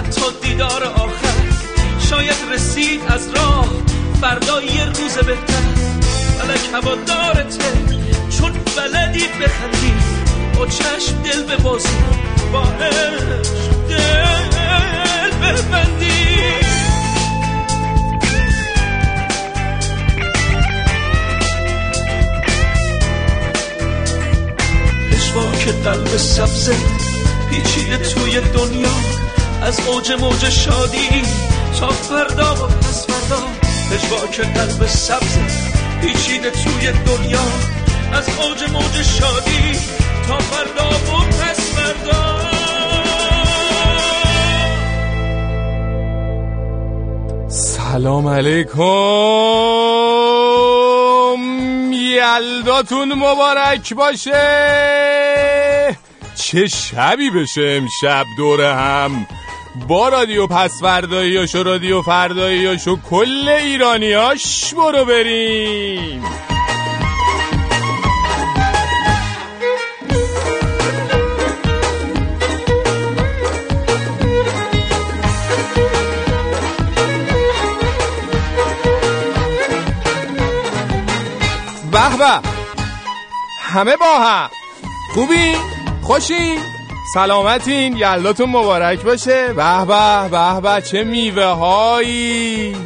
حتی دیدار آخر شاید رسید از راه فردا یه روز بهتر. فلک هوادارته چون بلدی بخندی. با چشم دل به بازی با دل ببندی. که قلب سبزه پیچیده توی دنیا. از اوج موج شادی تا فردا و پس فردا. که قلب سبزه پیچیده توی دنیا. از اوج موج شادی تا فردا و پس فردا. سلام علیکم. یلداتون مبارک باشه. چه شبی بشه امشب دوره هم. با رادیو پس فرداییاش و رادیو فرداییاش و کل ایرانیاش برو بریم به همه با هم خوبی؟ خوشی؟ سلامتین یلداتون مبارک باشه. به به به به چه میوه هایی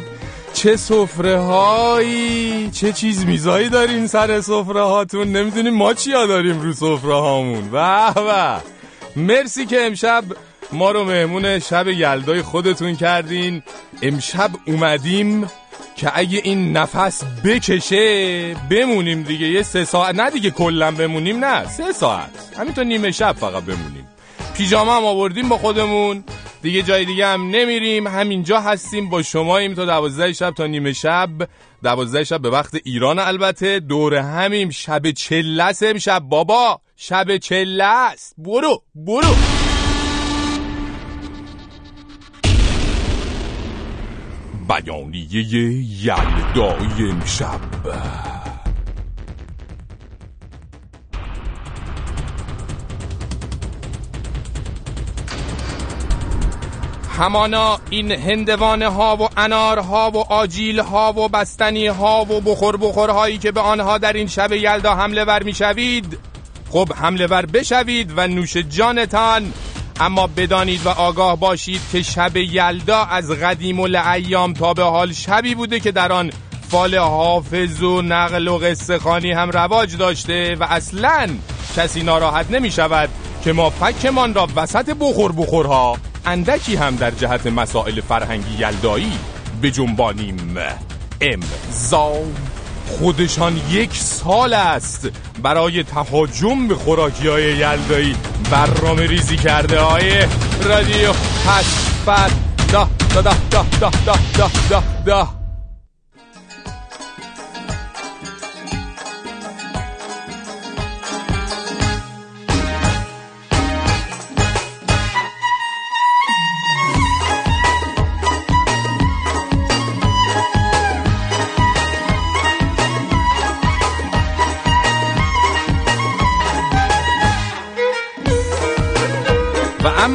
چه سفره هایی چه چیز میزایی دارین سر سفره هاتون نمی‌دونیم ما چیا داریم رو سفره هامون به به. مرسی که امشب ما رو مهمون شب یلدای خودتون کردین. امشب اومدیم که اگه این نفس بکشه بمونیم دیگه. یه سه ساعت نه دیگه کلا بمونیم نه. سه ساعت. همینطور نیمه شب فقط بمونیم. پیژامه هم آوردیم با خودمون. دیگه جای دیگه هم نمیریم. همینجا هستیم با شما ایم تا دوازده شب تا نیمه شب. دوازده شب به وقت ایران البته. دور همیم. شب چلس امشب. بابا شب چلس برو برو. بیانیه یلدای امشب. همانا این هندوانه ها و انار ها و آجیل ها و بستنی ها و بخور بخور هایی که به آنها در این شب یلدا حمله ور می شوید خب حمله ور بشوید و نوش جانتان. اما بدانید و آگاه باشید که شب یلدا از قدیم و لعیام تا به حال شبی بوده که در آن فال حافظ و نقل و قصه خانی هم رواج داشته و اصلا کسی ناراحت نمی شود که ما فکمان را وسط بخور بخورها اندکی هم در جهت مسائل فرهنگی یلدایی بجنبانیم امزا خودشان یک سال است برای تهاجم به خوراکی های یلدایی. برنامه ریزی کرده های رادیو هشت دا دا دا دا دا دا دا, دا.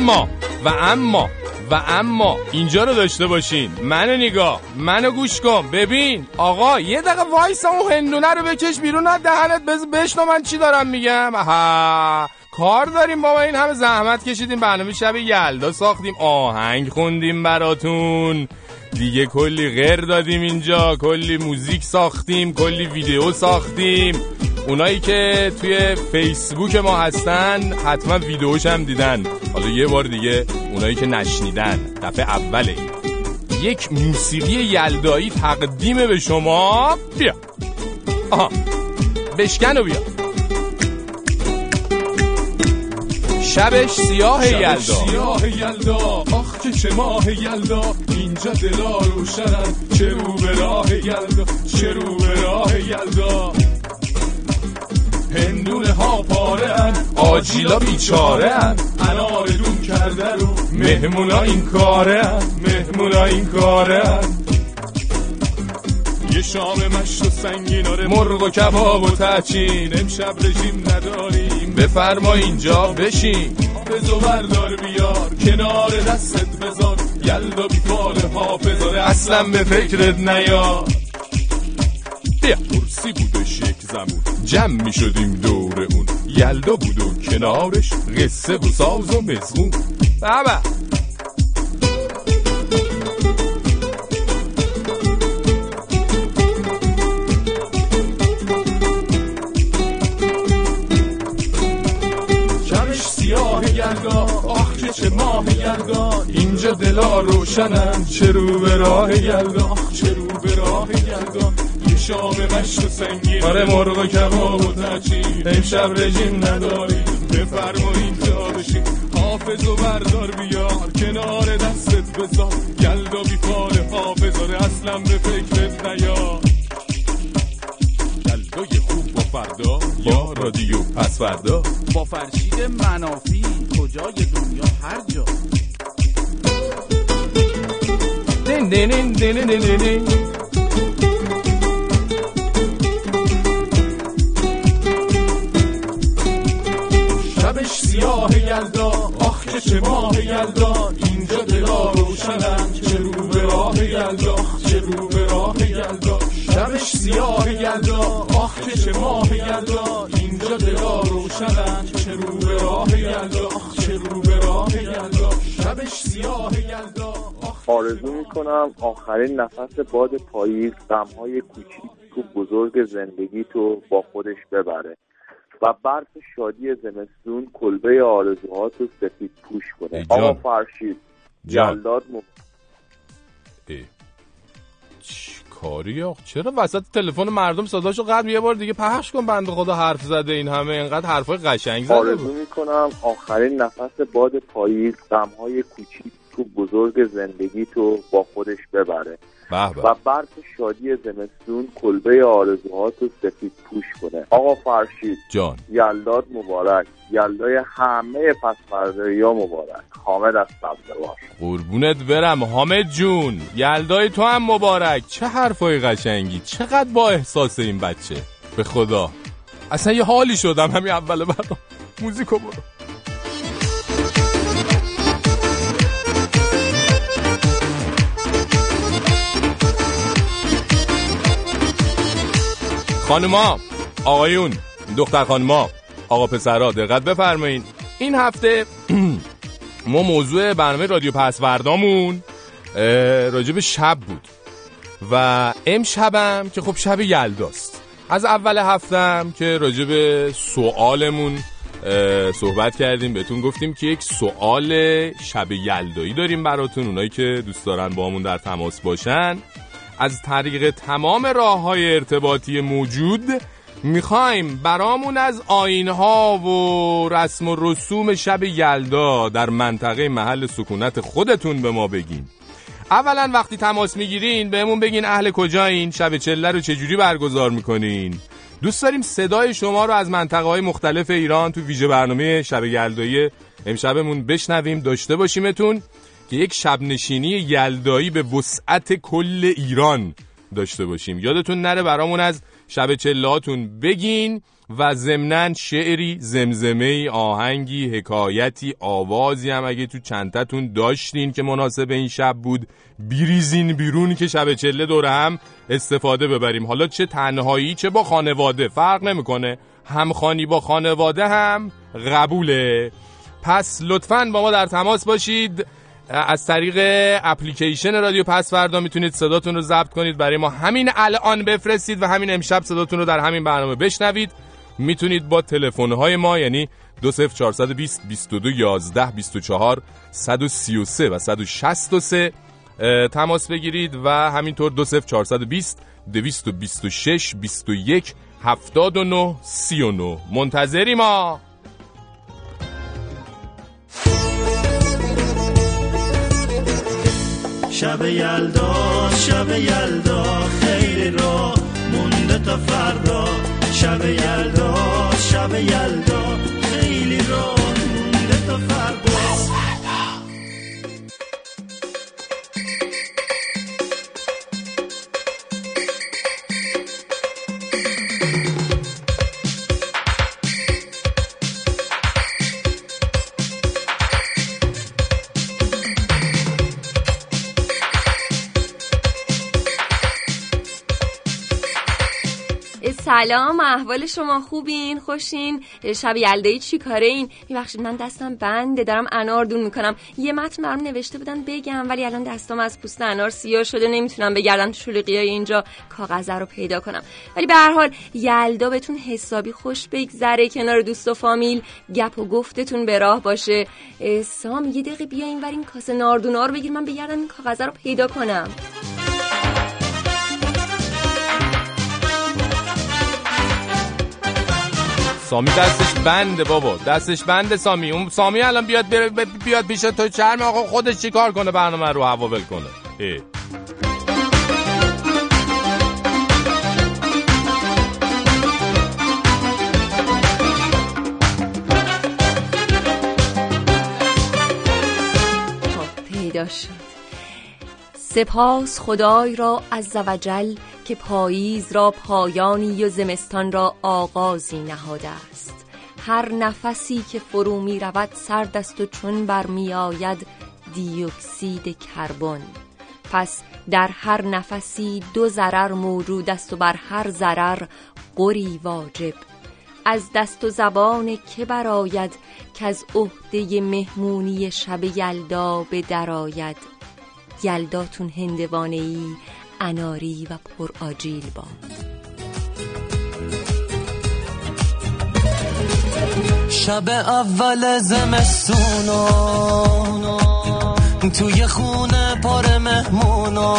اما و اما و اما. اینجا رو داشته باشین. منو نگاه منو گوش کن. ببین آقا یه دقیقه وایسا اون هندونه رو بکش بیرون. از دهنت بز بشنو من چی دارم میگم؟ ها کار داریم بابا این همه زحمت کشیدیم. برنامه شب یلدا ساختیم. آهنگ خوندیم براتون. دیگه کلی غیر دادیم اینجا. کلی موزیک ساختیم کلی ویدیو ساختیم. اونایی که توی فیسبوک ما هستن حتما ویدیوش هم دیدن. حالا یه بار دیگه اونایی که نشنیدن دفعه اوله یک موسیقی یلدایی تقدیم به شما. بیا. آها. بشکن و بیا. شبش سیاه یلدا. سیاه یلدا. آخ که چه ماه یلدا. اینجا دلا روشنن چه رو به راه یلدا. چه رو به راه یلدا. هندونه ها پاره ان آجیلا بیچاره ان انار دون کرده رو مهمونا این کاره ان مهمونا این کاره ان یه شام مشت و سنگیناره مرغ و کباب و تچین. امشب رژیم نداریم. بفرما اینجا بشین. حافظ و بردار بیار کنار دستت بذار. یلدا بی فال حافظاره اصلا به فکرت نیار. کرسی بود و شک زمون. جمع می شدیم دور اون. یلدا بود و کنارش قصه و ساز و مزمون. بابا. سیاه یلدا. آخ که چه ماه یلدا. اینجا دلا روشنن. چه رو به راه یلدا. چه رو به راه یلدا. شام مشت و سنگین. آره مرغ و کباب و تچین امشب رژیم نداریم بفرمایید جا بشین حافظ و بردار بیار. کنار دستت بذار. یلدا بی فال حافظاره اصلا به فکرت نیار. یلدای خوب با فردا. یا رادیو پس فردا. با فرشید منافی. کجای دنیا؟ هر جا. دین دین دین سیاه یلدا آخ که چه ماه یلدا اینجا دلا روشنن چه رو به راه یلدا چه رو به راه یلدا شبش سیاه یلدا آخ که چه ماه یلدا اینجا دلا روشنن چه رو به راه یلدا چه رو به راه یلدا شبش سیاه یلدا آخ آرزو می‌کنم آخرین نفس باد پاییز غمهای کوچیک و بزرگ زندگی تو با خودش ببره. و برف شادی زمستون کلبه آرزوهات رو سفید پوش کنه. آقا فرشید. جلاد م... کاری آخ؟ چرا وسط تلفن مردم صداشو قبل یه بار دیگه پخش کن بنده خدا حرف زده این همه. اینقدر حرفای قشنگ زده آرزو بود. می‌کنم آخرین نفس باد پاییز غمهای کوچیک و بزرگ زندگی تو با خودش ببره. و برف شادی زمستون کلبه آرزوهات رو سفید پوش کنه. آقا فرشید جان. یلداد مبارک. یلدای همه پسفردایی ها مبارک. حامد از سبزوار قربونت برم حامد جون. یلدای تو هم مبارک. چه حرفای قشنگی. چقدر با احساس این بچه. به خدا. اصلا یه حالی شدم همین اول برام موزیکو برو. خانوما آقایون دختر خانوما آقا پسرا دقت بفرمایین. این هفته ما موضوع برنامه رادیو پسوردامون به شب بود. و امشبم که خب شب یلداست. از اول هفتم که راجع به سوالمون صحبت کردیم بهتون گفتیم که یک سوال شب یلدایی داریم براتون اونایی که دوست دارن با همون در تماس باشن. از طریق تمام راه های ارتباطی موجود می‌خوایم برامون از آینها و رسم و رسوم شب یلدا در منطقه محل سکونت خودتون به ما بگین. اولا وقتی تماس می‌گیرین بهمون بگین اهل کجایین شب چله رو چجوری برگزار می‌کنین. دوست داریم صدای شما رو از منطقه های مختلف ایران تو ویژه برنامه شب یلدایی امشبمون بشنویم داشته باشیمتون. که یک شب نشینی یلدایی به وسعت کل ایران داشته باشیم. یادتون نره برامون از شب چلهاتون بگین و ضمناً شعری زمزمه آهنگی حکایتی آوازی هم اگه تو چندتون داشتین که مناسب این شب بود بیریزین بیرون که شب چله دور هم استفاده ببریم. حالا چه تنهایی چه با خانواده فرق نمی‌کنه. همخانی با خانواده هم قبوله. پس لطفاً با ما در تماس باشید. از طریق اپلیکیشن رادیو پس فردا می‌تونید صداتون رو ضبط کنید. برای ما همین الان بفرستید و همین امشب صداتون رو در همین برنامه بشنوید. می‌تونید با تلفن های ما یعنی 20420 22 11 24 133 و 163 اه، تماس بگیرید و همینطور 20420 226 21 79 39 منتظری ما! شب یلدا شب یلدا خیلی را مونده تا فردا. شب یلدا شب یلدا خیلی را سلام احوال شما خوبین؟ خوشین؟ شب یلدایی چی کاره این میبخشید من دستم بنده دارم انار دون می‌کنم. یه متن برام نوشته بودن بگم ولی الان دستم از پوست انار سیاه شده نمی‌تونم بگردم شلوغی های اینجا کاغذ رو پیدا کنم. ولی به هر حال یلدا بهتون حسابی خوش بگذره کنار دوست و فامیل گپ و گفتتون به راه باشه. سام یه دقیقه بیا این این کاسه ناردونا رو بگیر من بگردم این کاغذ رو پیدا کنم. سامی دستش بنده بابا. دستش بنده سامی. اون سامی الان بیاد بیاد پیش تو چرم آقا خودش چیکار کنه برنامه رو هوا ول کنه. خب، پیدا شد. سپاس خدای را از زوجل که پاییز را پایانی و زمستان را آغازی نهاده است. هر نفسی که فرو می رود سرد است و چون برمی آید دیوکسید کربن. پس در هر نفسی دو ضرر موجود است و بر هر ضرر قری واجب. از دست و زبان که براید که از عهده مهمونی شب یلدا به درآید یلداتون هندوانه ای اناری و پر آجیل با. شب اول زمستونا توی خونه پر مهمونا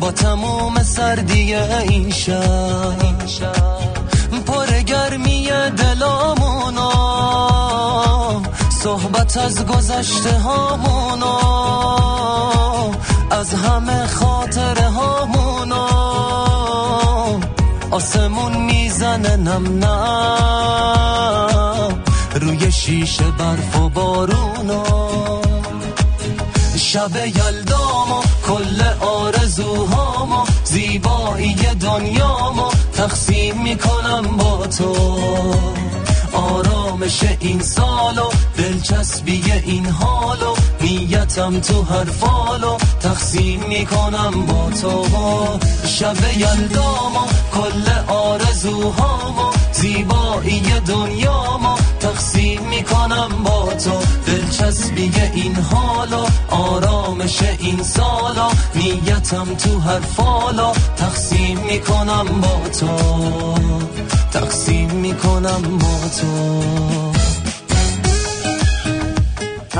با تموم سردی این شب پر گرمی دلامونا صحبت از گذشته هامونا از همه خاطر هامونا. آسمون می‌زنه نم نم. روی شیشه برف و بارونا شب یلدامو کل آرزوهامو زیبایی دنیامو تقسیم می‌کنم با تو. آرامش این سالو دلچسبی این حالو نیتم تو هر فالو. تقسیم می‌کنم با تو شب یلدامو کل آرزوهامو زیبایی دنیامو. تقسیم می‌کنم با تو دلچسبی این حالو. آرامش این سالو نیتم تو هر فالو. تقسیم می‌کنم با تو. تقسیم می‌کنم با تو.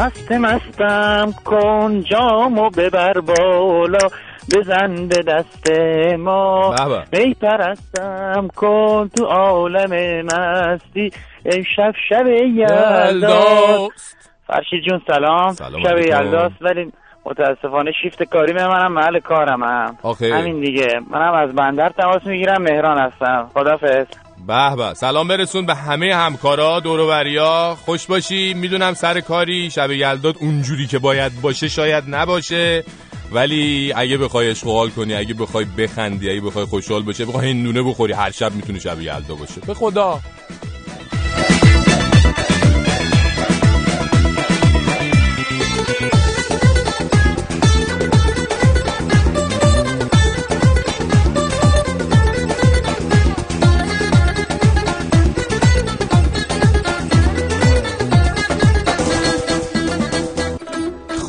مست مستم کن جامو ببر بالا. بزن به دست ما. می پرستم کن تو عالم مستی. شب شب یلداست. فرشید جون سلام, سلام شب یلداست ولی متاسفانه شیفت کاری به منم محل کارم هم. همین دیگه. منم از بندر تماس می‌گیرم. مهران هستم. خدافظ. به به. سلام برسون به همه همکارا دوروبریا. خوش باشی. می‌دونم سر کاری شب یلداد اونجوری که باید باشه شاید نباشه. ولی اگه بخوای اشغال کنی اگه بخوای بخندی اگه بخوای خوشحال باشه بخوای هندونه بخوری هر شب می‌تونه شب یلدا باشه. به خدا.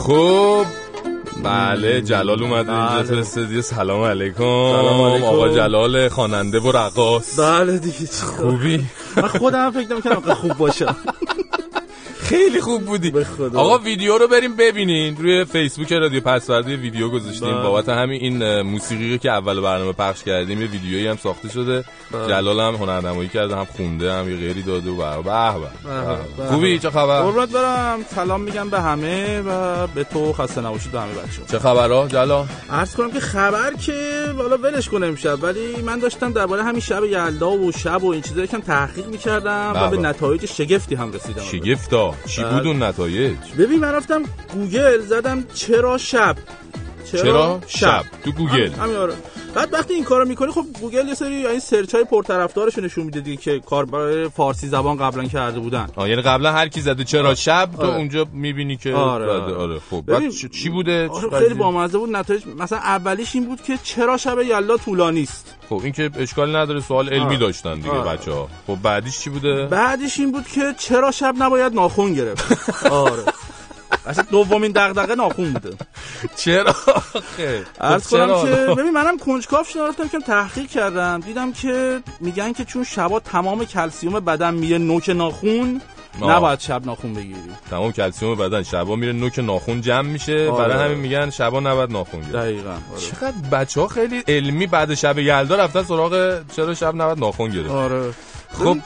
خب بله جلال اومد اینجا تو استودیو. سلام علیکم. سلام علیکم. آقا جلال خواننده و رقاص. بله دیگه خوبی؟ من خودم فکر نمی‌کردم خوب باشم. خیلی خوب بودی. آقا ویدیو رو بریم ببینین. روی فیسبوک رادیو پسورده ویدیو گذاشتیم. بله. بابت همین این موسیقی رو که اول برنامه پخش کردیم یه ویدیویی هم ساخته شده. بله. جلال هم هنرنمایی کرده هم خونده هم یه غیری داده و به به به. خوبی؟ چه خبر؟ قربونت برم. سلام میگم به همه و به تو خسته نباشید به همه بچه‌ها. چه خبرها جلال؟ عرض کنم که خبر که والا ولش کنه امشب ولی من داشتم درباره همین شب یلدا و شب و این چیزا یکم تحقیق می‌کردم و بله. به. نتایج شگفتی هم رسیدم. شگفتا؟ چی. بود اون نتایج ببین من رفتم گوگل زدم چرا شب چرا؟ شب. تو گوگل. همین آره. بعد وقتی این کارو می‌کنی خب گوگل یه سری این search های پرطرفدارش نشون میده دیگه که کار برای فارسی زبان قبلا کرده بودن. آه یعنی قبلا هر کی زده چرا شب تو آره. اونجا می‌بینی که آره،. آره. آره خب. بعد چی بوده؟ آره خیلی؟ بامزه بود. نتایج مثلا اولیش این بود که چرا شب یلدا طولانی است خب این که اشکال نداره سوال علمی. داشتن دیگه آره. بچه ها خب بعدیش چی بوده؟ بعدش این بود که چرا شب نباید ناخون گرفت؟ آره. اصلا دومین دغدغه ناخون بوده چرا آخه؟ عرض کنم که؟ ببین منم کنجکاف شدم رفتم که تحقیق کردم دیدم که میگن که چون شبا تمام کلسیوم بدن میره نوک ناخون آه. نباید شب ناخون بگیری تمام کلسیوم بدن شبا میره نوک ناخون جمع میشه آره. برای همین میگن شبا نباید ناخون گرفت دقیقاً آره. چقدر بچه ها خیلی علمی بعد شب یلدا رفتن سراغ چرا شب نباید ناخون گرفت آره خب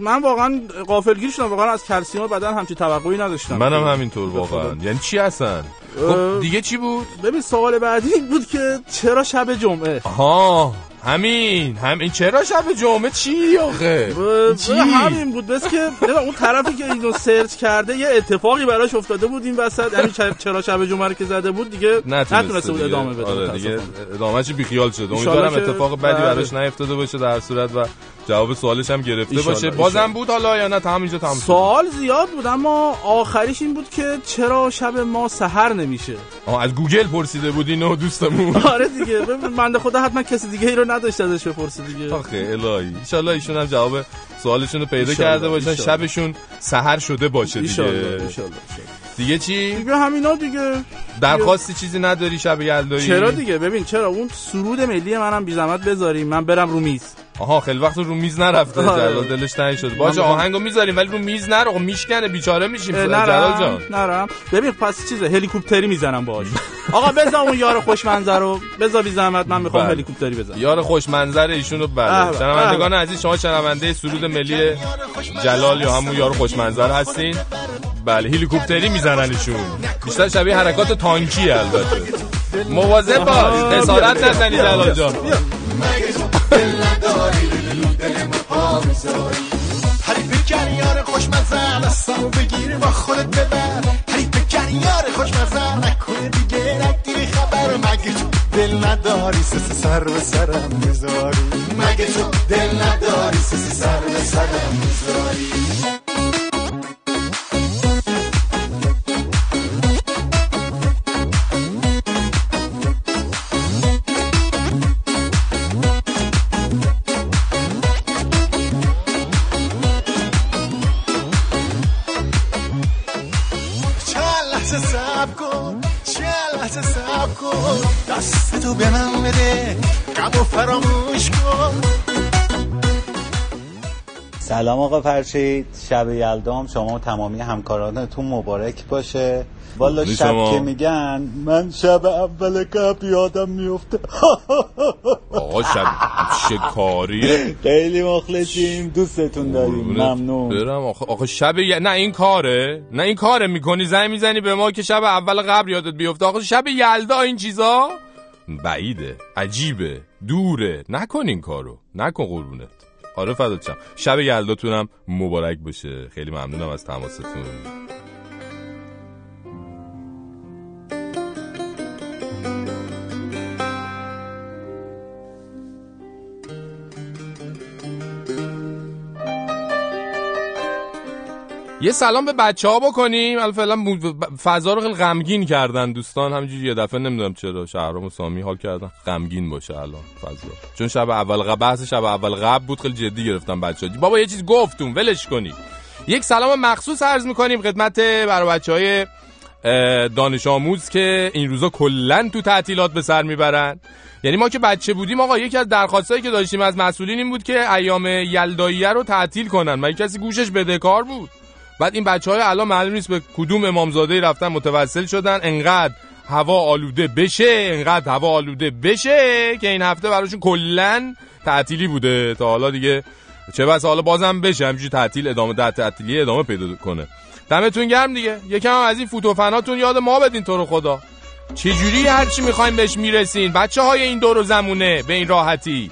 من واقعا غافلگیر شدم واقعا از کلسیوم بدن همچین توقعی نداشتم. منم همینطور واقعا. یعنی چی هستن. خب دیگه چی بود؟ ببین سوال بعدی بود که چرا شب جمعه؟ ها همین همین. چرا شب جمعه؟ چی آخه؟ چی؟ همین بود. بس که اون طرفی که اینو search کرده یه اتفاقی براش افتاده بود این وسط. یعنی چرا شب جمعه رو که زده بود دیگه نتونسته بود. ادامه بده آره دیگه. ادامهش بیخیال شد امیدوارم اتفاق بدی بله. براش نیفتاده باشه در صورت و جواب سوالش هم گرفته باشه. بازم بود حالا یا نه؟ تمام اینجا تمام سوال زیاد بود اما آخریش این بود که چرا شب ما سحر نمیشه؟ آها از گوگل پرسیده بود اینو دوستمون. آره دیگه بنده خدا حتما کسی دیگه ای رو نداشت ازش بپرسه دیگه. آخه الهی. ایشالله ایشون هم جواب سوالشون رو پیدا ایشالله، کرده باشن. شبشون سحر شده باشه دیگه. ایشالله ایشالله. دیگه چی؟ دیگه همینا دیگه. درخواستی چیزی نداری شب یلدایی؟ چرا دیگه؟ ببین چرا؟ اون سرود ملی منم بی زحمت بذاریم. من برم رو میز. آها خیلی وقت رو میز نرفته. جلال دلش تنگ شد. باشه آهنگو می‌ذاریم ولی رو میز نرو میشکنه بیچاره میشیم. جلال جان. نرم. ببین پس چیزه هلیکوپتری می‌زنم باهاش. آقا بذار اون یار خوشمنظر رو بذار بی زحمت من می‌خوام بله. هلیکوپتری بزنم. یار خوش منظر ایشونو بله. بله، شنوندگان بله. عزیز شما شنونده سرود ملی جلال یا همون یار خوش منظر هستین؟ بله هلیکوپتری می‌زنن ایشون. بیشتر شبیه حرکات تانکی البته. مواظب باش. اسارت نزنی جلال جان. حریف کن یار خوشمزه دستمو بگیر با خودت ببر. حریف کن یار خوشمزه نکنه دیگه نگیری خبر. مگه تو دل نداری سس سر به سرم می‌ذاری؟ مگه تو دل نداری سس سر به سرم می‌ذاری؟ تو به من بده. و فراموش کن. سلام آقا فرشید. شب یلدام. شما و تمامی همکارانتون مبارک باشه. والا شب شما. که میگن من شب اول قبل یادم میفته. آقا شب چه کاریه خیلی مخلصیم. دوستتون داریم. ممنون. برم. آخه, آخه شب ی- نه این کاره. نه این کاره. می‌کنی زنگ می‌زنی به ما که شب اول قبل یادت بیفته. آخه شب یلدا این چیزا؟ بعیده عجیبه دوره. نکن این کارو نکن قربونت. آره فدات شب یلداتونم مبارک باشه. خیلی ممنونم از تماستون. یه سلام به بچه ها بکنیم فعلا فضا رو خیلی غمگین کردن دوستان. همینجوری یه دفعه نمی‌دونم چرا شهرام و سامی حال کردن. غمگین باشه الان فضا. چون شب اول قبل بحث شب اول قبل بود خیلی جدی گرفتم بچه ها بابا یه چیز گفتون ولش کنید. یک سلام مخصوص عرض می‌کنیم خدمت برای بچه های دانش آموز که این روزا کلا تو تعطیلات به سر می‌برن. یعنی ما که بچه بودیم آقا یکی از درخواستایی که داشتیم از مسئولین این بود که ایام یلداییه رو تعطیل کنن. مگه کسی گوشش بدهکار بود؟ بعد این بچه های الان معلوم نیست به کدوم امامزاده رفتن متوسل شدن. انقدر هوا آلوده بشه انقدر هوا آلوده بشه که این هفته براشون کلا تعطیلی بوده. تا حالا دیگه چه بس حالا بازم بشه. همینجوری تعطیل ادامه در تعطیلی ادامه پیدا کنه. دمتون گرم دیگه. یکم هم از این فوتوفناتون یاد ما بدین تو رو خدا. چجوری هرچی می‌خوایم بهش می‌رسین؟ بچه های این دور و زمونه به این راحتی.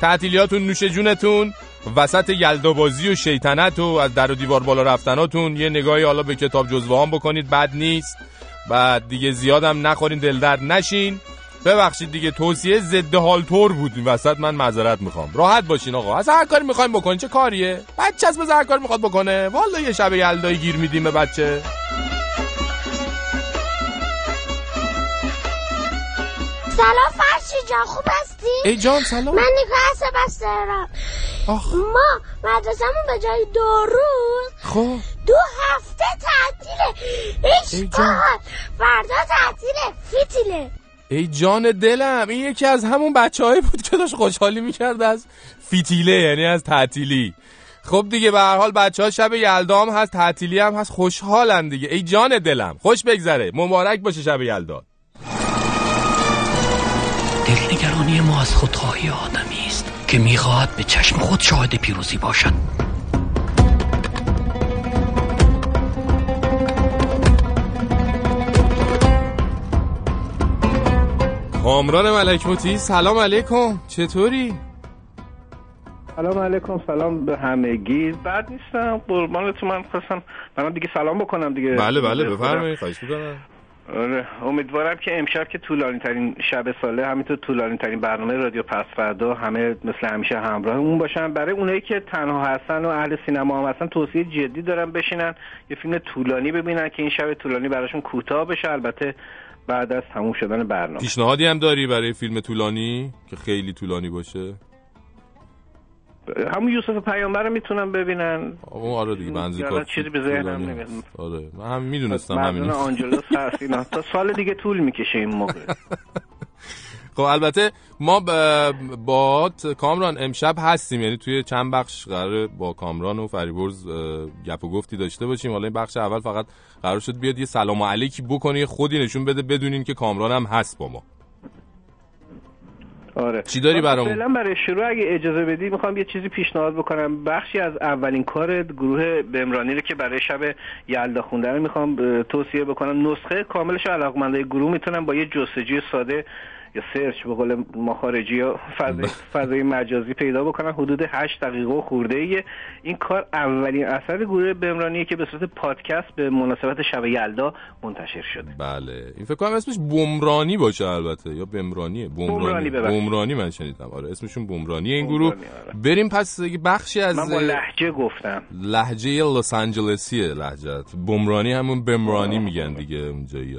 تعطیلیاتون نوش جونتون. وسط یلدابازی و شیطنت و از در و دیوار بالا رفتناتون یه نگاهی حالا به کتاب جزوه هم بکنید بد نیست. بعد دیگه زیادم نخورین دل درد نشین. ببخشید دیگه توصیه ضد حال طور بود این وسط من معذرت می‌خوام. راحت باشین آقا. اصلا هر کاری می‌خوایم بکنین چه کاریه؟ بچه از هر کاری می‌خواد بکنه. والا یه شب یلدایی گیر میدیم به بچه. سلام فرشی جان خوب هستی؟ ای جان سلام. من نیکا بسترم آخ. ما مدرسمون به جای دو روز خب. دو هفته تعطیله ایش فردا تعطیله فیتیله ای جان دلم این یکی از همون بچه بود که داشت خوشحالی می‌کرد از فیتیله یعنی از تعطیلی. خب دیگه به هر حال بچه ها شب یلدام هست تعطیلی هم هست خوشحالن دیگه. ای جان دلم خوش بگذره. مبارک باشه شب یلدا. دلنگرانی ما از خودخواهی آدمی است که می‌خواهد به چشم خود شاهد پیروزی باشد. کامران ملک سلام علیکم. چطوری؟ سلام علیکم سلام به همگی. بعد نیستم قربانتون من خواستم من دیگه سلام بکنم دیگه. بله بله بفرمایید خواهش می‌کنم. امیدوارم که امشب که طولانی ترین شب ساله همینطور طولانی ترین برنامه رادیو پس فردا همه مثل همیشه همراه اون باشن. برای اونایی که تنها هستن و اهل سینما هم هستن توصیه جدی دارم بشینن یه فیلم طولانی ببینن که این شب طولانی براشون کوتاه بشه. البته بعد از تموم شدن برنامه. پیشنهادی هم داری برای فیلم طولانی؟ که خیلی طولانی باشه؟ همون یوسف پیامبر رو می‌تونن ببینن. اون آره دیگه بنزی کار چیزی به ذهنم نمیاد. آره من هم می‌دونستم همین. آنجلوس هست تا سال دیگه طول می‌کشه این موقع. خب البته ما با کامران امشب هستیم. یعنی توی چند بخش قرار با کامران و فریبرز گپ و گفتی داشته باشیم. حالا این بخش اول فقط قرار شد بیاد یه سلام علیکی بکنه خودی نشون بده بدونین که کامران هم هست با ما. آره. چی داری برام فعلا برای شروع اگه اجازه بدی می‌خوام یه چیزی پیشنهاد بکنم. بخشی از اولین کار گروه بمرانی رو که برای شب یلدا خوندن می‌خوام توصیه بکنم. نسخه کاملش علاقمندای گروه می‌تونم با یه جستجوی ساده یا سرچ به قول ما خارجی ها فضای, فضای مجازی پیدا بکنن حدود 8 دقیقه و خورده ایه. این کار اولین اثر گروه بمرانیه که به صورت پادکست به مناسبت شب یلدا منتشر شده. بله. این فکر کنم اسمش بمرانی باشه البته یا بمرانیه؟ بمرانی. بمرانی, بمرانی من شنیدم. آره اسمشون بمرانیه این گروه آره. بریم پس بخشی از من با لهجه گفتم. لهجه لس آنجلسیه لهجت. بمرانی همون بمرانی میگن دیگه اونجایی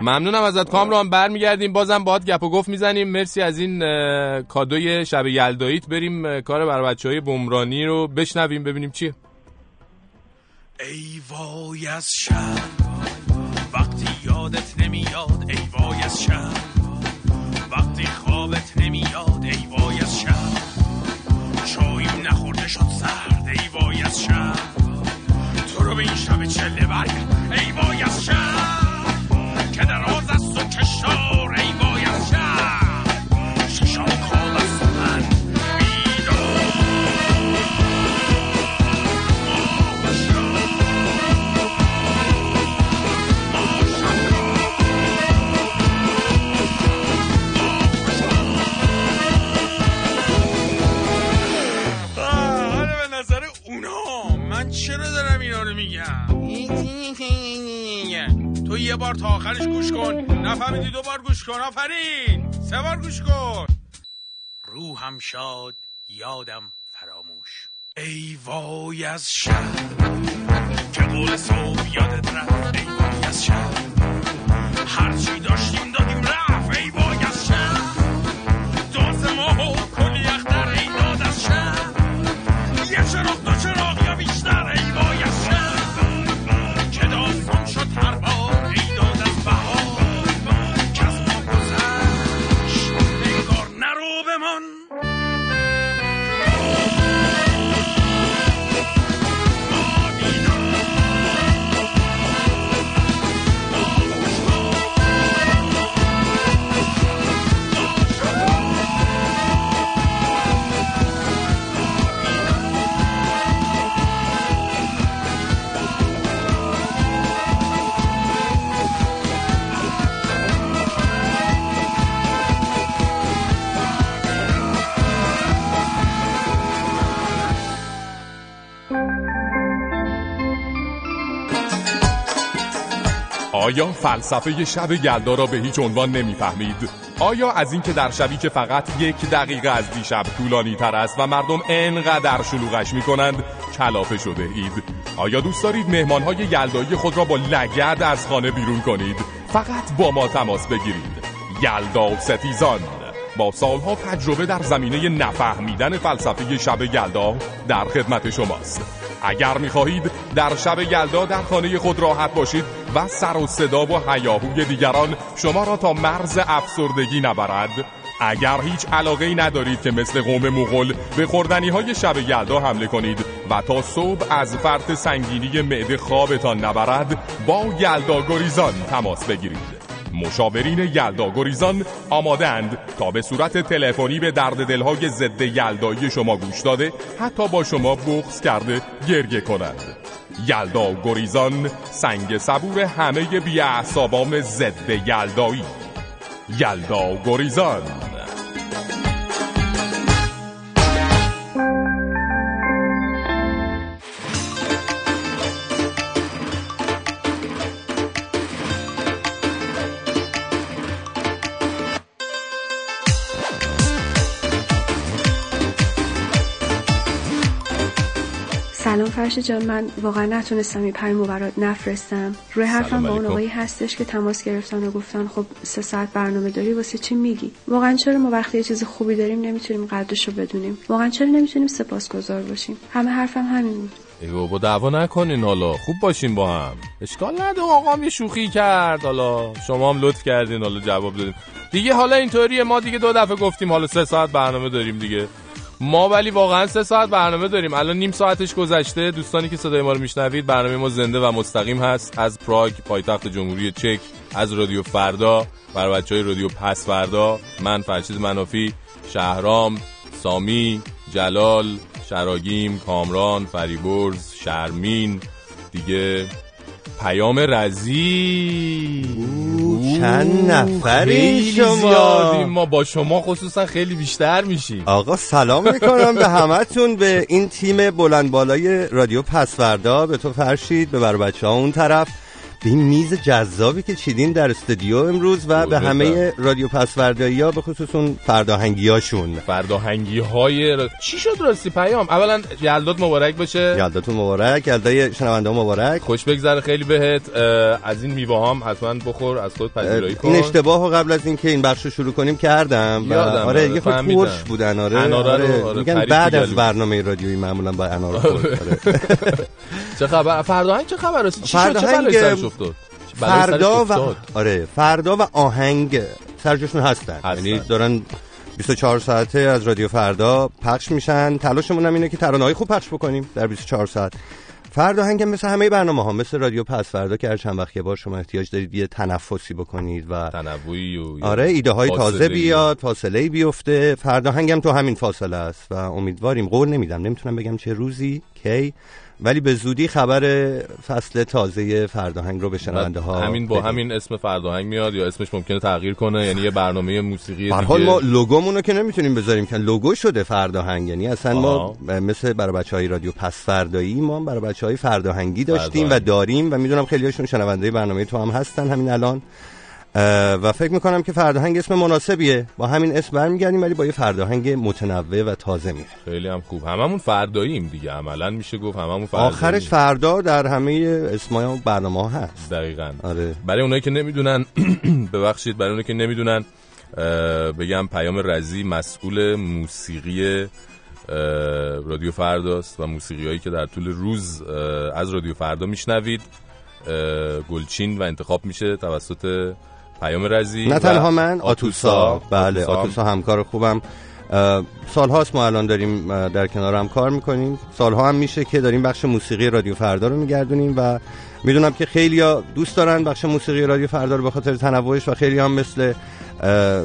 ممنونم ازت. کامران برمیگردیم. بازم باهات گپ و گفت می‌زنیم. مرسی از این کادوی شب یلداییت بریم کار بر بچه های بمرانی رو بشنویم ببینیم چیه. ای وای از شب وقتی یادت نمیاد ای وای از شب وقتی خوابت نمیاد ای وای از شب چایم نخورده شد سرد ای وای از شب تو رو به این شب چله برگرد ای وای از شب که دراز است و کشار تو یه بار تا آخرش گوش کن. نفهمیدی دو بار گوش کن آفرین. سه بار گوش کن. روحم شاد یادم فراموش. ای وای از شب که قول صبح یادت رفت. ای وای از شب هرچی داشتیم دادیم رفت. ای وای از شب داز ما آیا فلسفه شب یلدا را به هیچ عنوان نمی‌فهمید؟ آیا از اینکه در شبی که فقط یک دقیقه از دیشب طولانی تر است و مردم انقدر شلوغش می کنند کلافه شده اید؟ آیا دوست دارید مهمان های یلدایی خود را با لگد از خانه بیرون کنید؟ فقط با ما تماس بگیرید یلدا ستیزان با سالها تجربه در زمینه نفهمیدن فلسفه شب یلدا در خدمت شماست اگر می‌خواهید در شب یلدا در خانه خود راحت باشید و سر و صدا و حیاهوی دیگران شما را تا مرز افسردگی نبرد. اگر هیچ علاقه ندارید که مثل قوم مغول به خوردنی های شب یلدا حمله کنید و تا صبح از فرط سنگینی معده خوابتان نبرد با یلدا گریزان تماس بگیرید. مشاورین یلدا گریزان آمادند تا به صورت تلفنی به درد دلهای ضد یلدایی شما گوش داده حتی با شما بغض کرده گریه کنند. یلدا گریزان سنگ صبور همه بیعصابام ضد یلدایی. یلدا گریزان فرش جان من واقعا نتونستم این پیامو برات نفرستم. روی حرفم با اون آقایی هستش که تماس گرفتن و گفتن خب سه ساعت برنامه داری واسه چی میگی؟ واقعا چرا ما وقتی یه چیز خوبی داریم نمی‌تونیم قدرش رو بدونیم؟ واقعا چرا نمی‌تونیم سپاسگزار باشیم؟ همه حرفم همین بود. ای بابا دعوا نکنین حالا. خوب باشین با هم. اشکال نداره آقا یه شوخی کرد. حالا شما هم لطف کردین حالا جواب دادین دیگه حالا اینطوریه. ما دیگه دو دفعه گفتیم حالا سه ساعت برنامه داریم دیگه. ما ولی واقعا سه ساعت برنامه داریم. الان نیم ساعتش گذشته. دوستانی که صدای ما رو میشنوید برنامه ما زنده و مستقیم هست. از پراگ پایتخت جمهوری چک از رادیو فردا برای بچه های رادیو پس فردا. من فرشید منافی شهرام سامی جلال شراگیم کامران فریبرز شرمین. دیگه پیام رزی. چند نفری شما؟ زیادیم. ما با شما خصوصا خیلی بیشتر میشیم. آقا سلام می‌کنم به همتون به این تیم بلند بالای رادیو پسوردا. به تو فرشید به بر بچه ها اون طرف. این میز جذابی که چیدین در استودیو امروز و به همه رادیو پسوردایی ها به خصوص اون فرداهنگی هاشون فرداهنگی های ر... چی شد راستی پیام؟ اولا یلدات مبارک باشه. یلداتون مبارک یلدای شنونده مبارک. خوش بگذره خیلی بهت. از این میوه هم حتما بخور از خود پذیرایی کن. این اشتباه رو قبل از اینکه این بخش رو شروع کنیم کردم. و آره آره، یه خود بودن آره, انارا رو، آره، میگن بعد از. برنامه رادیویی معمولا با خورد آره. چه خبر؟ فرداهنگ چه خبر؟ راستی چی شد؟ چه افتاد. فردا و افتاد؟ آره فردا و آهنگ سرجشون هستن. یعنی دارن 24 ساعته از رادیو فردا پخش میشن. تلاشمون هم اینه که ترانه‌های خوب پخش بکنیم در 24 ساعت. فردا هنگ مثل همه برنامه ها مثل رادیو پس فردا که هر چند وقت یه بار شما احتیاج دارید یه تنفسی بکنید و تنوعی و آره ایده های تازه. بیاد فاصله بیفته. فردا هنگم تو همین فاصله است و امیدواریم قول نمیدم نمی‌تونم بگم چه روزی کی. ولی به زودی خبر فصل تازه فرداهنگ رو به شنونده ها همین با. همین اسم فرداهنگ میاد یا اسمش ممکنه تغییر کنه یعنی یه برنامه موسیقی به هر حال دیگه ما لوگومون رو که نمی‌تونیم بذاریم که لوگو شده فرداهنگ یعنی اصلا آها. ما مثل برای بچه های رادیو پس فردایی ما برای بچه های فرداهنگی داشتیم فرداهنگ. و داریم و می‌دونم خیلی هاشون شنونده برنامه تو هم هستن همین الان و فکر می‌کنم که فرداهنگ اسم مناسبیه. با همین اسم برمیگردیم ولی با یه فرداهنگ متنوع و تازه میره. خیلی هم خوب. هممون فرداییم دیگه. عملا میشه گفت هممون فرداییم. آخرش فردا در همه اسمای و برنامه ها هست. دقیقا. آره. برای اونایی که نمی‌دونن ببخشید برای اونایی که نمی‌دونن بگم پیام رزی مسئول موسیقی رادیو فرداست و موسیقی هایی که در طول روز از رادیو فردا میشنوید. گلچین و انتخاب میشه توسط پیام رزی نه تنها من آتوسا. بله آتوسا هم. آتوسا همکار خوبم. اه، سالهاست ما الان داریم در کنار هم کار می‌کنیم. سالها هم میشه که داریم بخش موسیقی رادیو فردا رو میگردونیم و می‌دونم که خیلی دوست دارن بخش موسیقی رادیو فردا رو به خاطر تنوعش و خیلی هم مثل اه،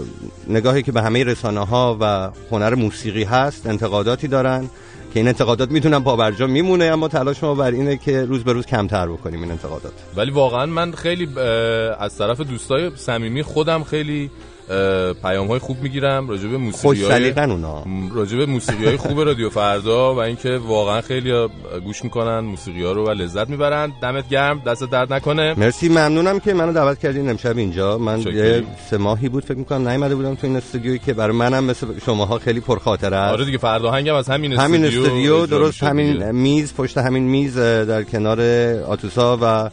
نگاهی که به همه رسانه ها و هنر موسیقی هست انتقاداتی دارن. که این انتقادات می‌تونن پابرجا میمونه اما تلاش ما بر اینه که روز به روز کمتر بکنیم این انتقادات. ولی واقعا من خیلی از طرف دوستای صمیمی خودم خیلی پیام های خوب می‌گیرم راجع به موسیقی سلیقن اونا. راجع به موسیقی های خوب رادیو فردا و اینکه واقعا خیلی گوش می‌کنن موسیقی ها رو و لذت می‌برن. دمت گرم دست درد نکنه. مرسی ممنونم که منو دعوت کردین امشب اینجا. من یه سه ماهی بود فکر می‌کنم نیومده بودم تو این استودیویی که برای منم مثل شماها خیلی پرخاطره است. آره دیگه فردا هنگم از همین همین استودیو درست همین میز پشت همین میز در کنار آتوسا و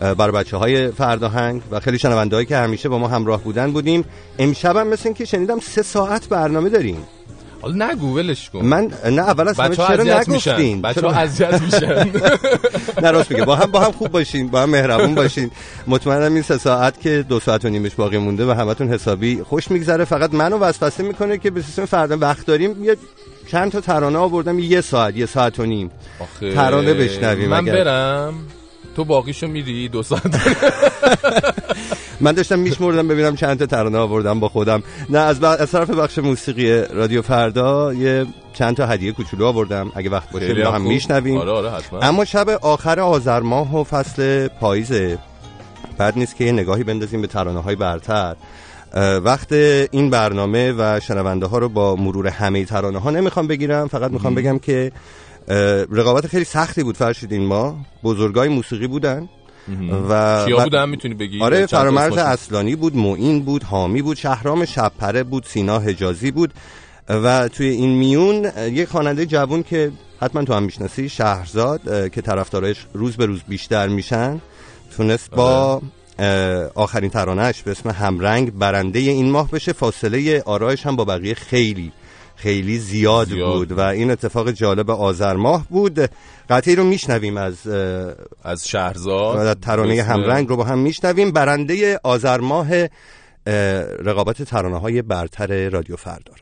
بر بچه های فرداهنگ و خیلی شنونده که همیشه با ما همراه بودن بودیم. امشب هم مثل که شنیدم سه ساعت برنامه داریم. حالا نگو ولش کن. من نه اول از همه چرا نگفتین؟ بچه ها اذیت میشن. نه راست میگه. با هم با هم خوب باشین با هم مهربون باشین. مطمئنم این سه ساعت که دو ساعت و نیمش باقی مونده و همتون حسابی خوش میگذره. فقط منو وسوسه می‌کنه که به سیستم فردا وقت داریم. یه چند تا ترانه آوردم. یه ساعت یه ساعت و نیم. ترانه بشنویم من برم. تو باقیشو میری دو ساعت؟ من داشتم میشمردم ببینم چند تا ترانه آوردم با خودم. نه از, از طرف بخش موسیقی رادیو فردا یه چند تا هدیه کوچولو آوردم. اگه وقت باشه با هم میشنویم. آره آره حتما. اما شب آخر آذر ماه و فصل پاییزه بعد نیست که یه نگاهی بندازیم به ترانه های برتر وقت این برنامه و شنونده ها رو با مرور همه ترانه ها نمی‌خوام بگیرم. فقط می‌خوام بگم که رقابت خیلی سختی بود فرشید این ما بزرگای موسیقی بودن. و کیا بودن می‌تونی بگی؟ آره فرامرز اصلانی بود معین بود حامی بود شهرام شبپره بود سینا حجازی بود. و توی این میون یک خواننده جوون که حتما تو هم می‌شناسی شهرزاد که طرفدارش روز به روز بیشتر میشن تونست با آخرین ترانهش به اسم همرنگ برنده این ماه بشه. فاصله آرایش هم با بقیه خیلی خیلی زیاد, زیاد, بود و این اتفاق جالب آذر ماه بود. قطعی رو میشنویم از از شهرزاد. ترانه همرنگ رو با هم میشنویم. برنده آذر ماه رقابت ترانه های برتر رادیو فردا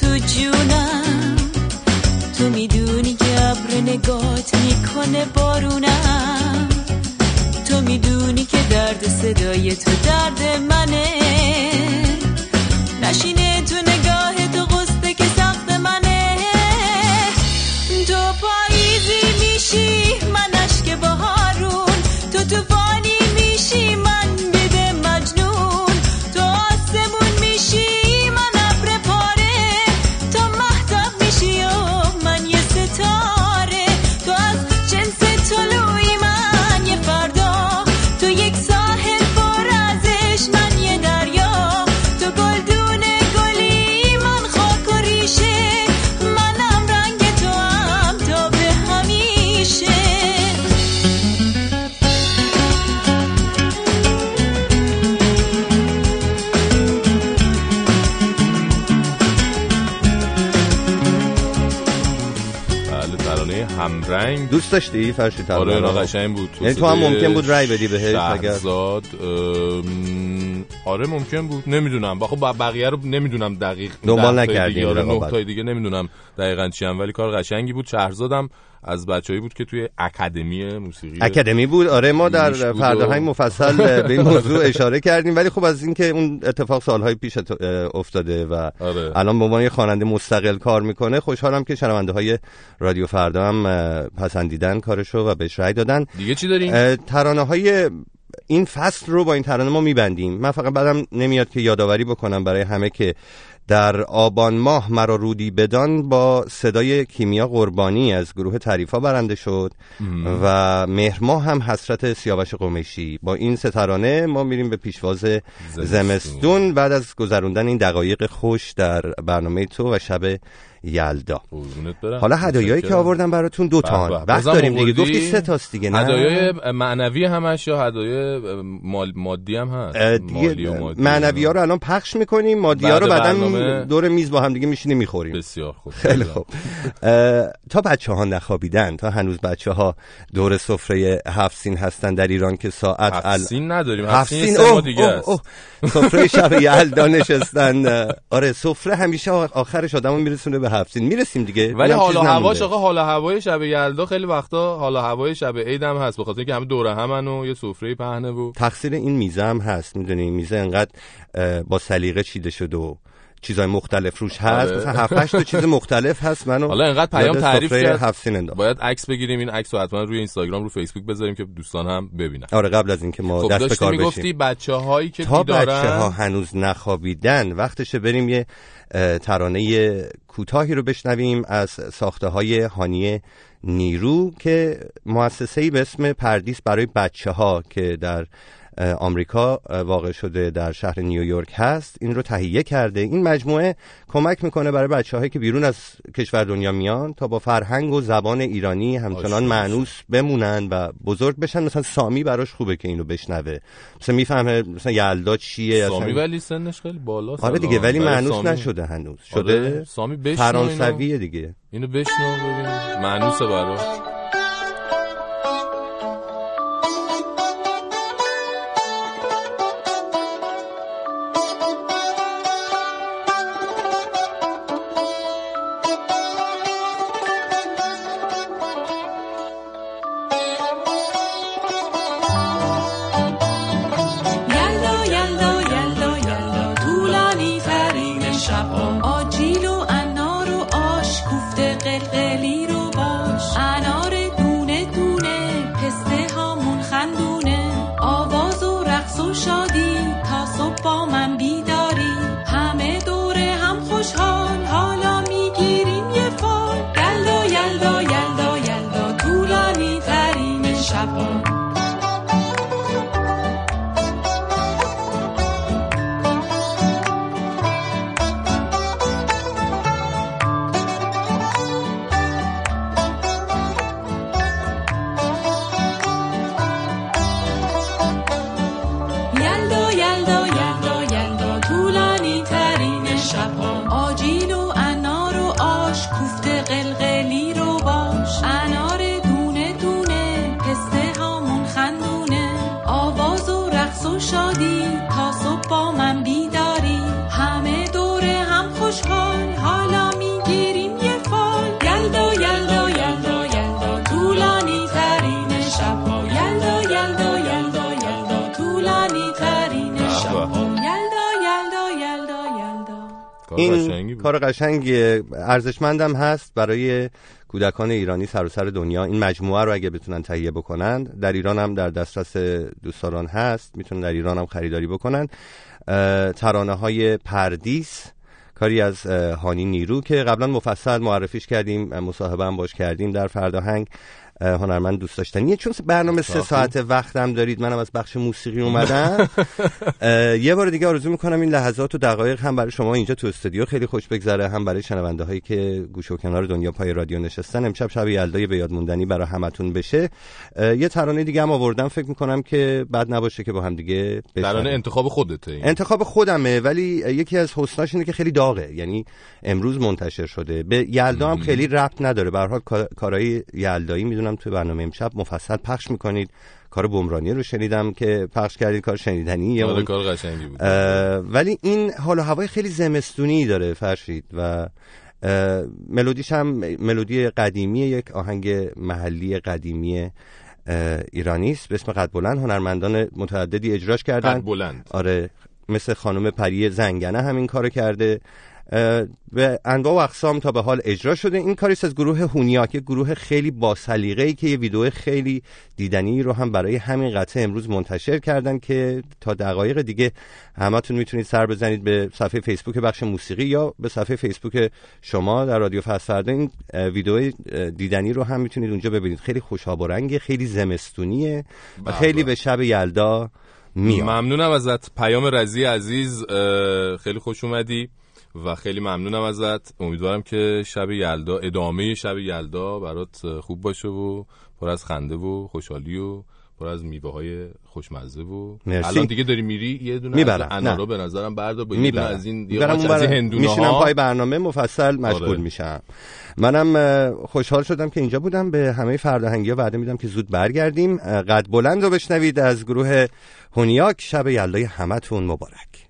تو جونم تو می‌دونی که ابر نگات می‌کنه بارونم. تو می‌دونی که درد صدای تو درد منه. نشینه دوست داشتی فرشی آره قشنگ بود. یعنی تو هم ممکن بود رای بدی بهش شهرزاد آره ممکن بود. نمی‌دونم. خب بقیه رو نمی‌دونم دقیق دنبال نکردی آره تای دیگه نمی‌دونم دقیقاً چی هم. ولی کار قشنگی بود. شهرزادم از بچه‌ای بود که توی اکادمی موسیقی اکادمی بود؟ آره ما در های مفصل به این موضوع اشاره کردیم. ولی خب از اینکه اون اتفاق سالهای پیش افتاده و آره. الان به عنوان یه خواننده مستقل کار می‌کنه خوشحالم که شنونده های رادیو فردا هم پسندیدن کارشو و بهش رای دادن. دیگه چی داریم ترانه های این فصل رو با این ترانه ما میبندیم. من فقط بعدم نمیاد که یادآوری بکنم برای همه که در آبان ماه مرا رودی بدان با صدای کیمیا قربانی از گروه تعریفا برنده شد و مهر ماه هم حسرت سیاوش قمیشی. با این سترانه ما میریم به پیشواز زمستون. بعد از گذروندن این دقایق خوش در برنامه تو و شب یلدا. حالا هدایایی که آوردم براتون دو تا وقت داریم دیگه. گفتی سه تاست دیگه نه؟ هدایای معنوی همش یا هدایای مال مادی هم هست؟ دیگه معنوی ها رو الان پخش می‌کنیم. مادی ها رو بعدا دور میز با هم دیگه میشینیم می‌خوریم. بسیار خوب. خیلی خوب. تا بچه ها نخوابیدن تا هنوز بچه ها دور سفره هفت سین هستن در ایران که ساعت هفت سین نداریم. هفت سین اوه دیگه سفره شب یلدا نشستن. آره سفره همیشه آخرش آدمو میرسونه به هفت سین می‌رسیم دیگه. ولی حالا هواش. آقا حالا هوای شب یلدا خیلی وقتا حالا هوای شب عید هم هست بخاطر اینکه همه دوره همن و یه سفره پهنه و تقصیر این میزه هم هست می‌دونی؟ میزه انقدر با سلیقه چیده شده و چیزای مختلف روش هست. آره. مثلا هفت هشت تا چیز مختلف هست. منو حالا انقدر پیام تعریف کرد. باید عکس بگیریم این عکس رو حتما روی اینستاگرام رو فیسبوک بذاریم که دوستان هم ببینن. آره قبل از اینکه ما خب دست به کار بشیم. بچه هایی که تا بیدارن؟ بچه ها هنوز نخوابیدن وقتشه بریم یه ترانه کوتاهی رو بشنویم از ساخته های هانی نیرو که مؤسسه‌ای به اسم پردیس برای بچه ها که در آمریکا واقع شده در شهر نیویورک هست. این رو تهیه کرده. این مجموعه کمک می‌کنه برای بچه هایی که بیرون از کشور دنیا میان تا با فرهنگ و زبان ایرانی همچنان معنوس بمونن و بزرگ بشن. مثلا سامی براش خوبه که اینو بشنوه. مثلا می‌فهمه مثلا یلدا چیه؟ سامی اصلا- ولی سنش خیلی بالا آره دیگه ولی معنوس نشده هنوز. شده آره، سامی فرانسویه اینو. دیگه. اینو بشنو ببین معنوسه برا این کار قشنگیه. ارزشمندم هست برای کودکان ایرانی سراسر دنیا. این مجموعه رو اگه بتونن تهیه بکنن در ایران هم در دسترس دوستداران هست. می‌تونن در ایران هم خریداری بکنن. ترانه های پردیس کاری از هانی نیرو که قبلا مفصل معرفیش کردیم مصاحبه هم باش کردیم در فرداهنگ اه، هنرمند دوست داشتنیه. چون برنامه سه. ساعت وقتم دارید منم از بخش موسیقی اومدم. یه بار دیگه آرزو می‌کنم این لحظات و دقایق هم برای شما اینجا تو استودیو خیلی خوش بگذره هم برای شنونده هایی که گوش و کنار دنیا پای رادیو نشستن. امشب شب یلدای به یاد موندنی برای همتون بشه. یه ترانه دیگه هم آوردم. فکر می‌کنم که بد نباشه که با هم دیگه ترانه. انتخاب خودته این. انتخاب خودمه ولی یکی از حسناش اینه که خیلی داغه. یعنی امروز منتشر شده. به یلدا هم خیلی ربط نداره. به هر حال کار- کارهای یلدایی می‌دونم تو برنامه امشب مفصل پخش می‌کنید. کار بمرانی رو شنیدم که پخش کردید کار شنیدنی آره کار قشنگی بود. ولی این حال و هوای خیلی زمستونی داره فرشید و ملودیش هم ملودی قدیمی یک آهنگ محلی قدیمی ایرانی است. به اسم قد بلند. هنرمندان متعددی اجراش کردن. قد بلند. آره مثل خانم پری زنگنه همین کارو کرده. به انواع و اقسام تا به حال اجرا شده. این کاریست از گروه هونیاک یک گروه خیلی با سلیقه ای که یه ویدیو خیلی دیدنی رو هم برای همین قطعه امروز منتشر کردن که تا دقایق دیگه همتون می‌تونید سر بزنید به صفحه فیسبوک بخش موسیقی یا به صفحه فیسبوک شما در رادیو فردا. این ویدیو دیدنی رو هم می‌تونید اونجا ببینید. خیلی خوشاب و رنگه خیلی زمستونیه و خیلی به شب یلدا میاد. ممنونم ازت. پیام رزی عزیز خیلی خوش اومدی. و خیلی ممنونم ازت. امیدوارم که شب یلدا ادامه شب یلدا برات خوب باشه و پر از خنده و خوشحالی و پر از میوه های خوشمزه و مرسی. الان دیگه داری میری؟ یه دونه می‌برم. نه. به نظرم بردار با یه دونه از این اون از هندونه میشینم پای برنامه مفصل مشغول آره. میشم. منم خوشحال شدم که اینجا بودم. به همه فرداهنگی ها وعده میدم که زود برگردیم. قد بلند رو بشنوید از گروه هونیاک. شب یلدای همتون مبارک.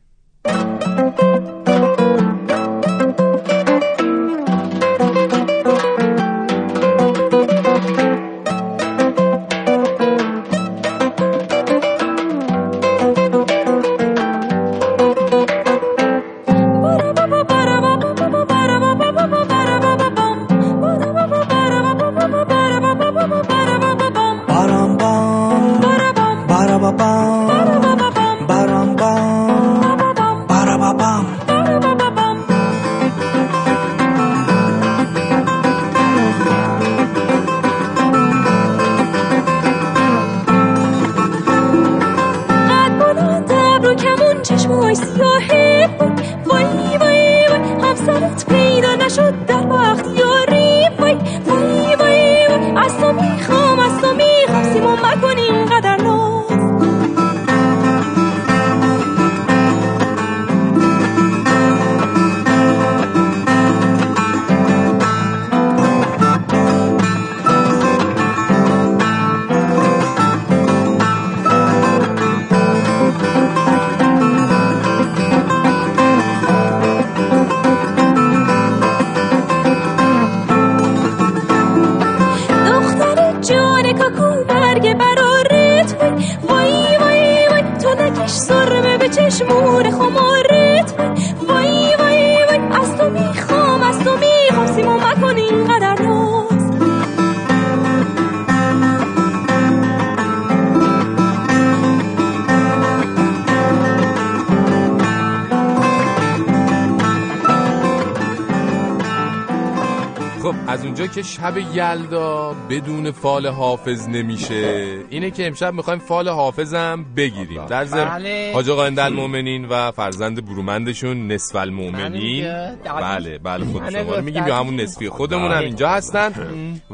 که شب یلدا بدون فال حافظ نمیشه. اینه که امشب می‌خوایم فال حافظم بگیریم. در ضمن بله. حاج آقا المؤمنین و فرزند برومندشون نصف المؤمنین بله بله خود شما. میگیم یا همون نصفی. خودمون هم اینجا هستن.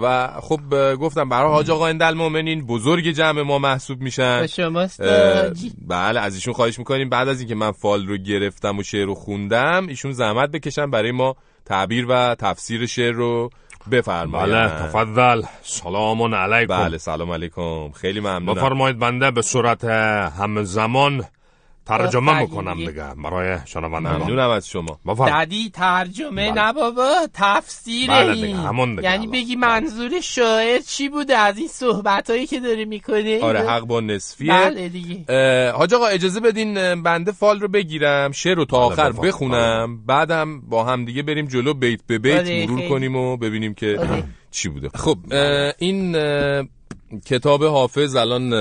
و خب گفتم برای حاج آقا المؤمنین بزرگ جمع ما محسوب میشن. بله از ایشون خواهش می‌کنیم. بعد از اینکه من فال رو گرفتم و شعر رو خوندم ایشون زحمت بکشن برای ما تعبیر و تفسیر شعر رو بفرمایید. بله تفضل. سلام علیکم. بله سلام علیکم. خیلی ممنونم. بفرمایید بنده به صورت هم زمان ترجمه می‌کنم دیگه برای شنونده ممنونم از شما. دادی ترجمه بله. نه بابا تفسیر بله دیگه. همون دیگه. یعنی بگی منظور شاعر چی بوده؟ از این صحبت هایی که داری می‌کنه آره حق با نصفیه. بله دیگه. حاج آقا اجازه بدین بنده فال رو بگیرم شعر رو تا بله، آخر بخونم. بعدم با هم دیگه بریم جلو بیت به بیت آره، مرور کنیم و ببینیم که آره. چی بوده. خب این کتاب حافظ الان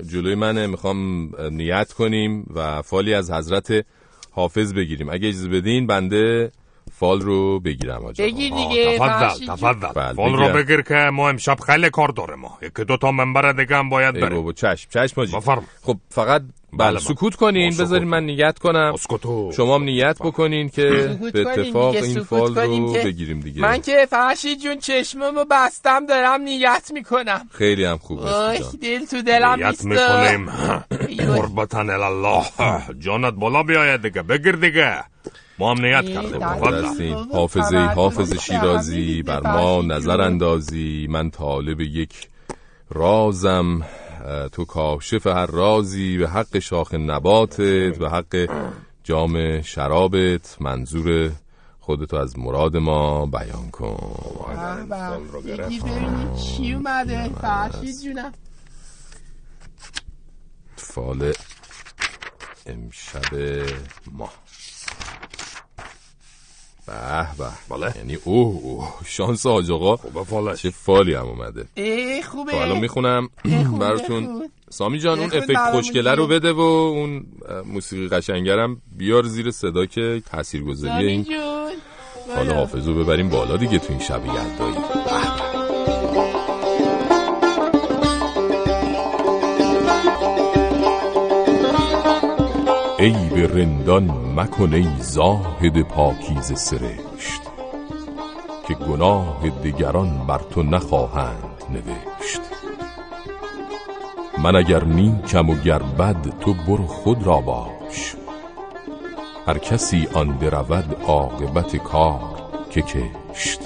جلوی منه می‌خوام نیت کنیم و فالی از حضرت حافظ بگیریم. اگه اجازه بدین بنده فال رو بگیرم آجا. بگیر دیگه تفضل تفضل. بله، فال رو بگیر که ما امشب خیلی کار داره ما یکی دو تا منبر دیگه هم باید بریم. بابا چشم چشم آجی. خب فقط بله, بله. سکوت کنین بذارین من نیت کنم. شما هم نیت بکنین که به اتفاق این فال رو بگیریم دیگه. من که فرشید جون چشممو بستم دارم نیت می‌کنم. خیلی هم خوب است دل تو دلم نیت می‌کنیم. قربتن الله جانت بالا بیاید دیگه. بگیر دیگه. ما هم نیت کردیم. حافظه حافظ شیرازی بر ما نظر اندازی. من طالب یک رازم. تو کاشف هر رازی به حق شاخ نباتت به حق جام شرابت منظور خودتو از مراد ما بیان کن. چی اومده. فرشید جونم. فال امشب ما به به. بله. یعنی اوه, اوه. شانس آج آقا. خوبه چه فالی هم اومده. ای خوبه. حالا می‌خونم. براتون. سامی جان اون افکت خوشگله رو بده و اون موسیقی قشنگرم بیار زیر صدا که تاثیرگذاری این حالا حافظ رو ببریم بالا دیگه تو این شب یلدایی ای به رندان مکن ای زاهد پاکیز سرشت که گناه دیگران بر تو نخواهند نوشت. من اگر نیکم و گر بد تو برو خود را باش. هر کسی آن درود عاقبت کار که کشت.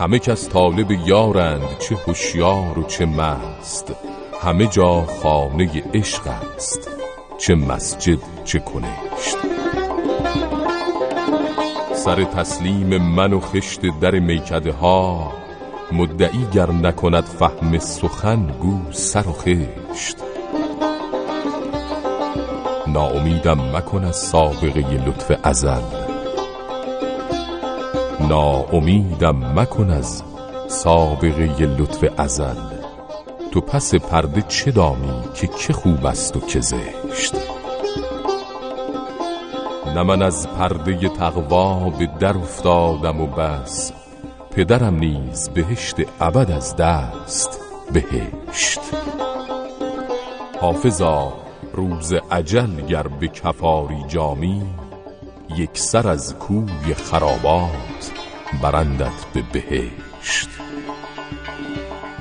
همه کس طالب یارند چه هوشیار و چه مست. همه جا خانه عشق است. چه مسجد چه کنشت. سر تسلیم من و خشت در میکده ها مدعی گر نکند فهم سخن گو سر و خشت. ناامیدم مکن از سابقه لطف ازل. ناامیدم مکن از سابقه لطف ازل. تو پس پرده چه دانی که که خوب است و که زشت. نه من از پرده تقوا به در افتادم و بس پدرم نیز بهشت ابد از دست بهشت. حافظا روز عجل گر به کفاری جامی یک سر از کوی خرابات برندت به بهشت.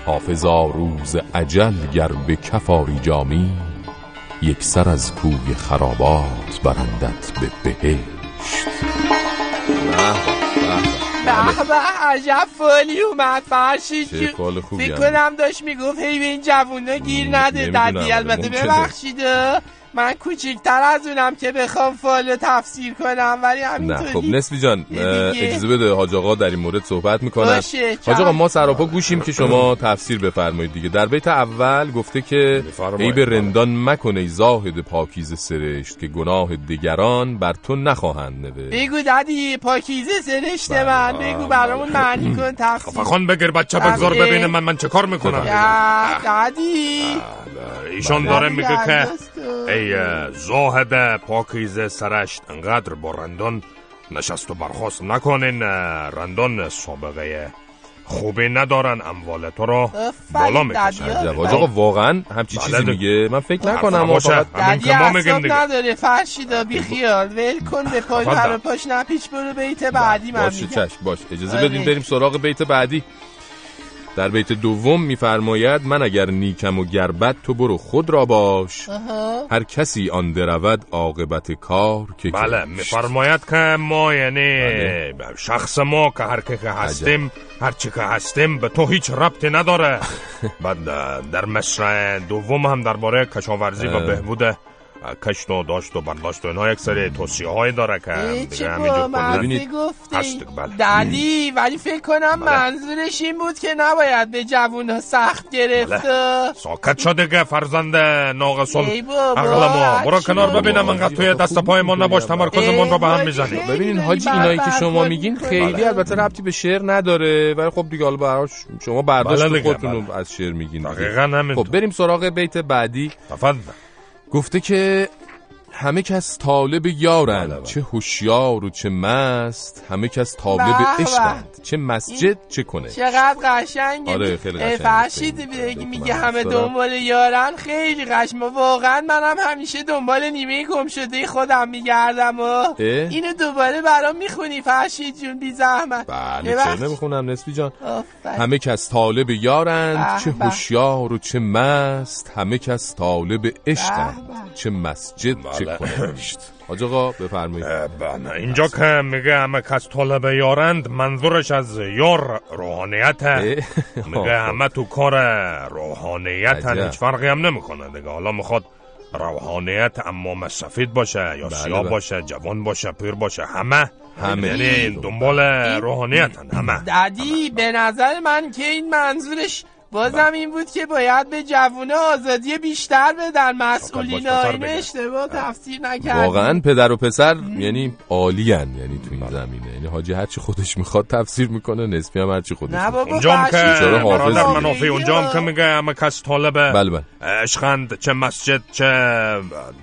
حافظا روز عجل گر به کفاری جامی یک سر از کوی خرابات برندت به بهشت. به به عجب فالی اومد فرشید فکر کنم داشت می‌گفت هی به این جوونا گیر نده. دردی البته ببخشید. من کوچیکتر از اونم که بخوام فال تفسیر کنم ولی همینطوری نه خب نسبی جان اجازه بده حاج آقا در این مورد صحبت می‌کنن. حاج آقا ما سراپا گوشیم که شما تفسیر بفرمایید دیگه. در بیت اول گفته که ای به رندان مکنه زاهد پاکیز سرشت که گناه دیگران بر تو نخواهند نوشت. بگو دادی پاکیزه سرشت من. بگو برامون معنی کن تفسیر. فخان بگیر بچه بگذار ببینه من من چه کار می‌کنم. دادی. ایشان داره میگه که زاهد پاکیزه سرشت. انقدر با رندان نشست و برخواست نکنین رندان سابقه خوبی ندارن اموال تو را بالا می‌کشن. آقا واقعا همچی چیزی میگه؟ من فکر نکنم باشه همین که ما میگیم دیگه. نداره فرشیدا بی خیال. ول کن به پای پر پاش نپیچ برو بیت بعدی من باشه چشم باش اجازه بدین بریم سراغ بیت بعدی. در بیت دوم میفرماید من اگر نیکم و گربت تو برو خود را باش. هر کسی آن درود عاقبت کار که بله میفرماید که ما یعنی شخص ما که هر که هستیم هر چی که هستیم به تو هیچ ربطی نداره. بعد در مصر دوم هم درباره کشاورزی و بهبود کشت و داشت و برداشت و اینها یک سری توصیه های داره که دیگه همینجور ببینید دادی ولی فکر کنم منظورش این بود که نباید به جوون ها سخت گرفته ساکت شده که فرزند ناقصل عقل ما. برو کنار ببینم انقدر توی دست پای ما نباش تمرکزمون رو به هم می‌زنی ببینین حاجی اینایی که شما میگین خیلی البته ربطی به شعر نداره ولی خب دیگه حالا براش شما برداشت خودتون از شعر میگین. دقیقاً همین خب بریم سراغ بیت بعدی. تفضل. گفته که همه کس طالب یارند. چه هوشیار و چه مست. همه کس طالب عشقند. چه مسجد چه کنه. چقدر قشنگه. آره خیلی قشنگه. فرشید میگه همه دنبال یارن. خیلی قشنگ. واقعا منم همیشه دنبال نیمه گم شده خودم میگردم و اینو دوباره برام می‌خونی فرشید جون بی زحمت. بله چه نمی‌خونم نسبی جان؟ همه کس طالب یارند. چه هوشیار و چه مست. همه کس طالب عشقند. چه مسجد چه کنشت حاج آقا بفرمایید. اینجا که میگه همه کس طالب یارند منظورش از یار روحانیت. میگه همه تو کار روحانیت هیچ فرقی هم نمی‌کنه دیگه. حالا می‌خواد روحانیت اما سفید باشه یا سیاه باشه جوان باشه پیر باشه همه. همه. یعنی دنبال روحانیت همه. دادی به نظر من که این منظورش بازم این بود که باید به جوونه آزادی بیشتر بدن مسئولین این اشتباه تفسیر نکرد واقعا پدر و پسر یعنی عالین یعنی تو این زمینه. یعنی حاجی هرچی خودش می‌خواد تفسیر می‌کنه نسبی هم هرچی خودش می‌خواد. اونجا هم که برادر منافی اونجا هم که میگه همه کس طالبه بله بله. عشقند چه مسجد چه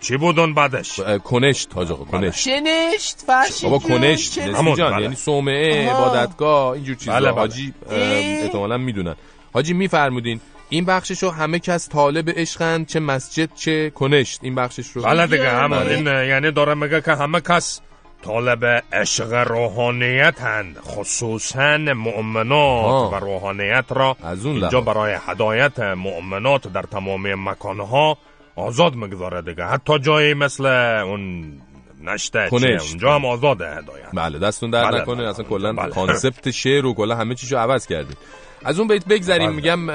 چی بودون بعدش؟ کنشت حاج آقا کنشت. چنشت فرشید بابا کنشت نسبی جان یعنی صومعه عبادتگاه اینجور چیزا. حاجی احتمالاً می‌دونن. حاجی میفرمودین این بخشش رو همه کس طالب عشقند چه مسجد چه کنشت. این بخشش رو بله. دیگه همون این یعنی داره میگه که همه کس طالب عشق روحانیت هند خصوصا مؤمنات و روحانیت را از اون اینجا برای هدایت مؤمنات در تمامی مکانها آزاد می‌گذاره دیگه. حتی جایی مثل اون نشته اونجا هم آزاده هدایت. بله دستون در بله نکنه بله اصلا کلا بله. کانسپت شعر و کلا همه چیشو عوض کردیم از اون بیت بگذریم میگم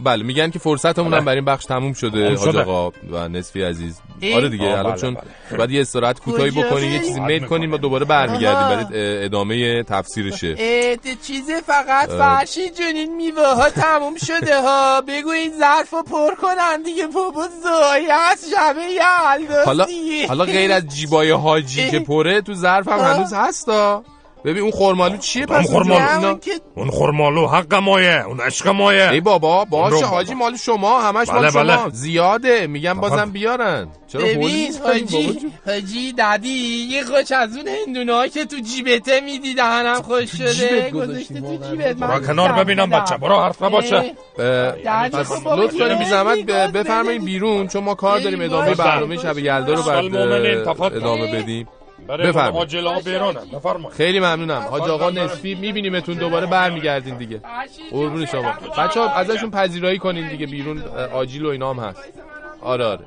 بله میگن که فرصتمون هم برای این بخش تموم شده حاج آقا و نصفی عزیز. آره دیگه الان چون بله. باید یه استراحت کوتاهی بکنیم یه چیزی میل کنیم و دوباره برمیگردیم برای ادامه تفسیرشه. چیز فقط فرشی جنین میوه ها تموم شده ها. بگو این ظرف رو پر کنن دیگه بابا زایی هست شبه حالا حالا غیر از جیبای حاجی که پره تو ظرف هم هنوز هستا. ببین اون خرمالو چیه پس؟ اون خرمالو اون خرمالو حق مایه اون عشق مایه. ای بابا باشه حاجی مال شما همش مال بله شما. بله. زیاده میگم بازم بیارن. چرا ببین حاجی حاجی دادی یه خوش از اون هندونه که تو جیبته میدی دهنم خوش شده گذاشته تو جیبت. برو کنار ببینم بچه برو حرف نباشه. پس خب لطف کنیم بیزمت بفرمایید بیرون چون ما کار داریم ادامه برنامه شب یلدا رو بعد ادامه بدیم. بفرمایید. خیلی ممنونم. حاج آقا نصفی میبینیمتون دوباره برمیگردین دیگه. قربون شما. بچه ها ازشون پذیرایی کنین دیگه. بیرون آجیل و اینام هست. آره آره.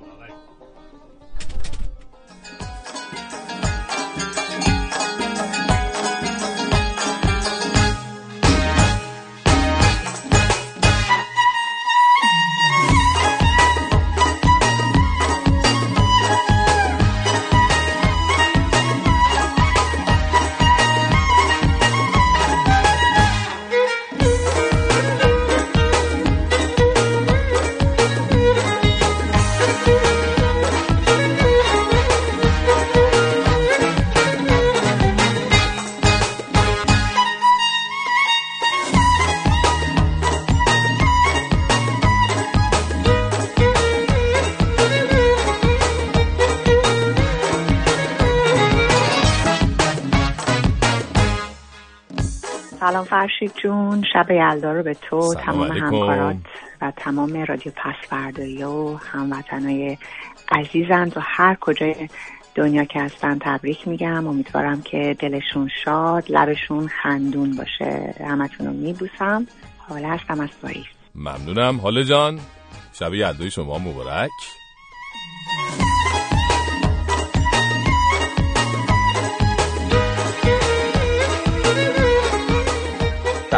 فرشید جون. شب یلدا رو به تو تمام همکارات و تمام رادیو پسفردایی و هموطنای عزیزند و هر کجای دنیا که هستن تبریک میگم. امیدوارم که دلشون شاد لبشون خندون باشه. همتون رو میبوسم. حالا هستم از پاییز. ممنونم. حالا جان شب یلدای شما مبارک.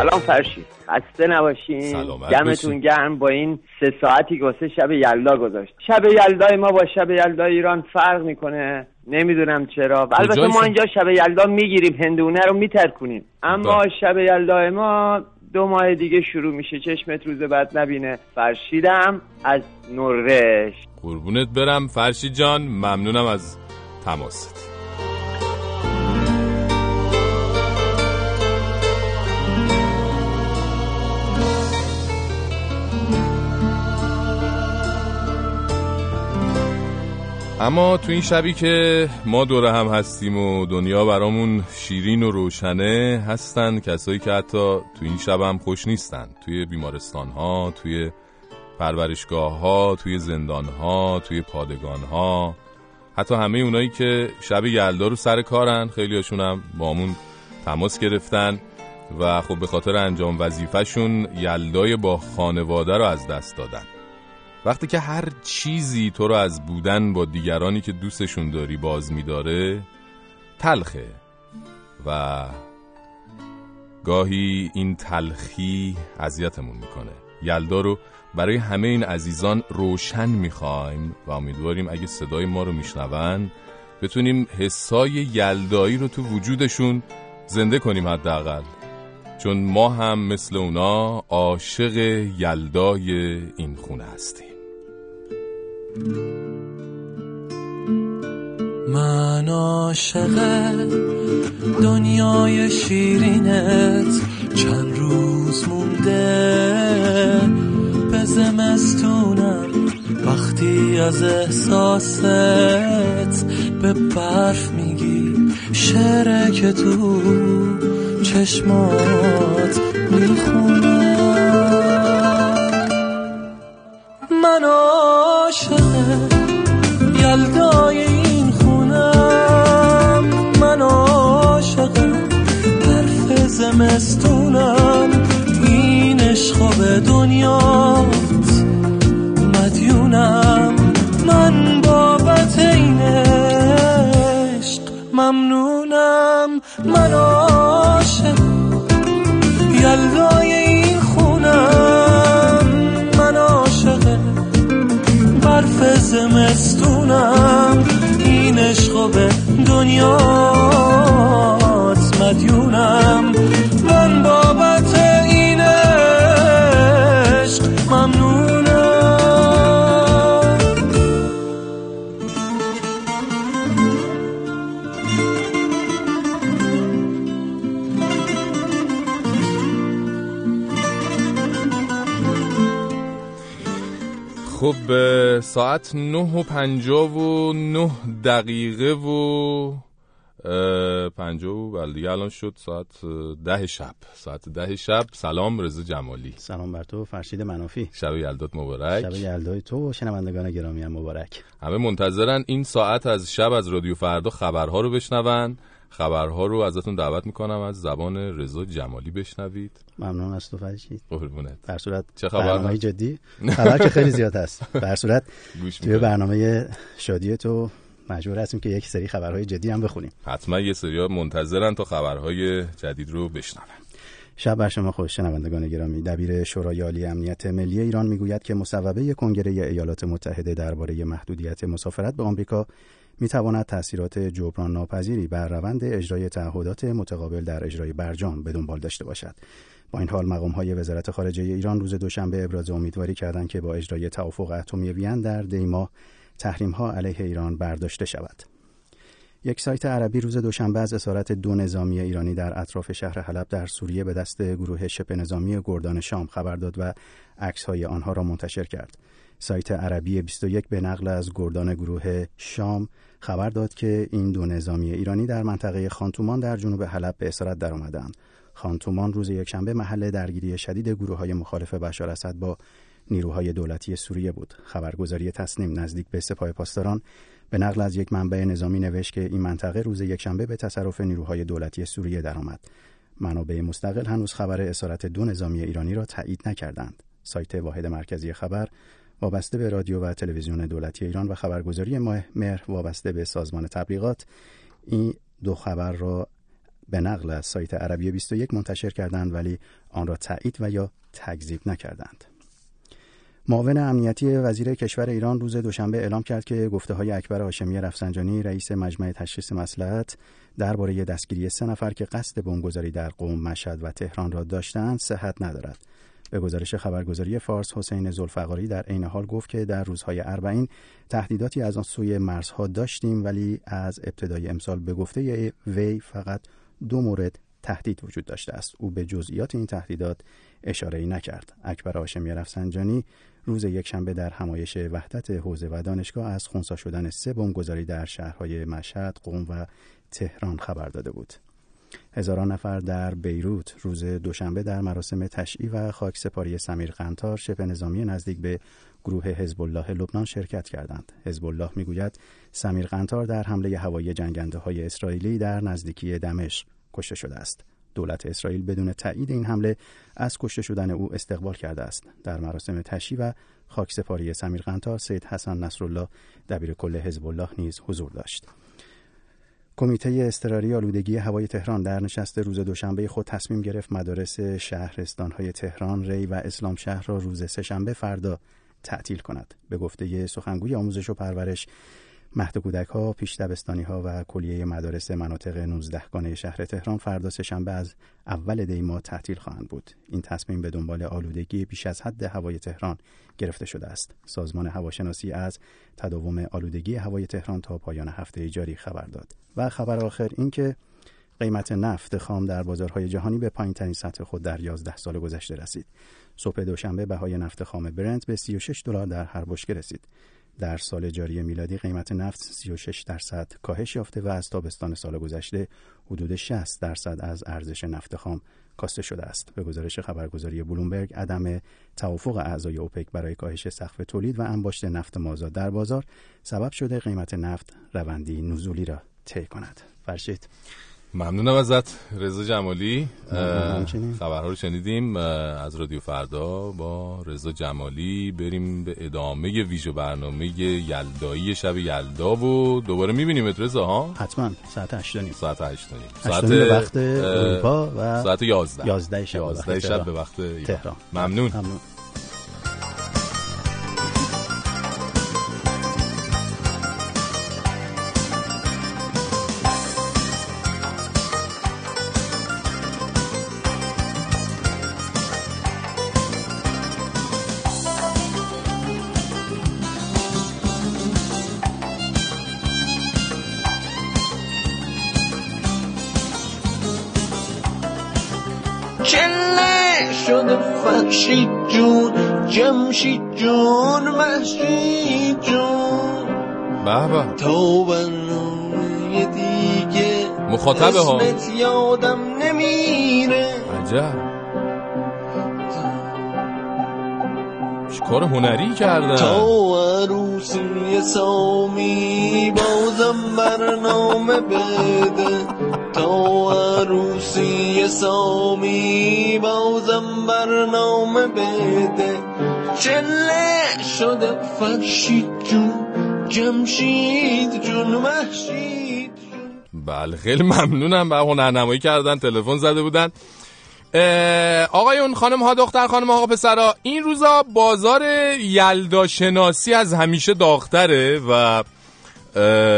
سلام فرشی. خسته نباشین. گمتون گرم با این سه ساعتی که واسه شب یلدا گذاشت. شب یلدای ما با شب یلدای ایران فرق می‌کنه. نمی‌دونم چرا. البته ما اینجا شب یلدا می‌گیریم. هندونه رو میترکونیم. اما با. شب یلدای ما دو ماه دیگه شروع میشه. چشمت روز بعد نبینه. فرشیدم از نروژ قربونت برم فرشید جان. ممنونم از تماست. اما تو این شبی که ما دور هم هستیم و دنیا برامون شیرین و روشنه هستن کسایی که حتی تو این شب هم خوش نیستن. توی بیمارستان ها توی پرورشگاه ها توی زندان ها توی پادگان ها حتی همه اونایی که شب یلدا رو سر کارن خیلی هاشون هم با همون تماس گرفتن و خب به خاطر انجام وظیفهشون یلدای با خانواده رو از دست دادن. وقتی که هر چیزی تو رو از بودن با دیگرانی که دوستشون داری باز میداره تلخه. و گاهی این تلخی اذیتمون می‌کنه. یلدا رو برای همه این عزیزان روشن می‌خوایم و امیدواریم اگه صدای ما رو میشنون بتونیم حسای یلدایی رو تو وجودشون زنده کنیم حداقل. چون ما هم مثل اونا عاشق یلدای این خونه هستیم. من عاشق دنیای شیرینت. چند روز مونده به زمستونم. وقتی از احساست به برف میگی. شعره که تو چشمات می‌خونم. من عاشق یلدای این خونم. من عاشق حرف زمستونم. این عشق به دنیات مدیونم. من بابت این عشق ممنونم. من عاشق یلدای این خونم. حرف زمستونم. این عشق به دنیات مدیونم خب ساعت نه و پنجاه و نه دقیقه و پنجه و بله دیگه الان شد ساعت ده شب. ساعت ده شب. سلام رضا جمالی. سلام بر تو فرشید منافی. شب یلدات مبارک. شب یلدای تو و شنوندگان گرامی هم مبارک. همه منتظرن این ساعت از شب از رادیو فردا خبرها رو بشنون. خبرها رو ازتون دعوت می‌کنم از زبان رضا جمالی بشنوید. ممنون از تو فرشید قربونت. در صورت چه خبر؟ برنامه جدی؟ خبر که خیلی زیاد هست. در صورت توی برنامه شادی تو مجبور هستیم که یک سری خبرهای جدی هم بخونیم. حتما یه سری منتظرن تا خبرهای جدید رو بشنون. شب بر شما خوش شنوندگان گرامی. دبیر شورای عالی امنیت ملی ایران می‌گوید که مصوبه کنگره ایالات متحده درباره محدودیت مسافرت به آمریکا می تواند تاثیرات جبران ناپذیری بر روند اجرای تعهدات متقابل در اجرای برجام به دنبال داشته باشد با این حال مقام های وزارت خارجه ایران روز دوشنبه ابراز امیدواری کردند که با اجرای توافق اتمی وین در دیما تحریم ها علیه ایران برداشته شود. یک سایت عربی روز دوشنبه از اسارت دو نظامی ایرانی در اطراف شهر حلب در سوریه به دست گروه شبه نظامی گردان شام خبر داد و عکس های آنها را منتشر کرد. سایت عربی 21 به نقل از گردان گروه شام خبر داد که این دو نظامی ایرانی در منطقه خانتومان در جنوب حلب به اسارت درآمدند. خانتومان روز یکشنبه محل درگیری شدید گروه های مخالف بشار اسد با نیروهای دولتی سوریه بود. خبرگزاری تصنیم نزدیک به سپاه پاسداران به نقل از یک منبع نظامی نوشت که این منطقه روز یکشنبه به تصرف نیروهای دولتی سوریه درآمد. منابع مستقل هنوز خبر اسارت دو نظامی ایرانی را تایید نکردند. سایت واحد مرکزی خبر وابسته به رادیو و تلویزیون دولتی ایران و خبرگزاری مهر وابسته به سازمان تبلیغات این دو خبر را به نقل از سایت عربی 21 منتشر کردند ولی آن را تایید و یا تکذیب نکردند. معاون امنیتی وزیر کشور ایران روز دوشنبه اعلام کرد که گفته های اکبر هاشمی رفسنجانی رئیس مجمع تشخیص مسلحت درباره دستگیری سه نفر که قصد بمبگذاری در قوم مشهد و تهران را داشتند صحت ندارد به گزارش خبرگزاری فارس حسین زلفقاری در عین حال گفت که در روزهای اربعین تهدیداتی از آن سوی مرزها داشتیم ولی از ابتدای امسال به گفته وی فقط دو مورد تهدید وجود داشته است او به جزئیات این تهدیدات اشاره ای نکرد اکبر هاشمی رفسنجانی روز یکشنبه در همایش وحدت حوزه و دانشگاه از خونسا شدن سه بمبگذاری در شهرهای مشهد، قم و تهران خبر داده بود. هزاران نفر در بیروت روز دوشنبه در مراسم تشییع و خاک سپاری سمیر قنتار شبه نظامی نزدیک به گروه حزب الله لبنان شرکت کردند. حزب الله می‌گوید سمیر قنتار در حمله هوایی جنگنده های اسرائیلی در نزدیکی دمشق کشته شده است. دولت اسرائیل بدون تایید این حمله از کشته شدن او استقبال کرده است در مراسم تشییع و خاکسپاری سمیر قنتار سید حسن نصرالله دبیر کل حزب الله نیز حضور داشت کمیته اضطراری آلودگی هوای تهران در نشست روز دوشنبه خود تصمیم گرفت مدارس شهرستانهای تهران، ری و اسلام شهر را روز سهشنبه فردا تعطیل کند. به گفته سخنگوی آموزش و پرورش مهد کودک ها، پیش دبستانی ها و کلیه مدارس مناطق 19 گانه شهر تهران فردا سهشنبه از اول دی ماه تعطیل خواهند بود. این تصمیم به دنبال آلودگی بیش از حد هوای تهران گرفته شده است. سازمان هواشناسی از تداوم آلودگی هوای تهران تا پایان هفته جاری خبر داد. و خبر آخر اینکه قیمت نفت خام در بازارهای جهانی به پایین ترین سطح خود در 11 سال گذشته رسید. صبح دوشنبه بهای نفت خام برنت به 36 دلار در هر بشکه رسید. در سال جاری میلادی قیمت نفت 36 درصد کاهش یافته و از تابستان سال گذشته حدود 60 درصد از ارزش نفت خام کاسته شده است. به گزارش خبرگزاری بلومبرگ عدم توافق اعضای اوپک برای کاهش سقف تولید و انباشت نفت مازاد در بازار سبب شده قیمت نفت روندی نزولی را طی کند. فرشید ممنونم ازت رضا جمالی. خبرها رو شنیدیم. از رادیو فردا با رضا جمالی بریم به ادامه ویژه برنامه یلدایی شب یلدا و دوباره می‌بینیم رضا ها؟ حتما. ساعت 8 ساعت 8 ساعت وقت اروپا و ساعت 11 11 شب, 11 شب به وقت تهران. ممنون, ممنون. به تا برنامه دیگه مخاطبه ها. یادم نمیره. عجب. کار هنری کردن. تا عروسی سامی بازم برنامه بده. تا عروسی سامی بازم برنامه بده. چله شده فرشید جون جمشید جون محشید بله خیلی ممنونم. به هنرنمایی کردن تلفن زده بودن. آقایون خانم ها دختر خانم ها پسرا این روزا بازار یلدا شناسی از همیشه داختره و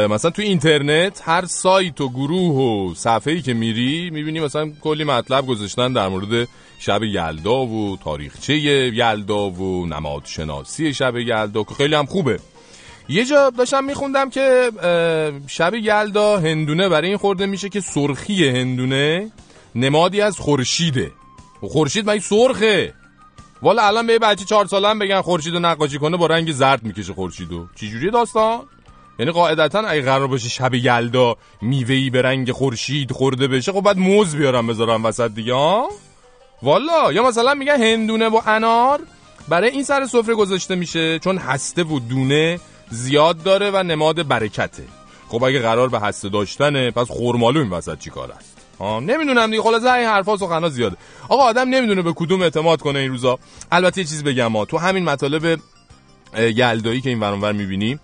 مثلا تو اینترنت هر سایت و گروه و صفحه ای که میری می‌بینی مثلا کلی مطلب گذاشتن در مورد شب یلدا و تاریخچه یلدا و نماد شناسی شب یلدا که خیلی هم خوبه. یه جا داشتم میخوندم که شب یلدا هندونه برای این خورده میشه که سرخی هندونه نمادی از خورشیده. و خورشید من سرخه؟ والا الان به بچه چهار ساله هم بگن خورشید رو نقاشی کنه با رنگ زرد می‌کشه خورشیدو. چی جوری داستان؟ یعنی قاعدتا اگه قرار باشه شب یلدا میوهی به رنگ خورشید خورده بشه خب بعد موز بیارم بذارم وسط دیگه والا؟ یا مثلا میگن هندونه و انار برای این سر سفره گذاشته میشه چون هسته و دونه زیاد داره و نماد برکته. خب اگه قرار به هسته داشتنه پس خورمالو این وسط چی کار است؟ نمی‌دونم دیگه خلاصه این حرفا سخنا زیاده. آقا آدم نمی‌دونه به کدوم اعتماد کنه این روزا. البته یه چیز بگم ما تو همین مطالب یلدایی که این ورانور می‌بینی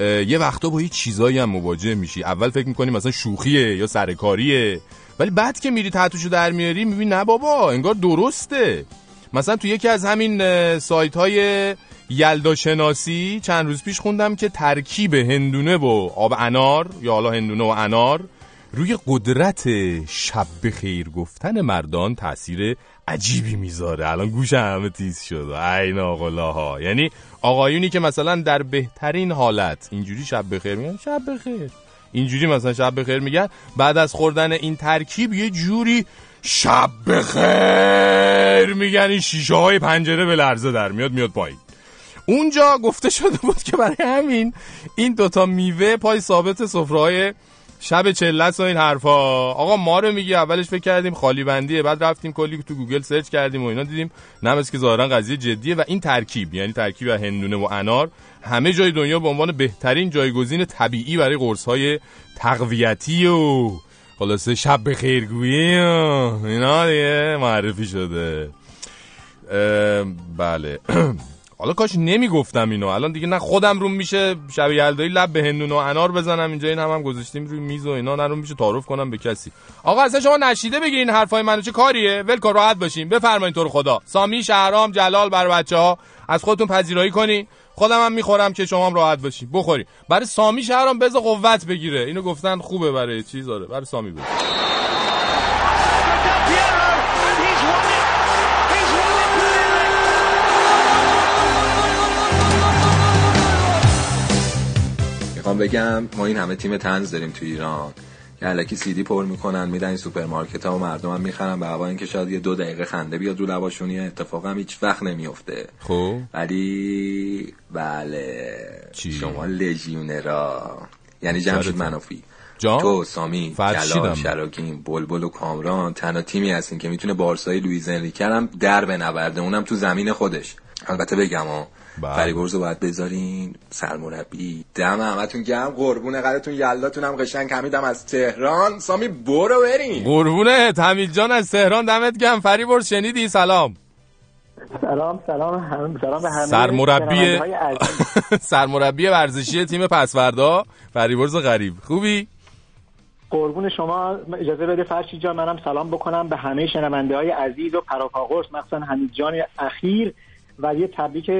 یه وقتا با یه چیزایی هم مواجه میشی. اول فکر می‌کنی مثلا شوخیه یا سرکاریه. ولی بعد که میری تحتشو در میاری می‌بینی نه بابا انگار درسته. مثلا تو یکی از همین سایت های یلدا شناسی چند روز پیش خوندم که ترکیب هندونه و آب انار یا حالا هندونه و انار روی قدرت شب خیر گفتن مردان تاثیر عجیبی می‌ذاره. الان گوش همه تیز شد. عین آقلاها یعنی آقایونی که مثلا در بهترین حالت اینجوری شب بخیر میگن شب بخیر اینجوری مثلا شب بخیر میگن بعد از خوردن این ترکیب یه جوری شب بخیر میگن. این شیشه های پنجره به لرزه در میاد میاد پایین. اونجا گفته شده بود که برای همین این دوتا میوه پای ثابت سفره شب چله‌س و این حرفا. آقا ما رو میگی اولش فکر کردیم خالی بندیه بعد رفتیم کلی تو گوگل search کردیم و اینا دیدیم نه که ظاهرا قضیه جدیه و این ترکیب یعنی ترکیب هندونه و انار همه جای دنیا به عنوان بهترین جایگزین طبیعی برای قرص های تقویتی و خلاصه شب به اینا دیگه معرفی شده. بله. حالا کاش نمی‌گفتم اینو. الان دیگه نه خودم روم میشه شب یلدایی لب به هندون و انار بزنم اینجا این هم, هم گذاشتیم روی میز و اینا نه میشه تعارف کنم به کسی. آقا اصلا شما نشیده بگیرین حرفای منو چه کاریه؟ ول کن راحت باشین بفرمایید تو خدا. سامی شهرام جلال بر بچه ها از خودتون پذیرایی کنین خودم هم می‌خورم که شما هم راحت باشین بخوری برای سامی شهرام بز قوت بگیره. اینو گفتن خوبه برای چیز داره. برای سامی بگیره می‌خوام بگم ما این همه تیم طنز داریم تو ایران. که الکی سی‌دی پر می‌کنن میدن این سوپرمارکت ها و مردم هم می‌خرن به هوا. اینکه شاید یه دو دقیقه خنده بیاد رو لباشون یه اتفاق هم هیچ وقت نمیفته. خب. ولی بله. چی؟ شما لژیونرا. یعنی جمشید منافی. جان؟ تو سامی کلا شراکین بلبل و کامران تنها تیمی هستین که می‌تونه بارسای لوئیز انریکه هم در بنورده. اونم تو زمین خودش. البته بگم ها فریبرز رو باید بذارین. سرمربی. دم همتون گرم. قربون قدرتون یلاتون هم قشنگ. حمیدم از تهران. سامی برو بریم. قربونه حمید جان از تهران دمت گرم. فریبرز شنیدی؟ سلام. سلام سلام. هم سلام به همه سرمربی سرمربی ورزشی تیم پسوردا. فریبرز غریب. خوبی؟ قربون شما. اجازه بده فرشی جان منم سلام بکنم به همه شنونده های عزیز و پراپاگورس. مخصوصا حمید جان اخیر. و یه تبریک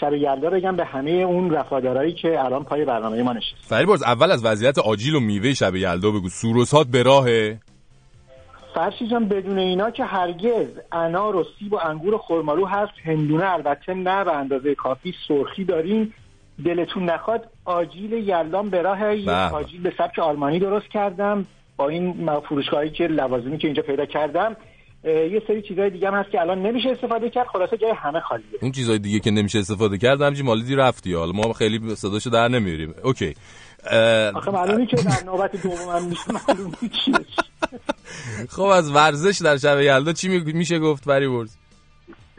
شب یلدا بگم به همه اون وفادارایی که الان پای برنامه ما نشست فریبرز اول از وضعیت آجیل و میوه شب یلدا بگو. سوروسات به راهه؟ فرشی جان بدون اینا که هرگز انار و سیب و انگور و خرمالو هست هندونه البته نه به اندازه کافی سرخی داریم. دلتون نخواد آجیل یلدان به راه یک آجیل به سبک آلمانی درست کردم. با این فروشگاهی که لوازمی که اینجا پیدا کردم. یه سری چیزای دیگه هم هست که الان نمیشه استفاده کرد خلاصه جای همه خالیه. اون چیزای دیگه که نمیشه استفاده کرد همچین مالیدی رفتی. حالا ما خیلی صداشو در نمیاریم. اوکی. آخه معلومی که در نوبت دوم هم میشه معلومی چیه خب از ورزش در شب یلدا چی میشه گفت؟ ورز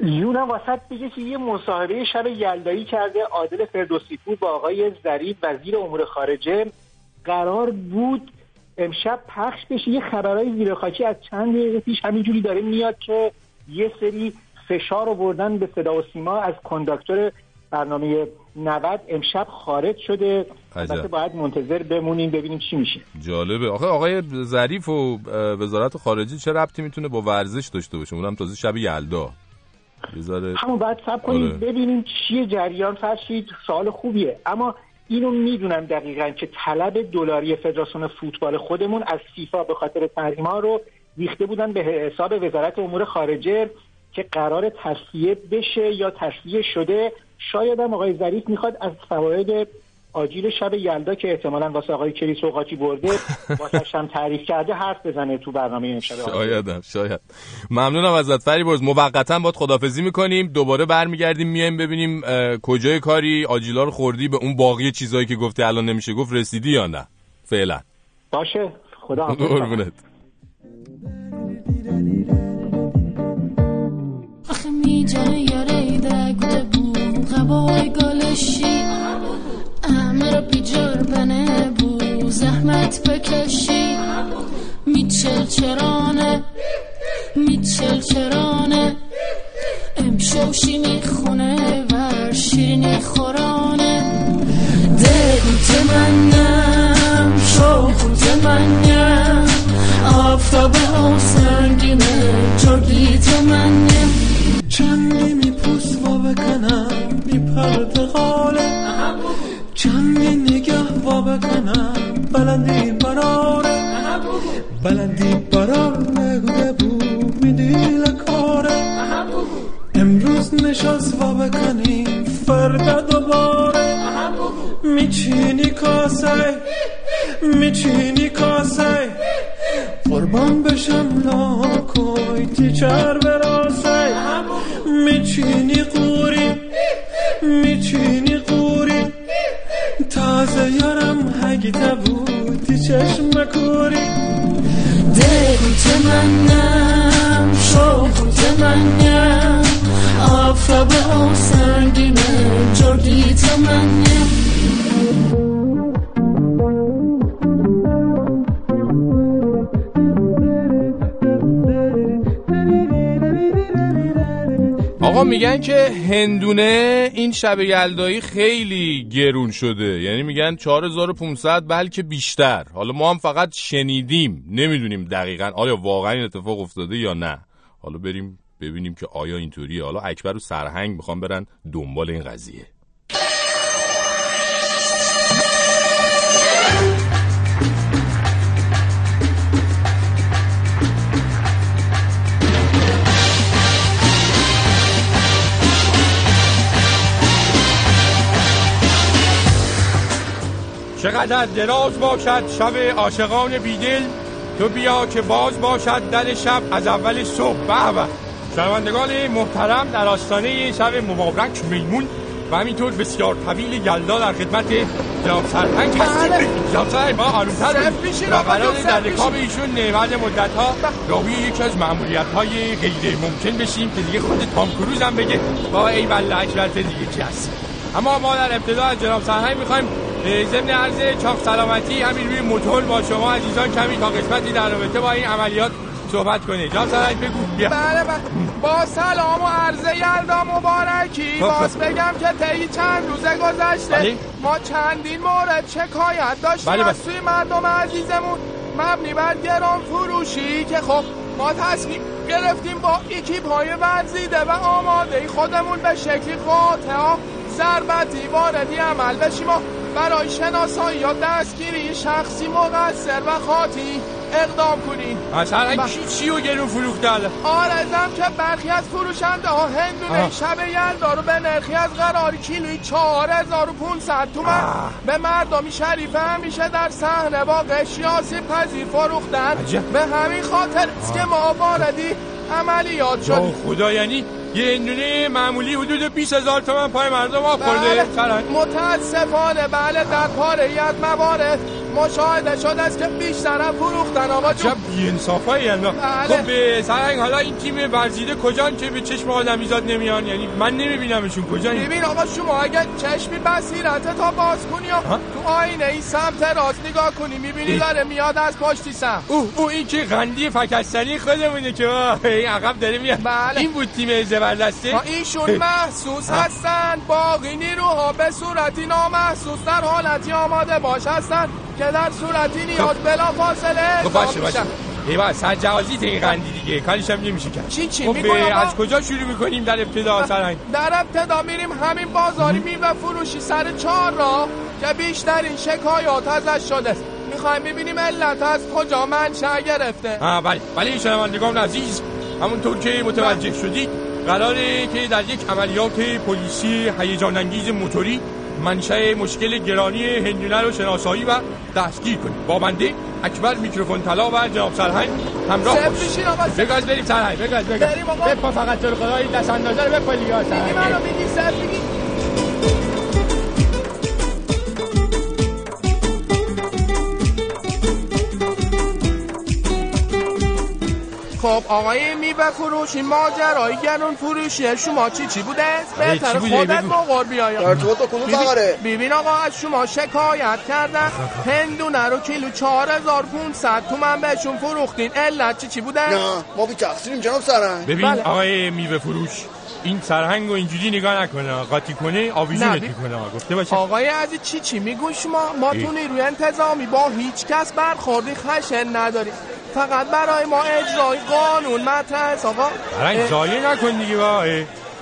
یونم واسط بگه که یه مصاحبه شب یلدایی کرده عادل فردوسی پور با آقای ظریف وزیر امور خارجه. قرار بود امشب پخش بشه. یه خبرهای زیر خاکی از چند دقیقه پیش همینجوری داره میاد که یه سری فشار آوردن به صدا و سیما از کنداکتور برنامه 90 امشب خارج شده. البته باید منتظر بمونیم ببینیم چی میشه. جالبه. آخه آقای ظریف و وزارت خارجه چه ربطی می‌تونه با ورزش داشته باشه؟ اونم تازه شب یلدا. همون بعد سب کنیم. آره. ببینیم چیه جریان. فرشید سوال خوبیه. اما اینو می‌دونم دقیقا که طلب دلاری فدراسیون فوتبال خودمون از فیفا به خاطر تحریم ها رو ریخته بودن به حساب وزارت امور خارجه که قرار تصفیه بشه یا تصفیه شده. شاید هم آقای ظریف می‌خواد از فواید آجیل شب یلدا که احتمالا واسه آقای کریس اوقاتی برده واسه هم تعریف کرده حرف بزنه تو برنامه این شب. شاید شاید. ممنونم ازت فری برز. موقتا باید خدافزی می‌کنیم. دوباره برمیگردیم میایم ببینیم کجای کاری. آجیلا رو خوردی به اون باقی چیزایی که گفتی الان نمیشه گفت رسیدی یا نه؟ فعلا. باشه. خدا قربونت. آخه می یاره بو. گلشی رو بیجار بنه بو. زحمت بکشی. میچل چرانه. میچل چرانه. امشوشی می‌خونه و شیرینی خورانه. دل منم شوخوت منم. آفتاب ها سنگینه جرگی منم. چندی میپوس و بکنم. بی پرتقاله چندی نگه وا بکنم. بلندی براره بلندی برار نگوده بود. میدی لکاره امروز نشست وا بکنی. فردا دوباره. میچینی کاسه. میچینی کاسه. قربان بشم لاکوی تیچر براسه میچینی قوری. میچینی قوری. تازه یارم هگی بودی چشم کوری دل منم شوق منم آفتاب و سنگینه جردی منم. میگن که هندونه این شب یلدایی خیلی گرون شده. یعنی میگن 4500 بلکه بیشتر. حالا ما هم فقط شنیدیم نمی‌دونیم دقیقا آیا واقعا این اتفاق افتاده یا نه. حالا بریم ببینیم که آیا اینطوریه. حالا اکبر و سرهنگ می‌خوام برن دنبال این قضیه. چقدر دراز باشد شب عاشقان بیدل تو بیا که باز باشد در شب از اول صبح. به به. شنوندگان محترم در آستانه شب مبارک میمون و همینطور بسیار طویل یلدا در خدمت جناب سرهنگ هستیم. بله. جناب سرهنگ ما آرومتر و قرار در رکاب ایشون بعد مدت ها راوی یکی از معمولیت های غیر ممکن بشیم که دیگه خود تام کروز هم بگه با ای بله اکبرت دیگه چی هست؟ اما ما در ابتدا از جناب سرهنگ می‌خوایم ضمن عرض چاق سلامتی همین روی موتور با شما عزیزان کمی تا قسمتی در رابطه با این عملیات صحبت کنید جناب سرهنگ بگو. بیا. بله بله. با سلام و عرض یلدا مبارکی. خب، باز خب. بگم که طی چند روزه گذشته بله. ما چندین مورد شکایت داشتیم بله، بله. از سوی مردم عزیزمون. مبنی بر گران فروشی که خب ما تصمیم گرفتیم با اکیپ های ورزیده و آماده خودمون به شکلی قاطع ضربتی واردی عمل بشیم و برای شناسایی یا دستگیری شخصی مقصر و خاطی اقدام کنین مثلا کی چی و گرون فروخته آرزم که برخی از فروشنده ها هندونه شب یلدا رو به نرخی از قرار کیلوی 4500 تومن. به مردمی شریف همیشه در صحنه با قشیاسی پذیر فروختن. به همین خاطر است که ما واردی عملیات شد خدا یعنی یه اندونه معمولی حدود 20 هزار تومن پای مردم آب خورده بله. متاسفانه بله در پاره از موارد مشاهده شده است که بیشتر فروختن آقا جون. بی انصافایی بله. خب به سرنگ حالا این تیم ورزیده کجان که به چشم آدمیزاد نمیان؟ یعنی من نمیبینمشون کجا ببین آقا شما اگه چشمی بصیرت تا باز کنی تو آینه این سمت راست نگاه کنی می‌بینی داره میاد از پشتی سم. او او این که غندی فکستنی خودمونه که این عقب داره میاد. بله. این بود تیم زبردسته ایشون محسوس هستن. باقی نیروها به صورتی نامحسوس در حالتی آماده باش هستن که در صورتی خب. بلا فاصله خب باشه باشه. ایوا سرجوازی این قندی دیگه. کارش هم نمیشه کرد چی چی؟ خب از کجا شروع می‌کنیم در ابتدا سرنگ؟ در ابتدا میریم همین بازاری میوه فروشی سر چهار را که بیشترین شکایات ازش شده. می‌خوایم ببینیم علت از کجا منشأ گرفته. آه بله. بله شنوندگان عزیز همونطور که متوجه شدید قراره که در یک عملیات پلیسی هیجان انگیز موتوری منشأ مشکل گرانی هندونه رو شناسایی و دستگیر کنیم. با بنده اکبر میکروفون طلا و جناب سرهنگ همراه باش بگاز بریم سرهنگ بگاز بریم آقا. بپا فقط تو خدا این دست اندازه رو بپا سرهنگ منو سر خب آقای میوه فروش این ماجرای گرون فروشی. شما چی چی بوده؟ بهتر خودت مقر بیایا در تو کدوم فقره؟ ببین آقا از شما شکایت کردن. هندونه رو کیلو 4500 تومن بهشون فروختین. علت چی چی بوده؟ نه ما بی تقصیریم جناب سرهنگ. ببین بله. آقای میوه فروش این سرهنگ رو اینجوری نگاه نکنه. قاطی کنه آویزونت می‌کنه. گفته باشه. آقای عزیز چی چی میگون شما؟ ما تو نیروی انتظامی با هیچ کس برخوردی خشن نداریم. فقط برای ما اجرای قانون مطرح است آقا. برای زایه نکن دیگه با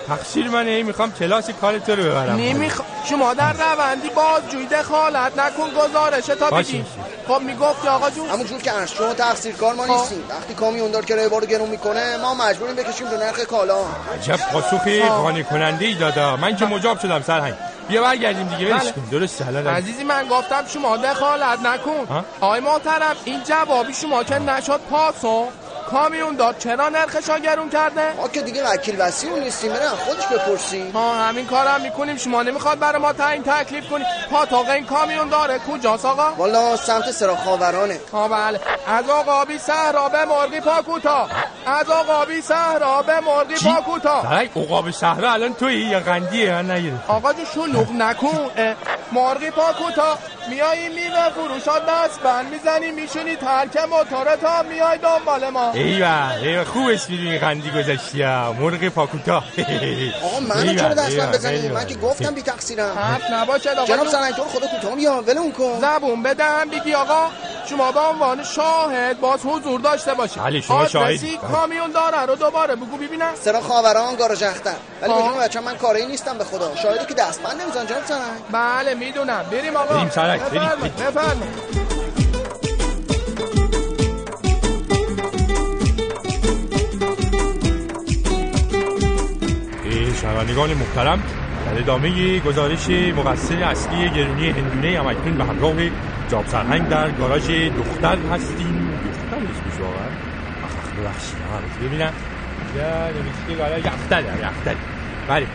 تقصیر منه می‌خوام کلاس کار تو رو ببرم. نمیخ... شما در روندی بازجوی دخالت نکن گزارش تا بگی خب می‌گفتی آقا جون همون جور که ارز شما تقصیر کار ما نیستیم وقتی کامیون دار کرایه بارو گرون می‌کنه ما مجبوریم بکشیم رو نرخ کالا. عجب پاسخی قانع کننده ای دادا. من که مجاب شدم سرهنگ. بیا برگردیم دیگه ولش کن. درست حالا عزیزی من گفتم شما دخالت نکن. آی محترم این جوابی شما که نشد پاسو کامیون داد چرا نرخش گرون کرده؟ ما که دیگه وکیل وسیع نیستیم برن خودش بپرسی ها همین کارم هم می‌کنیم شما نمی‌خواد برای ما تعیین تکلیف کنی. پاتاق این کامیون داره. کجاست آقا؟ والا سمت سراخاورانه ها بله. از آقابی صحرا به مرغی پاکوتا از آقابی صحرا به مرغی پاکوتا سرک عقاب صحرا الان توی یا غندیه یا نگیره آقا جو شلوغ نکن. مرغی پاکوتا میایی میوه فروشا دست بند می‌زنی میشونی ترک موتور تا میای دنبال ما. ایوه ایوه خوب اسمیری غندی گذاشتی مرغ پاکوتا آقا من چرا دست بند بزنی من که گفتم بی تقصیرم حرف نباشه آقا جناب سرنگ تو خدا کوتاه بیا ولون کن زبون بدم بگی آقا شما به عنوان شاهد باز حضور داشته باشید بله شما شاهد کامیون داره رو دوباره بگو ببینم سرا خاوران گاراژ اختر ولی بدون بچه من کاری نیستم به خدا شاهدی که دست بند نمیزن جناب سرنگ بله می‌دونم بریم آقا بریم سرنگ بریم بفرمایید شنوندگان محترم در ادامه گزارش مقصر اصلی گرونی هندونه امکنون به همراه جاب سرهنگ در گاراژ دختر هستیم. دختر اسمش واقعا ببخشید ببینم. یا نوشته گاراژ یختر یختر بله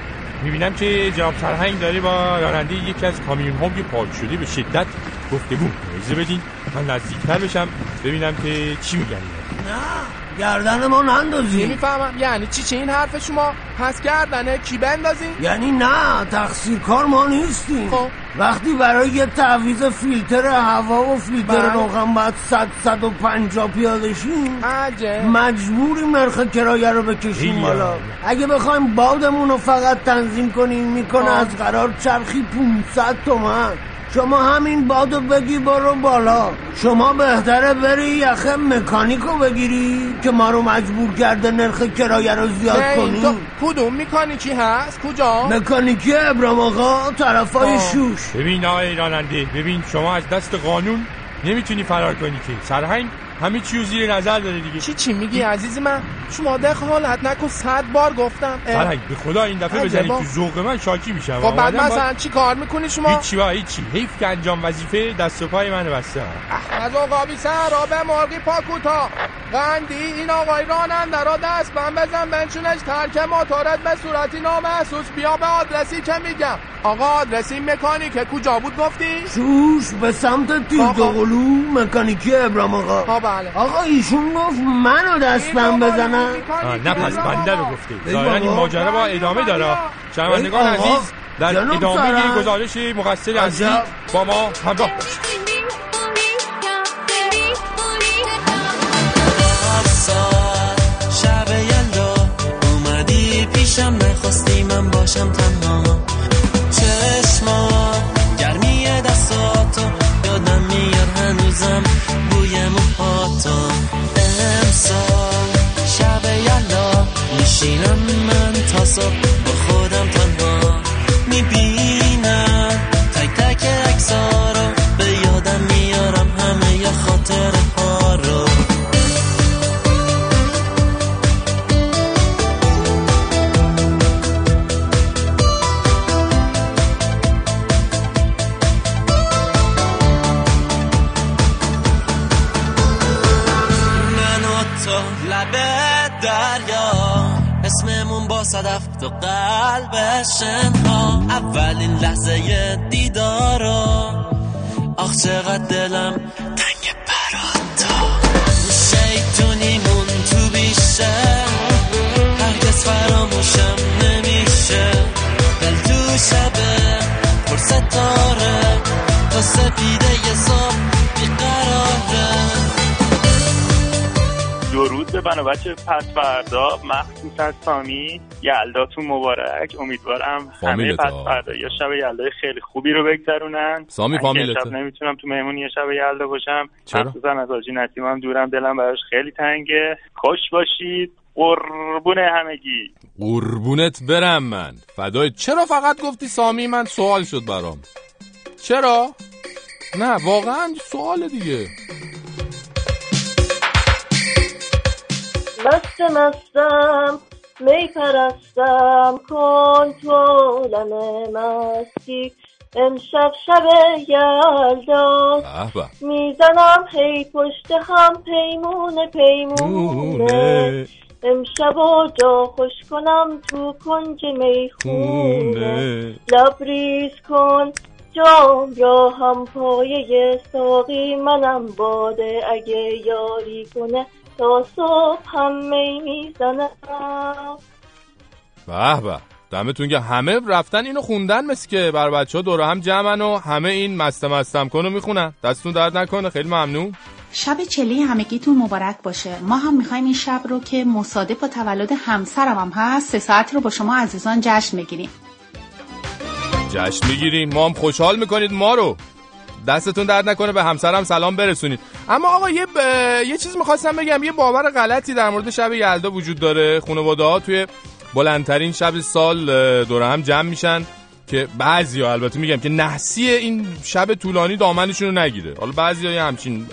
می‌بینم که جناب سرهنگ داره با راننده یکی از کامیون ها پارک شده به شدت گفتگو اجازه بدین من نزدیکتر بشم ببینم که چی میگن. نه. گردن ما نندازی نمی‌فهمم. یعنی چی چه این حرف شما؟ پس گردنه کی بندازی یعنی نه تقصیر کار ما نیستیم. خب. وقتی برای یه تعویض فیلتر هوا و فیلتر روغن باید صد صد و پنجا پیاده شیم مجبوریم نرخ کرایه رو بکشیم بالا. اگه بخوایم بادمون رو فقط تنظیم کنیم می‌کنه از قرار چرخی 500 تومن. شما همین بادو بگی برو بالا. شما بهتره بری یخه مکانیکو بگیری که ما رو مجبور کرده نرخ کرایه رو زیاد کنی. تو کدوم مکانیکی هست؟ کجا؟ مکانیکی ابرام آقا طرفای شوش. ببین آقای راننده ببین شما از دست قانون نمی‌تونی فرار کنی که. سرهنگ همه چیو زیر نظر داره دیگه. چی چی میگی عزیز من؟ شما دخالت نکن صد بار گفتم. فرنگ به خدا این دفعه بزنی تو ذوق من شاکی میشم. خب بعد مثلا چی کار می‌کنی شما؟ هیچی با هیچی. حیف که انجام وظیفه دست و پای من بسته. از آقابی سر به مرغی پاکوتا قندی این آقای راننده را دست من بزن بنشونش ترک موتورت به صورتی نامحسوس. بیا به آدرسی که میگم. آقا آدرسی مکانیک کجا بود گفتی؟ شوش به سمت تیردقلو مکانیکی ابرام آقا. بله. آقا ایشون گفت منو دستم بزنم نه پس بنده رو گفتی. ظاهرا این ماجرا با ادامه داره. شنوندگان عزیز در ادامه گزارش مقصر عزیز با ما همراه شب یلدا اومدی پیشم نخواستی من باشم تنها. هنوزم بوی موهاتو امسال شب یلا میشینم من تا صبح با خودم تنها. می‌بینم تو قلب شنها. اولین لحظه دیدارا. آخ چقدر دلم تنگ تو شیطونیمون تو بیشه. هرگز فراموشم نمیشه. دل تو شبه پر ستاره تا سپیده یه صبح درود به بنا بچه پس فردا مخصوصا سامی یلداتون مبارک. امیدوارم همه پس فردا یا شب یلدای خیلی خوبی رو بگذرونن. سامی فامیلته شب نمی‌تونم تو مهمونی یه شب یلدا باشم. چرا؟ مخصوصا از آجی نسیم هم دورم دلم براش خیلی تنگه. خوش باشید. قربون همگی. قربونت برم من. فدای چرا فقط گفتی سامی؟ من سوال شد برام. چرا؟ نه واقعا سوال دیگه. مست مستم می پرستم کنترلم مستی. امشب شب یلدا می‌زنم هی پشت هم پیمونه. پیمونه امشب و جا خوش کنم تو کنج می‌خونه. لبریز کن جام را هم پایه ساقی منم باده اگه یاری کنه. تا صبح هم می می‌زنم به به. دمتون که همه رفتن اینو خوندن مثل که بر بچه ها دور هم جمعن و همه این مست مستم کنو می‌خونن. دستون درد نکنه. خیلی ممنون. شب چلی همگیتون مبارک باشه. ما هم می‌خوایم این شب رو که مصادف با تولد همسرم هم هست سه ساعت رو با شما عزیزان جشن بگیریم جشن می‌گیریم. ما هم خوشحال می‌کنید ما رو. دستتون درد نکنه به همسرم سلام برسونید. اما آقا یه, ب... یه چیز می‌خواستم بگم یه باور غلطی در مورد شب یلدا وجود داره. خانواده ها توی بلندترین شب سال دور هم جمع میشن. که بعضی ها البته میگم که نحسی این شب طولانی دامنشون رو نگیره. حالا بعضی های همچین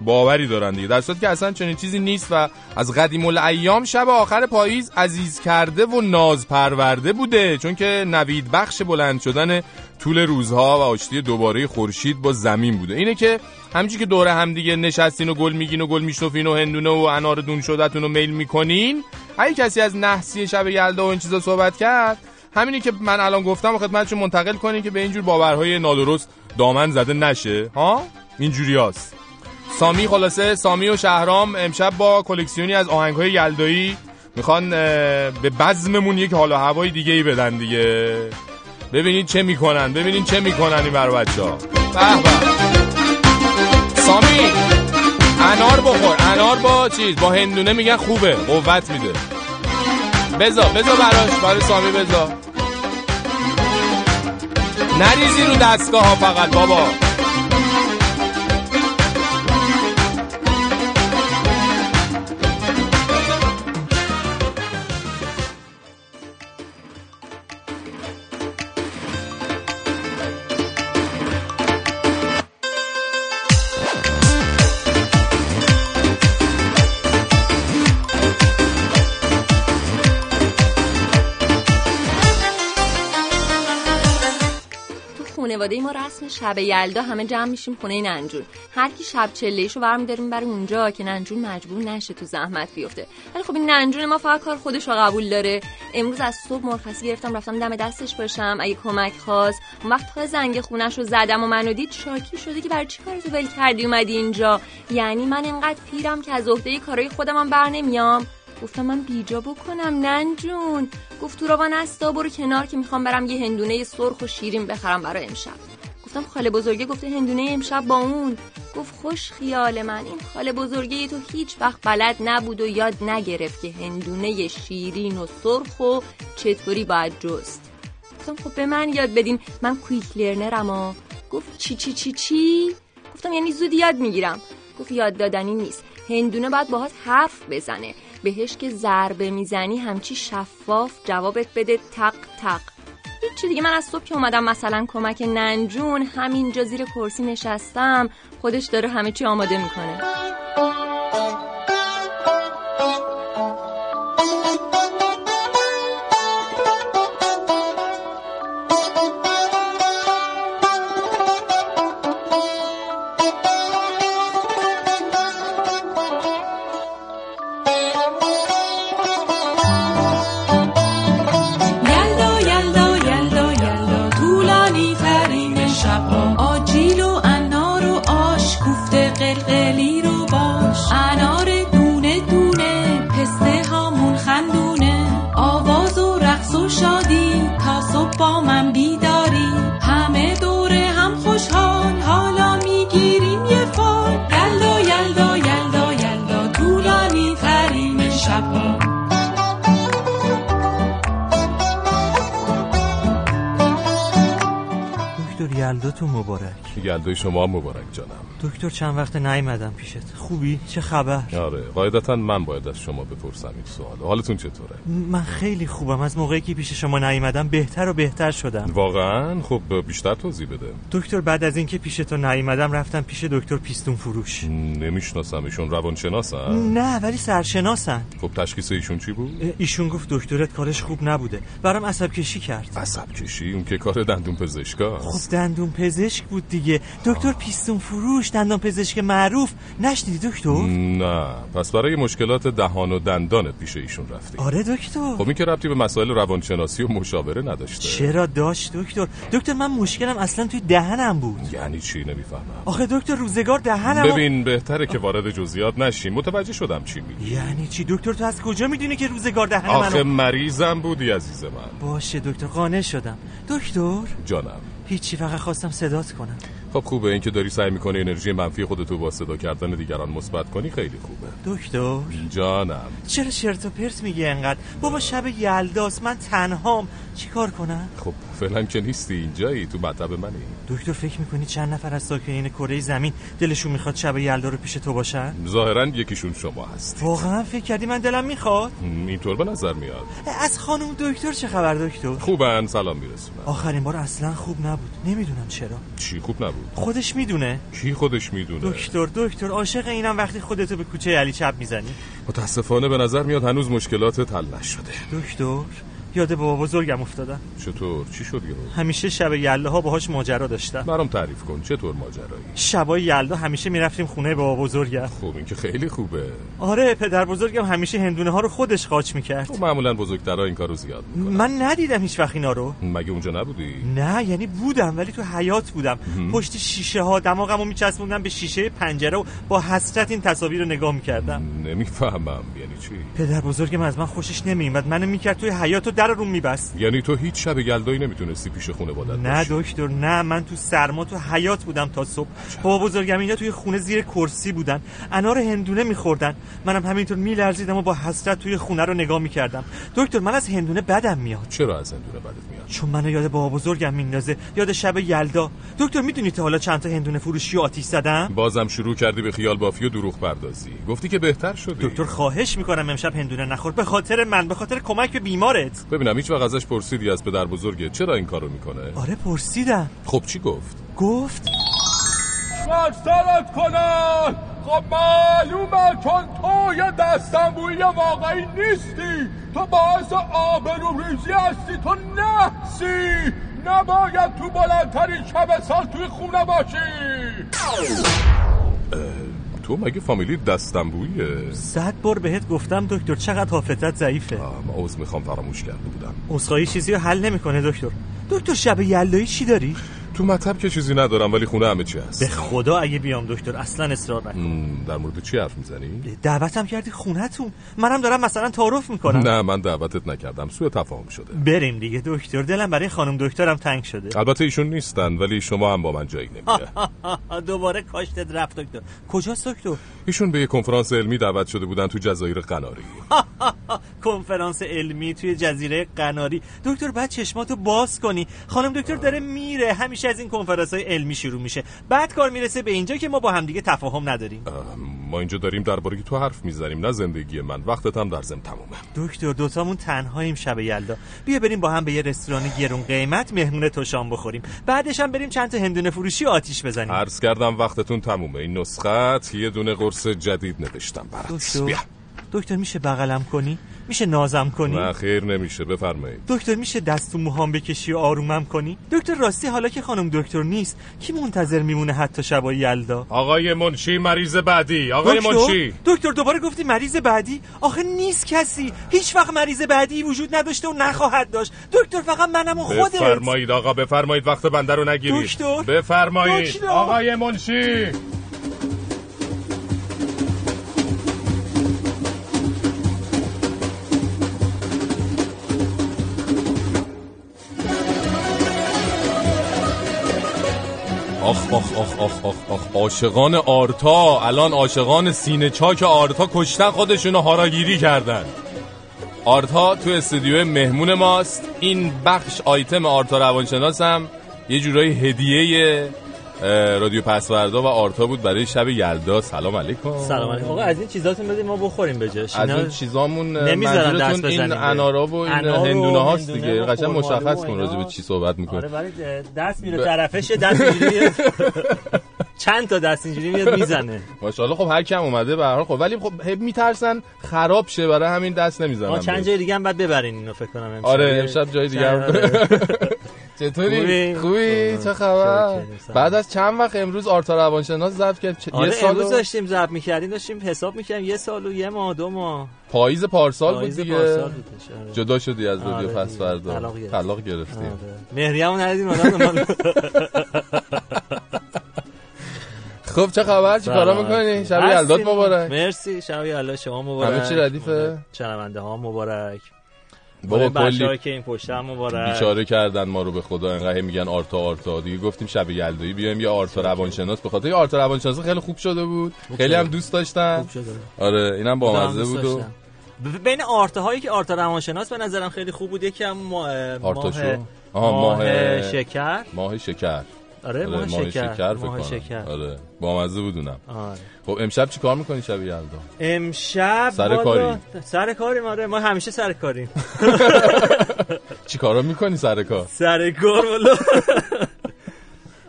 باوری دارن دیگه. در صورتی که اصلا چنین چیزی نیست و از قدیم الایام شب آخر پاییز عزیز کرده و ناز پرورده بوده. چون که نوید بخش بلند شدن طول روزها و آشتی دوباره خورشید با زمین بوده. اینه که همچی که دور هم دیگه نشستین و گل میگین و گل میشنفین و هندونه و انار دون شدتون رو میل می‌کنین اگه کسی از نحسی شب یلدا و این چیزا صحبت کرد همینی که من الان گفتم و خدمتتون منتقل کنین که به اینجور باورهای نادرست دامن زده نشه ها؟ اینجوری هست. سامی خلاصه سامی و شهرام امشب با کلکسیونی از آهنگهای یلدایی می‌خوان به بزممون یک حال هوای دیگه ای بدن دیگه. ببینید چه می‌کنن ببینید چه می‌کنن این برای ها سامی انار بخور انار با چیز با هندونه میگن خوبه قوت میده. بزا بزا براش برای سامی بزا نریزی رو دستگاه ها فقط بابا. خانواده ما رسم شب یلدا همه جمع میشیم خونه ننجون هر کی شب چلهشو برمیداریم برای اونجا که ننجون مجبور نشه تو زحمت بیفته. ولی خب این ننجون ما فقط کار خودش رو قبول داره. امروز از صبح مرخصی گرفتم رفتم دم دستش باشم. اگه کمک خواست وقت تا زنگ خونش رو زدم و منو دید شاکی شده که برای چی کارتو ول کردی اومدی اینجا؟ یعنی من انقدر پیرم که از عهده کارهای خودم بر نمیام؟ گفتم من بیجا بکنم. ننجون گفت تو را نستا برو کنار که می‌خوام برم یه هندونه سرخ و شیرین بخرم برای امشب. گفتم خاله بزرگه گفته هندونه امشب با اون. گفت خوش خیال من. این خاله بزرگه تو هیچ وقت بلد نبود و یاد نگرفت که هندونه شیرین و سرخ و چطوری باید جست. گفتم خب به من یاد بدین. من کویک لرنرم گفت چی چی چی چی؟ گفتم یعنی زودی یاد می‌گیرم. گفت یاد دادنی نیست. هندونه باید باهات حرف بزنه. بهش که ضربه می‌زنی همچی شفاف جوابت بده تق تق. هیچی دیگه. من از صبح که اومدم مثلا کمک ننجون همینجا زیر کرسی نشستم خودش داره همه چی آماده می‌کنه. یلداتون مبارک. یلدای شما مبارک جانم. دکتر چند وقت نیومدم پیشت. خوبی؟ چه خبر؟ آره قاعدتا من باید از شما بپرسم این سوال. حالتون چطوره؟ من خیلی خوبم. از موقعی که پیش شما نیومدم بهتر و بهتر شدم. واقعا؟ خب بیشتر توضیح بده. دکتر بعد از اینکه پیش تو نیومدم رفتم پیش دکتر پیستون فروش. نمی‌شناسم. ایشون روانشناسن؟ نه ولی سرشناسن. خب تشخیص ایشون چی بود؟ ایشون گفت دکترت کارش خوب نبوده. برام عصب کشی کرد. عصب کشی اون که کار دندون پزشکا خب دندون پزشک بود دیگه. دکتر پیستون فروش دندان پزشک معروف. نشنیدی دکتر؟ نه پس برای مشکلات دهان و دندانت پیش ایشون رفتی. آره دکتر. خب این که ربطی به مسائل روانشناسی و مشاوره نداشته. چرا داشت دکتر؟ دکتر من مشکلم اصلا توی دهنم بود. یعنی چی؟ نمی‌فهمم. آخه دکتر روزگار دهنم ببین بهتره که وارد جزئیات نشیم. متوجه شدم چی میگی. یعنی چی؟ دکتر تو از کجا می‌دونی که روزگار دهن آخه مریضم بودی عزیز من. باشه دکتر قانع شدم. دکتر؟ جانم. هیچی فقط خواستم صدات کنم. خب خوبه اینکه داری سعی می‌کنی انرژی منفی خودتو با صدا کردن دیگران مثبت کنی خیلی خوبه. دکتر؟ جانم. چرا چرت و پرت میگی انقدر؟ بابا شب یلداست من تنهام. چیکار کنم؟ خب فعلا که نیستی اینجایی تو مطب منی. دکتر فکر می‌کنی چند نفر از ساکنین کره زمین دلشون می‌خواد شب یلدا رو پیش تو باشن؟ ظاهرا یکیشون شما هست واقعا فکر کردی من دلم می‌خواد؟ اینطور به نظر میاد. از خانم دکتر چه خبر دکتر؟ خوبن سلام میرسونم. آخرین بار اصلا خوب نبود. نمی‌دونم چرا. چی خوب نبود؟ خودش می‌دونه؟ کی خودش می‌دونه؟ دکتر دکتر عاشق اینم وقتی خودتو به کوچه علی چپ می‌زنی. متاسفانه به نظر میاد هنوز مشکلات حل نشده. دکتر؟ یاد بابا بزرگم افتادم. چطور؟ چی شد یهو؟ همیشه شب یلدا ها باهاش ماجرا داشتم. برام تعریف کن چطور ماجرایی؟ شبای یلدا همیشه می‌رفتیم خونه بابا بزرگم. خوب این که خیلی خوبه. آره پدر بزرگم همیشه هندونه ها رو خودش قاچ می‌کرد. تو معمولا بزرگترا این کارو زیاد می‌کنن. من ندیدم هیچ وقت اینا رو. مگه اونجا نبودی؟ نه یعنی بودم ولی تو حیات بودم. پشت شیشه ها دماغمو میچسبوندم به شیشه پنجره و با حسرت این تصاویر رو نگاه می‌کردم. نمی‌فهمم یعنی چی؟ پدر بزرگم از من خوشش نمیومد منو می‌کرد توی حیات در رو میبست. یعنی تو هیچ شب یلدایی نمی‌تونستی پیش خونه بادت نه دکتر نه من تو سرما تو حیات بودم تا صبح. بابا بزرگم اینا توی خونه زیر کرسی بودن. انار هندونه میخوردن. منم همینطور میلرزیدم و با حسرت توی خونه رو نگاه می‌کردم. دکتر من از هندونه بدم میاد. چرا از هندونه بدت میاد؟ چون منو یاد بابا بزرگم میندازه. یاد شب یلدا. دکتر می‌دونی تا حالا چند تا هندونه فروشی و آتیش زدم؟ بازم شروع کردی به خیال بافی و دروغ پردازی. گفتی که بهتر شدی. دکتر خواهش می‌کنم امشب هندونه نخور. به خاطر من به خاطر کمک به بیمارت. ببینم هیچ وقت ازش پرسیدی از پدر بزرگه چرا این کارو می‌کنه؟ آره پرسیدم. خب چی گفت؟ گفت؟ سرت کنن خب معلومه چون تو یه دستنبوی واقعی نیستی. تو باعث آبرو ریزی هستی. تو نحسی نباید تو بلندترین شب سال توی خونه باشی. تو مگه فامیلی دستنبویه صد بار بهت گفتم دکتر چقدر حافتت ضعیفه. ما عوض می‌خوام فراموش کرده بودم. عذرخواهی چیزی رو حل نمی‌کنه دکتر. دکتر شب یلدایی چی داری؟ تو مطب که چیزی ندارم ولی خونه همه چی هست. به خدا اگه بیام دکتر اصلا اصرار نکن. در مورد چی حرف می‌زنی؟ دعوتم کردی خونتون منم دارم مثلا تعارف می‌کنم. نه من دعوتت نکردم. سوء تفاهم شده. بریم دیگه دکتر. دلم برای خانم دکترم تنگ شده. البته ایشون نیستن ولی شما هم با من جایی نمیده دوباره کاشتت رفت دکتر. کجاست دکتر؟ ایشون به یه کنفرانس علمی دعوت شده بودن تو جزایر قناری. کنفرانس علمی توی جزیره قناری. دکتر بعد چشماتو باز کنی. خانم دکتر داره میره. همیشه از این کنفرانس های علمی شروع میشه. بعد کار می‌رسه به اینجا که ما با همدیگه تفاهم نداریم. ما اینجا داریم درباره تو حرف می‌زنیم نه زندگی من. وقتت هم در زم تمومه. دکتر دوتامون تنهاییم شب یلدا. بیا بریم با هم به یه رستوران گرون قیمت مهمون تو شام بخوریم. بعدش هم بریم چند تا هندونه فروشی آتیش بزنیم. عرض کردم وقتتون تمومه. این نسخت یه دونه قرص جدید نوشتم برات. بیا. دکتر میشه بغلم کنی؟ میشه نازم کنی؟ نه خیر نمیشه بفرمایید. دکتر میشه دست تو موهام بکشی و آرومم کنی؟ دکتر راستی حالا که خانم دکتر نیست کی منتظر میمونه حتی شبای یلدا؟ آقای منشی مریض بعدی آقای دکتر؟ منشی. دکتر دوباره گفتی مریض بعدی؟ آخه نیست کسی. هیچ وقت مریض بعدی وجود نداشته و نخواهد داشت. دکتر فقط منم و خودت. بفرمایید آقا بفرمایید وقت بنده رو نگیرید. دکتر؟ بفرمایید. دکتر. آقای منشی. آخ آخ آخ آخ آخ آخ. عاشقان آرتا الان عاشقان سینه چاک آرتا کشتن خودشونو هاراگیری کردن. آرتا تو استودیو مهمون ماست. این بخش آیتم آرتا روانشناسم. یه جورایی هدیه رادیو پس‌فردا و آرتا بود برای شب یلدا. سلام علیکم. سلام علیکم. آقا از این چیزاتون بدیم ما بخوریم به جاش. از این چیزامون نمی‌ذارن دست منظورتون این بزنیم انارا و این هندونه هاست دیگه. قشنگ مشخص کن. راجع به چی صحبت می‌کنه آره ولی دست میره طرفش دست میاد. چند تا دست اینجوری میاد می‌زنه. ماشاءالله خب هر کم اومده به هر خب ولی خب میترسن خراب شه برای همین دست نمی‌زنن ما چند جای دیگه هم بعد ببرین اینو فکر کنم امشب. آره امشب جای دیگه هم. چطوری؟ خوبی؟ چه خبر. بعد از چند وقت امروز آرتا روانشناس ضبط کرد؟ چه- آره یه سال امروز و- داشتیم ضبط می‌کردیم داشتیم حساب می‌کردیم یه سال و یه ماه دو ماه. پاییز پارسال بود دیگه. پارسال آره. جدا شدی از رادیو آره پس. فردا. طلاق گرفت. طلاق گرفتیم آره. مهریه‌مو ندیدین آدم خب چه خبر؟ چی کارا می‌کنی؟ شب یلدات مبارک. مرسی. شب یلدا شما مبارک. همه چی ردیفه؟ شنونده ها مبارک. بابا کلی که این پشت هم مبارک. بیچاره کردن ما رو به خدا. انقدر میگن آرتا آرتا. دیگه گفتیم شب یلدایی بیایم. یه آرتا روانشناس به خاطر یه آرتا روانشناس خیلی خوب شده بود. خیلی هم دوست داشتن. خوب شده. آره اینم با خودم مزه دوست بود و بین آرتا هایی که آرتا روانشناس به نظرم خیلی خوب بود. یکی هم ماه آرتا ماه, ماه ماه شکر. ماه شکر. آره ماه شکر. ماه. شکر. آره. با مزه بودونم آره. خب امشب چی کار می‌کنی شب یلدا امشب سر کاری؟ سر کاریم آره. ما همیشه سر کاریم. چی کارا می‌کنی سر کار؟ سر کار والا.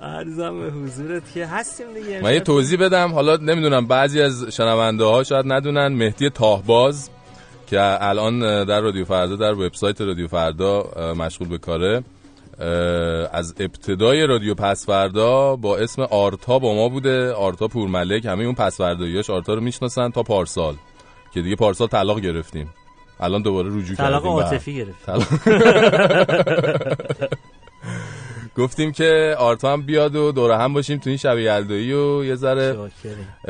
عرضم به حضورت که هستیم دیگه. من یه. توضیح بدم. حالا نمی‌دونم بعضی از شنونده ها شاید ندونن. مهدی طاهباز که الان در رادیو فردا در وبسایت رادیو فردا مشغول به کاره. از ابتدای رادیو پس فردا با اسم آرتا با ما بوده. آرتا پورملک همه اون پس فرداییاش آرتا رو می‌شناسن تا پارسال که دیگه پارسال طلاق گرفتیم. الان دوباره رجوع طلاق کردیم. به هم. عاطفی گرفت گفتیم که آرتا هم بیاد و دوره هم باشیم تو این شب یلدایی و یه ذره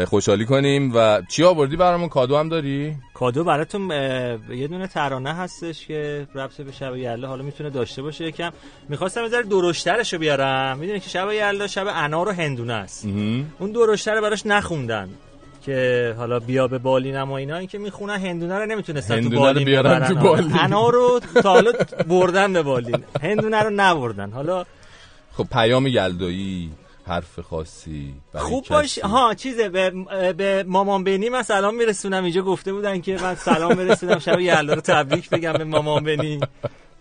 خوشحالی کنیم. و چی آوردی برامون؟ کادو هم داری؟ کادو براتون یه دونه ترانه هستش که ربط به شب یلدا حالا می‌تونه داشته باشه. یکم می‌خواستم یه ذره درشترشو بیارم. می‌دونی که شب یلدا شب انار و هندونه است. اون درشتر براش نخوندن که حالا بیا به بالینم و اینا. این که می‌خونن هندونه رو نمی‌تونستن تو رو بالین بیارن. تو بالین. انار رو تا حالا بردن به بالین. هندونه رو نبردن. حالا خب پیام یلدایی حرف خاصی خوب. باش. ها چیزه به, به مامان بینی من سلام میرسونم. اینجا گفته بودن که من سلام میرسونم. شب یلدا رو تبریک بگم به مامان بینی.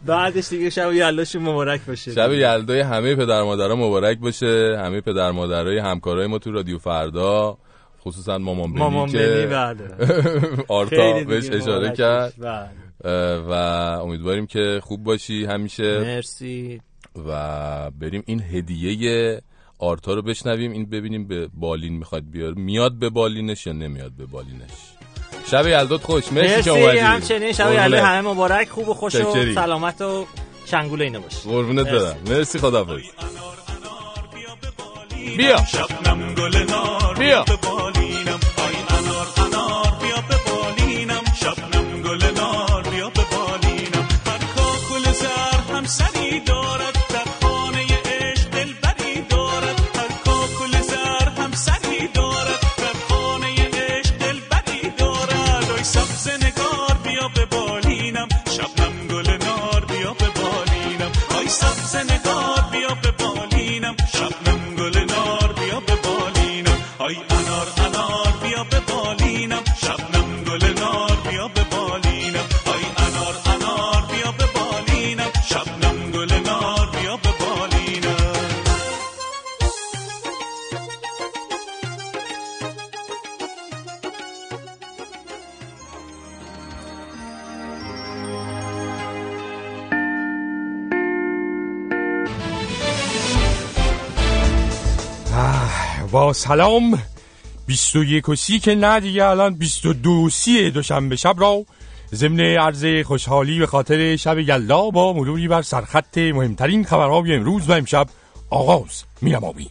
بعدش دیگه شب یلداشون مبارک باشه. شب یلدای همه پدر مادرها مبارک باشه. همه پدر مادرای همکارای ما تو رادیو فردا خصوصا مامان بینی مامان که بله. آرتا بهش اشاره کرد. بله. و امیدواریم که خوب باشی همیشه. مرسی. و بریم این هدیه آرتا رو بشنویم. این ببینیم به بالین می‌خواد بیار میاد به بالینش یا نمیاد به بالینش. شب یلدات خوش. مرسی که اومدی. همچنین شب یلدات همه مبارک خوب و خوش و سلامت و چنگوله اینه باشه قربونت برم. مرسی خدافظ بیا بیا. با سلام. 21 و سی که نه دیگه الان 22 سی دوشنبه شب را ضمن عرض خوشحالی به خاطر شب یلدا با مروری بر سرخط مهمترین خبرهای امروز و امشب آغاز می نمامیم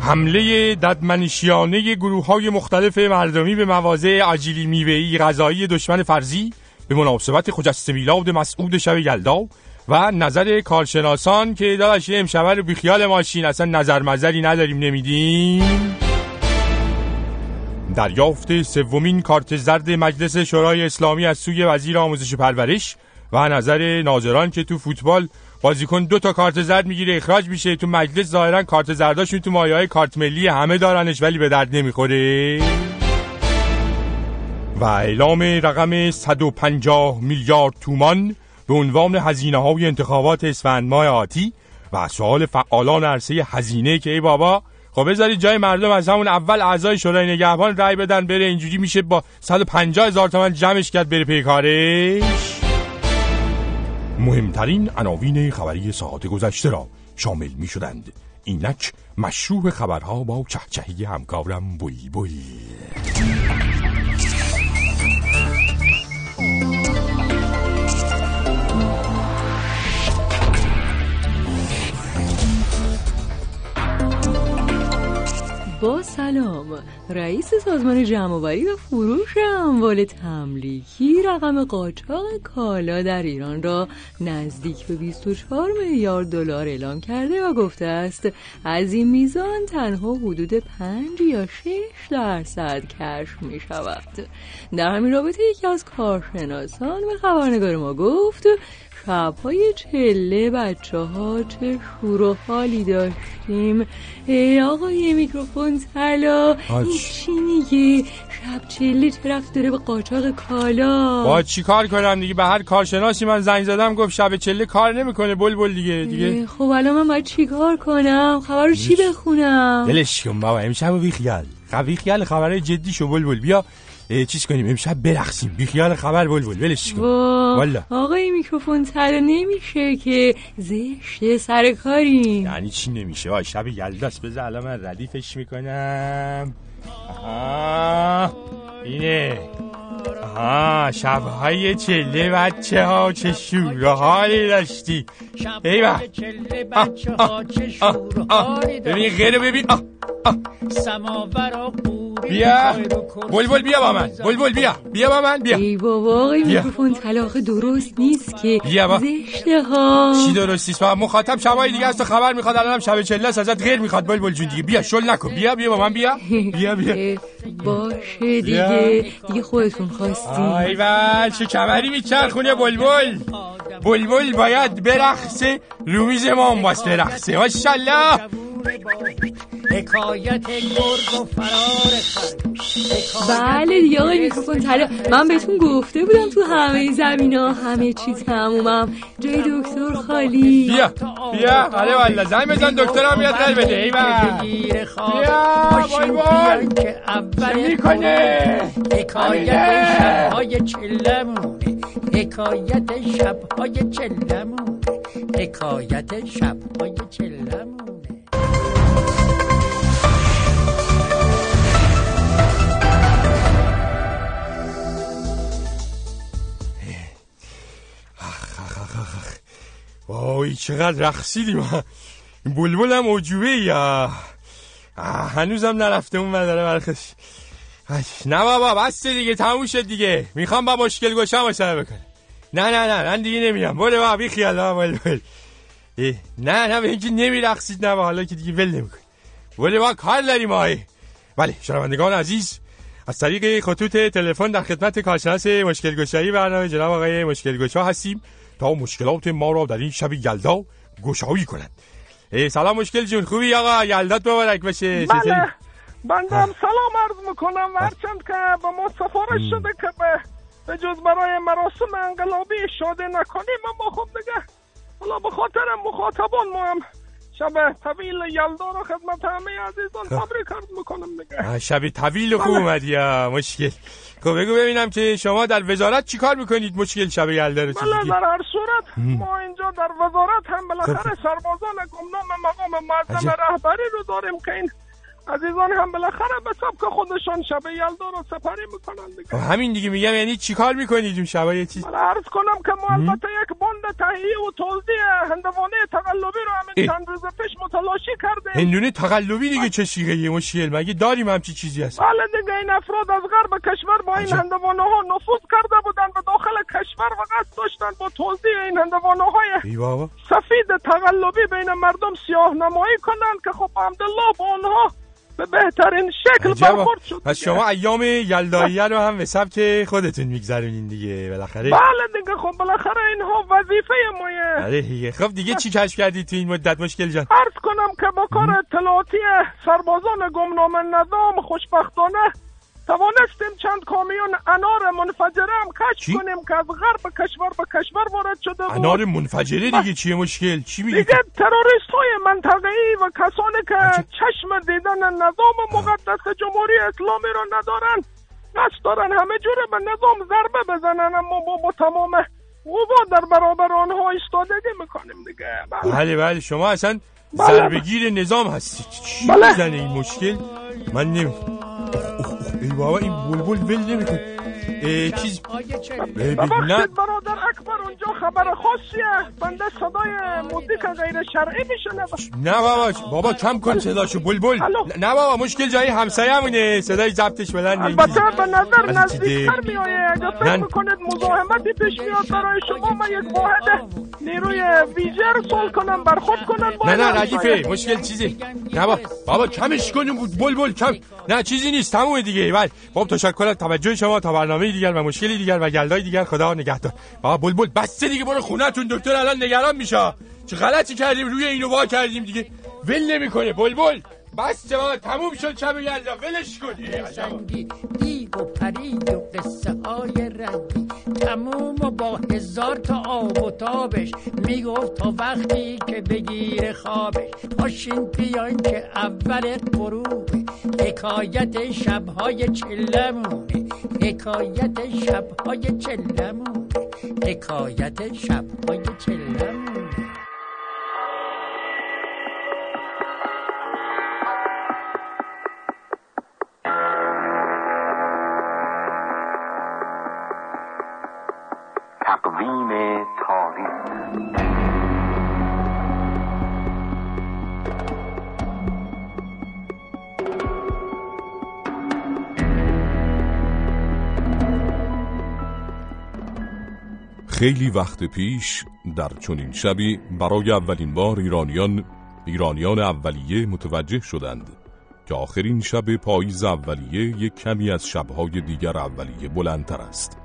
حمله ددمنشیانه گروه های مختلف مردمی به مواضع عجیلی میوهی غذایی دشمن فرضی به مناسبت خجست میلاد مسعود شب یلدا و نظر کارشناسان که داداش امشبه رو بیخیال ماشین اصلا نظر مزری نداریم نمیدیم؟ دریافت سومین کارت زرد مجلس شورای اسلامی از سوی وزیر آموزش و پرورش و نظر ناظران که تو فوتبال بازیکن دو تا کارت زرد می‌گیره اخراج میشه. تو مجلس ظاهرا کارت زرداشون تو مایه های کارت ملی همه دارنش ولی به درد نمی‌خوره. و اعلام رقم 150 میلیارد تومان به عنوان هزینه های انتخابات اسفند ماه آتی و سوال فعالان عرصه هزینه که ای بابا خب بذارید جای مردم از همون اول اعضای شورای نگهبان رای بدن بره اینجوری میشه با 150 هزار تومن جمعش کرد بره پیکارش مهمترین عناوین خبری ساعت گذشته را شامل می شدند اینک مشروع خبرها با چهچهی همکارم بوی بوی. با سلام. رئیس سازمان جمعآوری و فروش اموال تملیکی رقم قاچاق کالا در ایران را نزدیک به 24 میلیارد دلار اعلام کرده و گفته است از این میزان تنها حدود 5 یا 6 درصد کشف می شود در همین رابطه یکی از کارشناسان به خبرنگار ما گفت شبهای چله بچه ها چه شور و حالی داشتیم. ای آقای میکروفون تلا این چی میگه شب چله چه رفت داره به قاچاق کالا؟ با چی کار کنم دیگه؟ به هر کارشناسی من زنگ زدم گفت شب چله کار نمی‌کنه بل بل دیگه. دیگه خب الان من باید چی کار کنم؟ خبر رو چی بخونم؟ دلش کن بابا امشب بی خیال خبی خیال خبرهای جدی شو بل بل بیا. چیز کنیم؟ امشب برقصیم. بی خیال خبر بل بل ولش کن. والا. آقای میکروفون تر نمیشه که زشت سر کاری یعنی چی نمیشه؟ وای شب یلداست بذار الان من ردیفش می‌کنم. آها. اینه. آها. شبهای چله بچه ها چه شور حالی داشتی ایوه ببین غیره ببین. بیا. بلبل بیا با من. بلبل بیا. بیا با من بیا. ای بابا آقای میکروفون طلاق درست نیست که بیا با زشته ها. چی درست نیست مخاطب شبای دیگه از تو خبر می‌خواد الانم شب چله ازت غیر می‌خواد. بلبل جون دیگه. بیا شل نکن. بیا بیا با من بیا. بیا بیا. باشه دیگه. دیگه خودتون خواستی. ای چه کمری میچرخونه بلبل. بلبل باید برخصه رومیز ما هم باز برخصه ماشالله حکایت گرگ و فرار بله دیگه آقای میکروفون طلا من بهتون گفته بودم تو همه زمین ها همه چیز تمومم. جای دکتر خالی. بیا بیا. بله والا زنگ بزن دکترم بیاد قلب بده. ای بیا بای بای می‌کنه حکایت شبهای چلمونه حکایت شبهای چلمونه حکایت شبهای چلمونه وای چقدر رقصیدیم این بلبل هم عجوبه یا هنوزم نرفته اون مداره برخش. نه بابا بسته دیگه تموم شد دیگه. می‌خوام با مشکل گوشم مصاحبه بکنم. نه نه نه من دیگه نمیرم بله بابا بی خیال بله نه نه به اینکه نمیرقصید نه حالا که دیگه ول نمیکن بله با کار داریم آی بله شنوندگان عزیز از طریق خطوط تلفن در خدمت کارشناس مشکل گشایی برنامه جناب آقای مشکل گشا هستیم تا مشکلات ما را در این شب یلدا گشایی کنند. سلام مشکل جون. خوبی آقا؟ یلدات مبارک باشه. بله. بندم. سلام عرض می‌کنم. هرچند که به ما سفارش شده که به به جز برای مراسم انقلابی شاده نکنیم اما خب دیگه حالا به خاطر مخاطبان ما هم شب طویل یلدا رو خدمت همه عزیزان. تبریک عرض می‌کنم دیگه. شب طویل خوب بله. اومدی مشکل. خب بگو ببینم که شما در وزارت چی کار می‌کنید؟ مشکل شب یلدا رو بله در هر صورت ما اینجا در وزارت هم بالاخره سربازان گمنام مقام معظم رهبری رو داریم که این عزیزان هم بالاخره به سبک خودشان شب یلدا رو سپری می‌کنن دیگه. همین دیگه میگم یعنی چیکار می‌کنید اون شبای چی؟ عرض کنم که ما البته یک بند تهیه و توزیع هندوانه تقلبی رو همین چند روز پیش متلاشی کردیم. هندونه تقلبی دیگه چه شیغه یه مشکل؟ مگه داریم همچی چیزی هست؟ بله دیگه این افراد از غرب کشور با این هندوانه ها نفوذ کرده بودن به داخل کشور و قصد داشتن با توزیع این هندوانه های سفید تقلبی بین مردم سیاه نمایی کنند که خب عبدالله با اونها به بهترین شکل برخورد شد پس شما ایام یلدایی رو هم به سبک خودتون میگذرونین دیگه بالاخره. بله دیگه خب بالاخره اینها وظیفه مایه. بله دیگه. خب دیگه چی کشف کردی تو این مدت مشکل جان؟ عرض کنم که با کار اطلاعاتی سربازان گمنام نظام خوشبختانه توانستیم چند کامیون انار منفجره هم کشف کنیم که از غرب کشور به کشور وارد شده بود. انار منفجره دیگه چیه مشکل؟ چی میگی؟ دیگه تروریست های منطقه‌ای و کسانی که چشم دیدن نظام مقدس جمهوری اسلامی رو ندارن قصد دارن همه جوره به نظام ضربه بزنن اما ما با تمام قوا در برابر آنها ایستادگی می‌کنیم دیگه. بله. بله شما اصلا بله. ضربگیر نظام هستی چی بله. این مشکل؟ من نمی ای بابا این بلبل ول نمیکن چیز ببخشید برادر اکبر اونجا خبر خاصیه. بنده صدای موزیک غیر شرعی میشنه نه بابا بابا کم کن صداشو بلبل. نه بابا مشکل جایی همونه. صدای ضبطش بلند البته به نظر نزدیکتر میایه اگه فکر می‌کنید مزاحمتی پیش میاد برای شما من یک واحد نیروی ویژر سول کنم برخورد کنم نه نه ردیفه مشکل چیزی؟ نه بابا بابا کمش کنیم بود بلبل کم نه چیزی نیست تمومه دیگه. بله. خب تشکر توجه شما تا برنامه دیگر و مشکلی دیگر و گلدای دیگر خدا نگهدار. بابا بلبل بس دیگه برو خونهتون دکتر الان نگران میشه. چه غلطی کردیم؟ روی اینو وا کردیم دیگه. ول نمی‌کنه. بلبل بس جواب تموم شد شب یلدا ولش دیگ و پری و قصه های رنگی. تموم و با هزار تا آب و تابش می‌گفت تا وقتی که بگیر خوابش. پاشین بیاین که اول غروب. حکایت شبهای چلمونه حکایت شبهای چلمونه حکایت شبهای چلمونه خیلی وقت پیش در چنین شبی برای اولین بار ایرانیان ایرانیان اولیه متوجه شدند که آخرین شب پاییز اولیه یک کمی از شبهای دیگر اولیه بلندتر است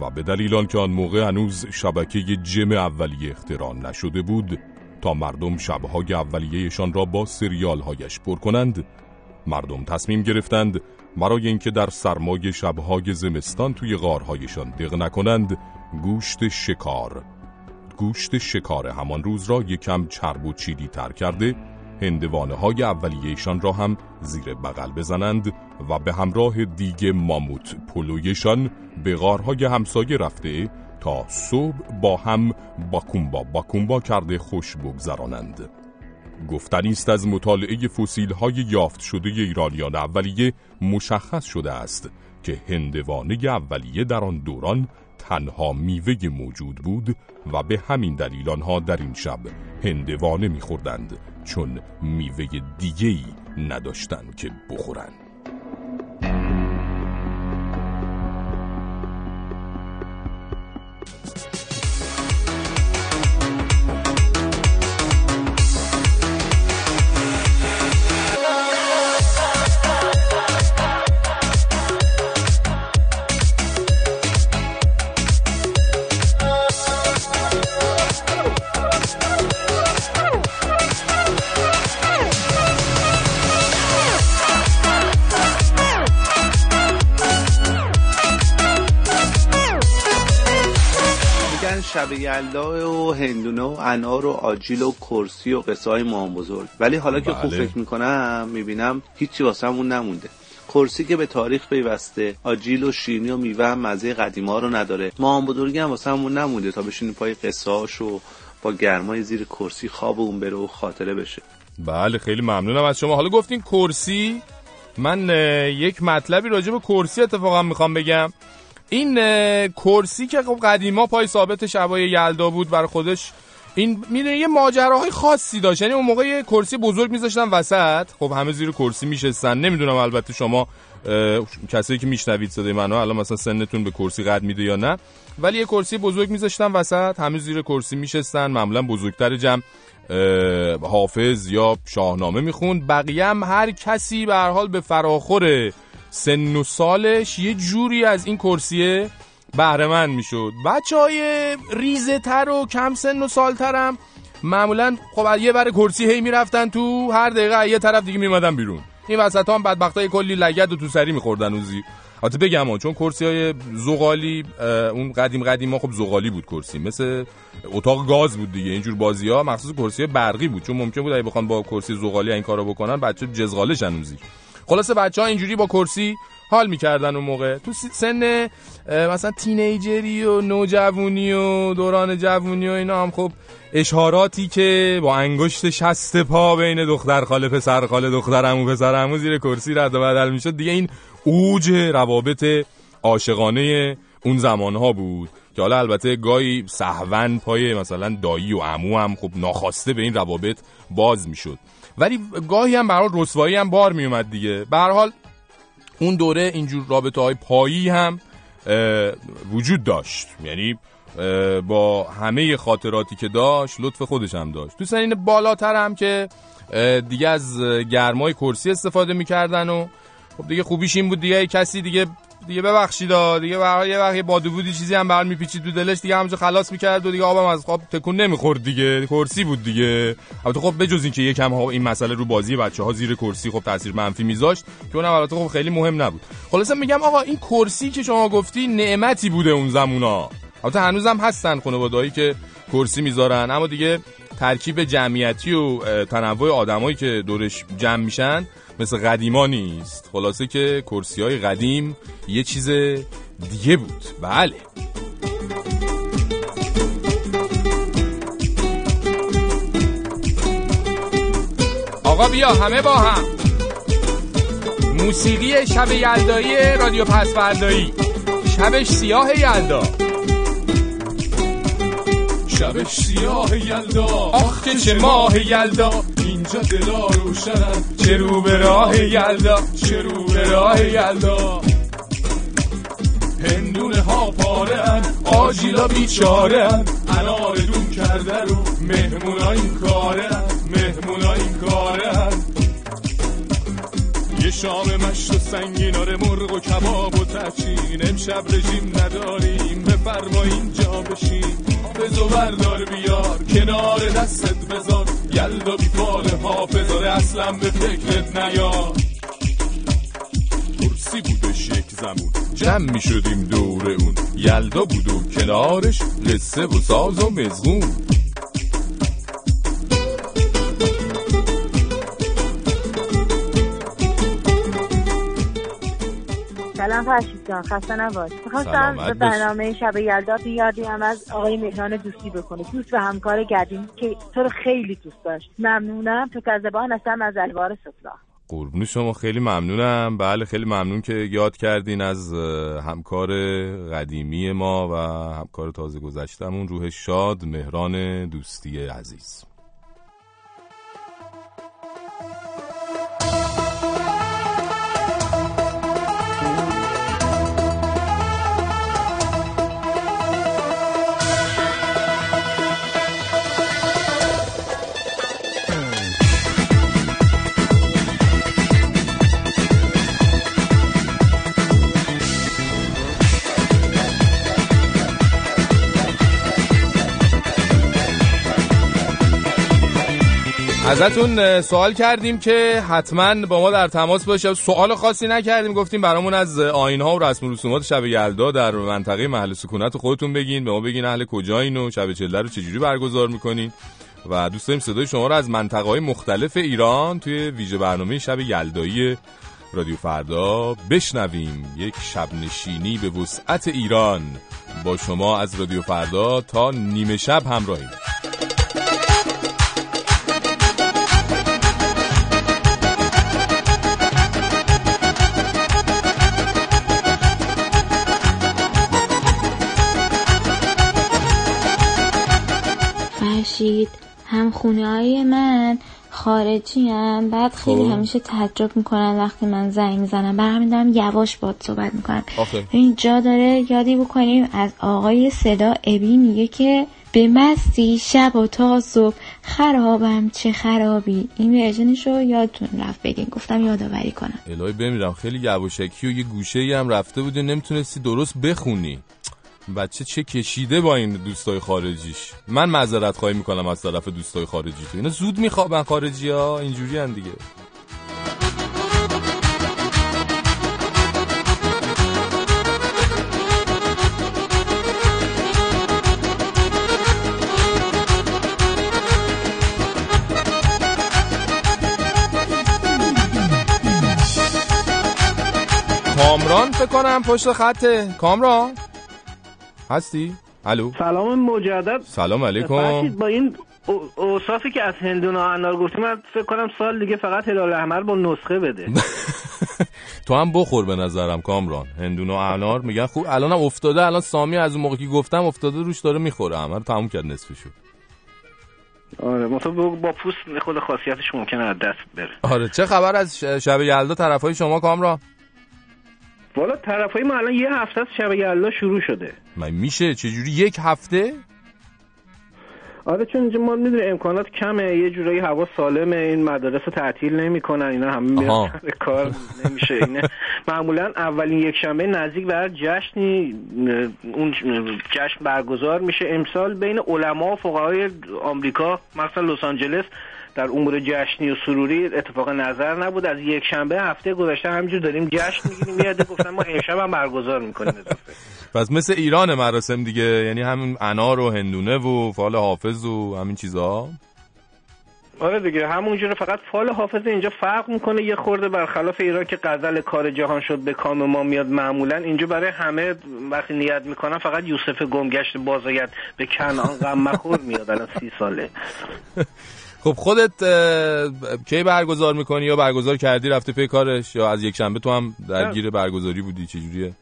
و به دلیل آنکه آن موقع هنوز شبکه جم اولیه اختراع نشده بود تا مردم شبهای اولیهشان را با سریال هایش پر کنند مردم تصمیم گرفتند برای اینکه در سرمای شبهای زمستان توی غارهایشان دق نکنند گوشت شکار. گوشت شکار همان روز را یکم چرب و چیدی تر کرده هندوانه های اولیهشان را هم زیر بغل بزنند و به همراه دیگ ماموت پلویشان به غارهای همسایه رفته تا صبح با هم باکومبا باکومبا کرده خوش بگذرانند. گفتنی است از مطالعه فسیل های یافت شده ایرانیان اولیه مشخص شده است که هندوانه اولیه در آن دوران تنها میوه موجود بود و به همین دلیل آنها در این شب هندوانه میخوردند چون میوه دیگهی نداشتند که بخورند. شب یلدا و هندونه و انار و آجیل و کرسی و قصه های مام بزرگ. ولی حالا که خوب بله. فکر می‌کنم می‌بینم هیچی واسه همون نمونده. کرسی که به تاریخ پیوسته آجیل و شیرینی و میوه هم مزه قدیما رو نداره. مام بزرگی هم واسه همون نمونده تا بشینیم پای قصاش و با گرمای زیر کرسی خواب اون بره و خاطره بشه. بله خیلی ممنونم از شما. حالا گفتین کرسی؟ من یک مطلبی راجع به کرسی اتفاقا می‌خوام بگم. این کرسی که خب قدیما پای ثابت شبای یلدا بود بر خودش این میره یه ماجراهای خاصی داشت. یعنی اون موقع یه کرسی بزرگ میذاشتن وسط. خب همه زیر کرسی میشستن. نمی‌دونم البته شما کسایی که میشنوید صدای منو الان مثلا سنتون به کرسی قد میده یا نه. ولی یه کرسی بزرگ میذاشتن وسط. همه زیر کرسی میشستن. معمولا بزرگتر جمع حافظ یا شاهنامه می‌خوند. بقیه هم هر کسی به حال به فراخور سن و سالش یه جوری از این کرسیه بهره من می‌شد. بچه های ریزه تر و کم سن و سالترم معمولا خب یه بر کرسی هی می‌رفتن تو هر دقیقه یه طرف دیگه میمدن بیرون. این وسط هم بدبخت کلی لگد و تو سری میخوردن اوزی. حتی بگم چون کرسی های زغالی اون قدیم قدیم ما خب زغالی بود کرسی. مثل اتاق گاز بود دیگه. اینجور بازی ها مخصوص کرسی برقی بود. چون ممکن بود اگه بخوان با کرسی زغالی این کارو بکنن بچه جزغاله شن خلاصه بچه ها اینجوری با کرسی حال می‌کردن اون موقع. تو سن مثلا تینیجری و نوجوونی و دوران جوونی و اینا هم خب اشاراتی که با انگشت شست پا بین دختر خاله پسر خاله دختر امو پسر امو زیر کرسی رد و بدل می‌شد. دیگه این اوج روابط عاشقانه اون زمانها بود که حالا البته گاهی سهون پای مثلا دایی و عمو هم خب ناخواسته به این روابط باز می‌شد. ولی گاهی هم برای رسوایی هم بار می اومد دیگه. حال اون دوره اینجور رابطه های پایی هم وجود داشت. یعنی با همه خاطراتی که داشت لطف خودش هم داشت. تو سنین بالاتر هم که دیگه از گرمای کرسی استفاده می‌کردن و خب دیگه خوبیش این بود دیگه کسی دیگه دیگه ببخشید دیگه برای یه وقت بادو بودی چیزی هم بر میپیچید تو دلش. دیگه همونجا خلاص می‌کرد و دیگه آبم از خواب تکون نمی‌خورد دیگه. کرسی بود دیگه. البته خب بجز اینکه یکم ها این مسئله رو بازی بچه ها زیر کرسی خب تاثیر منفی میذاشت که اونم البته خب خیلی مهم نبود. خلاصا میگم آقا این کرسی که شما گفتی نعمتی بوده اون زمونا. البته هنوزم هستن خانواده‌ای که کرسی می‌ذارن. اما دیگه ترکیب جمعیتی و تنوع آدمایی که دورش جمع میشن مثل قدیما نیست. خلاصه که کرسی های قدیم یه چیز دیگه بود. بله. آقا بیا همه با هم. موسیقی شب یلدایی رادیو پسفردایی شبش سیاه یلدا. شبش سیاه یلدا. آخ که چه ماه یلدا. اینجا دلا روشنن چه رو به راه یلدا چه رو به راه یلدا هندونه ها پاره ان آجیلا بیچاره ان انار دون کرده رو مهمونا این کاره ان مهمونا این کاره ان یه شام مشت و سنگین آره مرغ و کباب و تچین امشب رژیم نداریم بفرما اینجا بشین. بزو بردار بیار کنار دستت بذار. یلدا بی فال حافظاره اصلا به فکرت نیار. کرسی بودش یک زمون جمع می شدیم دور اون. یلدا بود و کنارش قصه و ساز و مزغون. سلام فرشید جان خسته نباش. می‌خواستم به برنامه شب یلدا یادی هم از آقای مهران دوستی بکنه. دوست و همکار گردیم که تو رو خیلی دوست داشت. ممنونم. تو کذبان هستم از الوار سفلا. قربون شما خیلی ممنونم. بله خیلی ممنون که یاد کردین از همکار قدیمی ما و همکار تازه گذشتمون روح شاد مهران دوستی عزیز. ازتون سوال کردیم که حتما با ما در تماس باشید سوال خاصی نکردیم. گفتیم برامون از آین ها و رسم رسومات شب یلدا در منطقه محل سکونت خودتون بگین. به ما بگین اهل کجایین و شب چله رو چجوری برگزار می‌کنین. و دوست داریم صدای شما رو از منطقه های مختلف ایران توی ویژه برنامه شب یلدایی رادیو فردا بشنویم. یک شب نشینی به وسعت ایران. با شما از رادیو فردا تا نیمه شب همراهیم. هم خونه های من خارجی هم بعد خیلی خب. همیشه تعجب می‌کنن وقتی من زنگ می‌زنم. بر همین دارم یواش باد صحبت می‌کنم. این جا داره یادی بکنیم از آقای صدا ابی میگه که به مستی شب و تا صبح خرابم چه خرابی. این ورژنش رو یادتون رفت بگین. گفتم یادآوری کنم. الهی بمیرم. خیلی یواشکی و یه گوشه هم رفته بودی. نمی‌تونستی درست بخونی. بچه چه کشیده با این دوستای خارجیش؟ من معذرت خواهی می‌کنم از طرف دوستای خارجی تو. اینا زود میخوابن خارجی ها اینجوری هم دیگه. کامران فکر کنم پشت خطه. کامران؟ هستی؟ الو؟ سلام مجدد. سلام علیکم. با این اوصافی که از هندون و انار گفتیم من فکر کنم سال دیگه فقط هلال احمر با نسخه بده. تو هم بخور به نظرم کامران. هندون و انار میگن خوب. الانم افتاده الان سامی از اون موقع که گفتم افتاده روش داره می‌خوره. همه تموم کرد نصفشو آره مثلا با پوست خود خاصیتش ممکنه از دست بره. آره چه خبر از شب یلدا طرفای شما کامران؟ والا طرفای ما الان یه هفته از شب یلدا شروع شده. من میشه چجوری یک هفته؟ آره چون اینجا ما می‌دونیم امکانات کمه یه جورایی هوا سالمه این مدارس رو تعطیل نمی‌کنن اینا همه میرن کار نمیشه اینه. معمولا اولین یک شنبه نزدیک به هر جشنی اون جشن برگزار میشه. امسال بین علما و فقهای آمریکا مثلا لس آنجلس در امور جشنی و سروری اتفاق نظر نبود. از یک شنبه هفته گذشته همینجور داریم جشن می‌گیریم. میاد گفتن ما امشب هم برگزار می‌کنیم. پس مثل ایران مراسم دیگه یعنی همین انار و هندونه و فال حافظ و همین چیزها آره دیگه همونجوره فقط فال حافظ اینجا فرق می‌کنه. یه خورده برخلاف ایران که غزل کار جهان شد به کام ما میاد معمولا. اینجا برای همه وقتی نیت می‌کنن فقط یوسف گمگشت بازاید به کنعان غم مخور میاد. الان سی ساله. خب خودت کی برگزار می‌کنی یا برگزار کردی رفته پی کارش یا از یک شنبه تو هم درگیر برگزاری بودی؟ چجوریه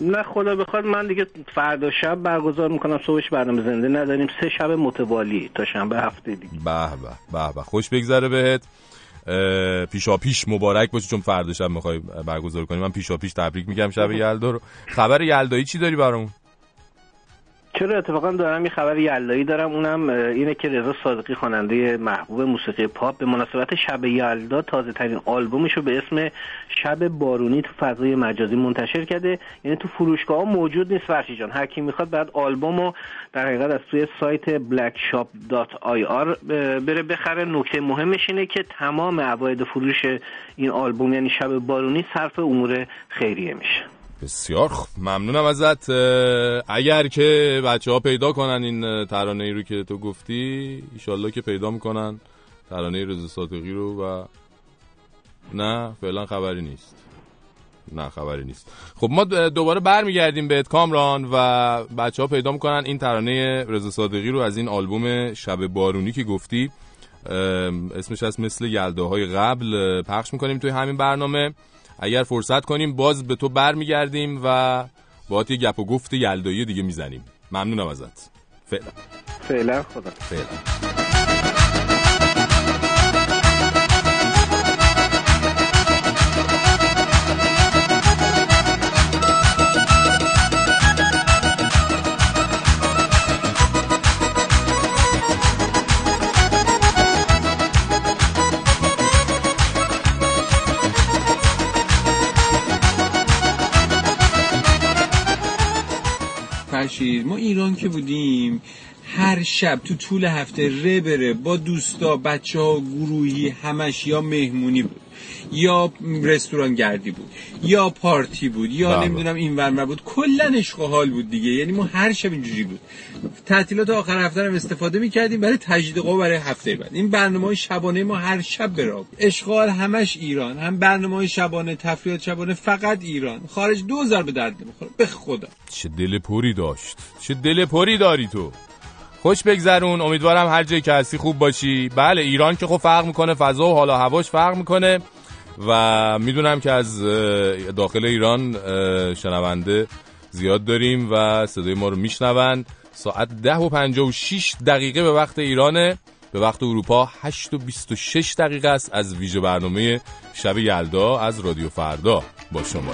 نه خدا بخواد من دیگه فردا شب برگزار می‌کنم صبحش برنامه زنده نداریم. سه شب متوالی تا شنبه هفته دیگه. به به به خوش بگذره بهت. پیشا پیش مبارک باشه چون فردا شب می‌خوای برگزار کنی. من پیشا پیش تبریک میگم شب یلدا رو. خبر یلدایی چی داری برامون؟ چرا اتفاقا دارم یه خبر یلدایی دارم؟ اونم اینه که رضا صادقی خواننده محبوب موسیقی پاپ به مناسبت شب یلدا تازه ترین آلبومش رو به اسم شب بارونی تو فضای مجازی منتشر کرده. یعنی تو فروشگاه ها موجود نیست فرشی جان. هر کی می‌خواد بعد آلبوم رو در حقیقت از توی سایت blackshop.ir بره بخره. نکته مهمش اینه که تمام عواید فروش این آلبوم یعنی شب بارونی صرف امور خیریه میشه. بسیار خوب. ممنونم ازت. اگر که بچه ها پیدا کنن این ترانه ای رو که تو گفتی ایشالله که پیدا می‌کنن. ترانه رضا صادقی رو و نه فعلا خبری نیست. نه خبری نیست. خب ما دوباره برمیگردیم بهت کامران و بچه ها پیدا می‌کنن این ترانه رضا صادقی رو از این آلبوم شب بارونی که گفتی. اسمش از مثل یلداهای قبل پخش می‌کنیم توی همین برنامه. اگر فرصت کنیم باز به تو برمیگردیم و با یه گپ و گفت یلدایی دیگه می‌زنیم. ممنونم ازت. فعلا. فعلا خدا. فعلا. ما ایران که بودیم هر شب تو طول هفته ره بره با دوستا بچه ها گروهی همش یا مهمونی. بود یا رستوران گردی بود یا پارتی بود یا بله. نمی‌دونم این ورمه بود. کلا عشق و حال بود دیگه. یعنی ما هر شب اینجوری بود. تعطیلات آخر هفته هم استفاده می‌کردیم برای تجدید قوا برای هفته بعد. این برنامه های شبانه ما هر شب برا اشغال همش ایران. هم برنامه های شبانه تفریحات شبانه فقط ایران. خارج دوزار به درد نمی‌خوره. به خدا. چه دل پوری داشت. چه دل پوری داری تو. خوش بگذرون. امیدوارم هر جایی که هستی خوب باشی. بله ایران که خب فرق می‌کنه فضا و حالا هواش فرق می‌کنه. و می‌دونم که از داخل ایران شنونده زیاد داریم و صدای ما رو میشنوند ساعت ده و پنجاه و شیش دقیقه به وقت ایرانه. به وقت اروپا 8 و 26 دقیقه است از ویژه برنامه شب یلدا از رادیو فردا با شما.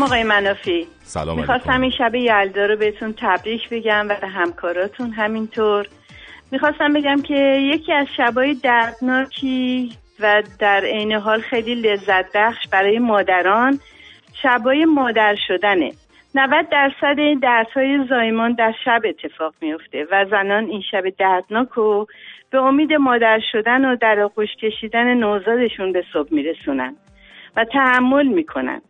سلام آقای منافی. سلام می‌خواستم این شب یلدا رو بهتون تبریک بگم و همکاراتون همینطور. می‌خواستم بگم که یکی از شبای دردناکی و در عین حال خیلی لذت بخش برای مادران شبای مادر شدنه. 90 درصد این دردهای زایمان در شب اتفاق میفته و زنان این شب دردناک و به امید مادر شدن و در آغوش کشیدن نوزادشون به صبح میرسونن و تحمل می‌کنن.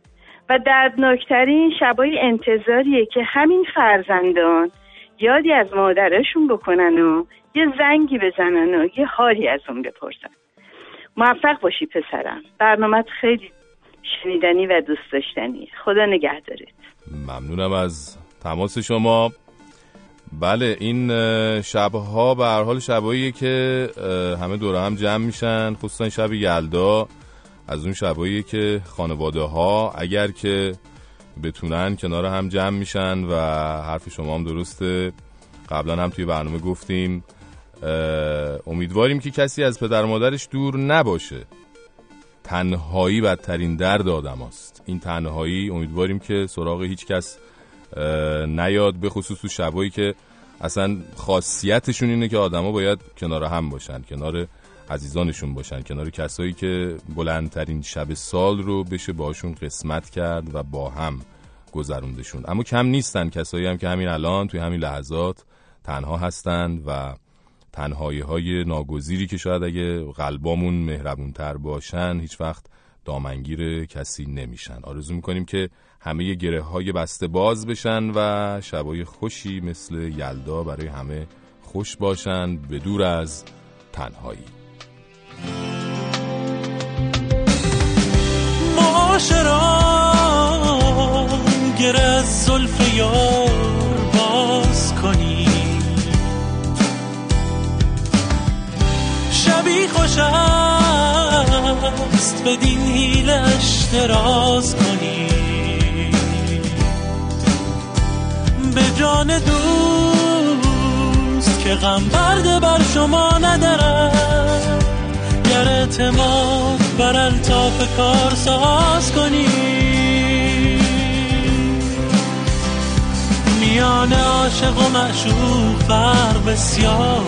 و دردناکترین شبای انتظاریه که همین فرزندان یادی از مادرشون بکنن و یه زنگی بزنن و یه حالی از اون بپرسن. موفق باشی پسرم. برنامه خیلی شنیدنی و دوست داشتنی. خدا نگه دارید ممنونم از تماس شما. بله این شبها به هر حال شبایی که همه دور هم جمع میشن خصوصا شب یلدا. از اون شبایی که خانواده ها اگر که بتونن کنار هم جمع میشن و حرف شما هم درسته قبلا هم توی برنامه گفتیم امیدواریم که کسی از پدر مادرش دور نباشه تنهایی بدترین درد آدم است. این تنهایی امیدواریم که سراغ هیچ کس نیاد به خصوص تو شبایی که اصلا خاصیتشون اینه که آدما باید کنار هم باشن کنار عزیزانشون باشن کنار کسایی که بلندترین شب سال رو بشه باشون قسمت کرد و با هم گذروندشون. اما کم نیستن کسایی هم که همین الان توی همین لحظات تنها هستند و تنهایی های ناگزیری که شاید اگه قلبامون مهربونتر باشن هیچ وقت دامنگیر کسی نمیشن. آرزو می‌کنیم که همه گره های بسته باز بشن و شبای خوشی مثل یلدا برای همه خوش باشن به دور از تنهایی. معاشران گر از زلف یار باز کنی. شبی خوش است بدین هیلش دراز کنی. به جان دوست که غم برده بر شما ندارد گر اعتماد بر الطاف کار ساز کنی میان عاشق و معشوق فرق بسیار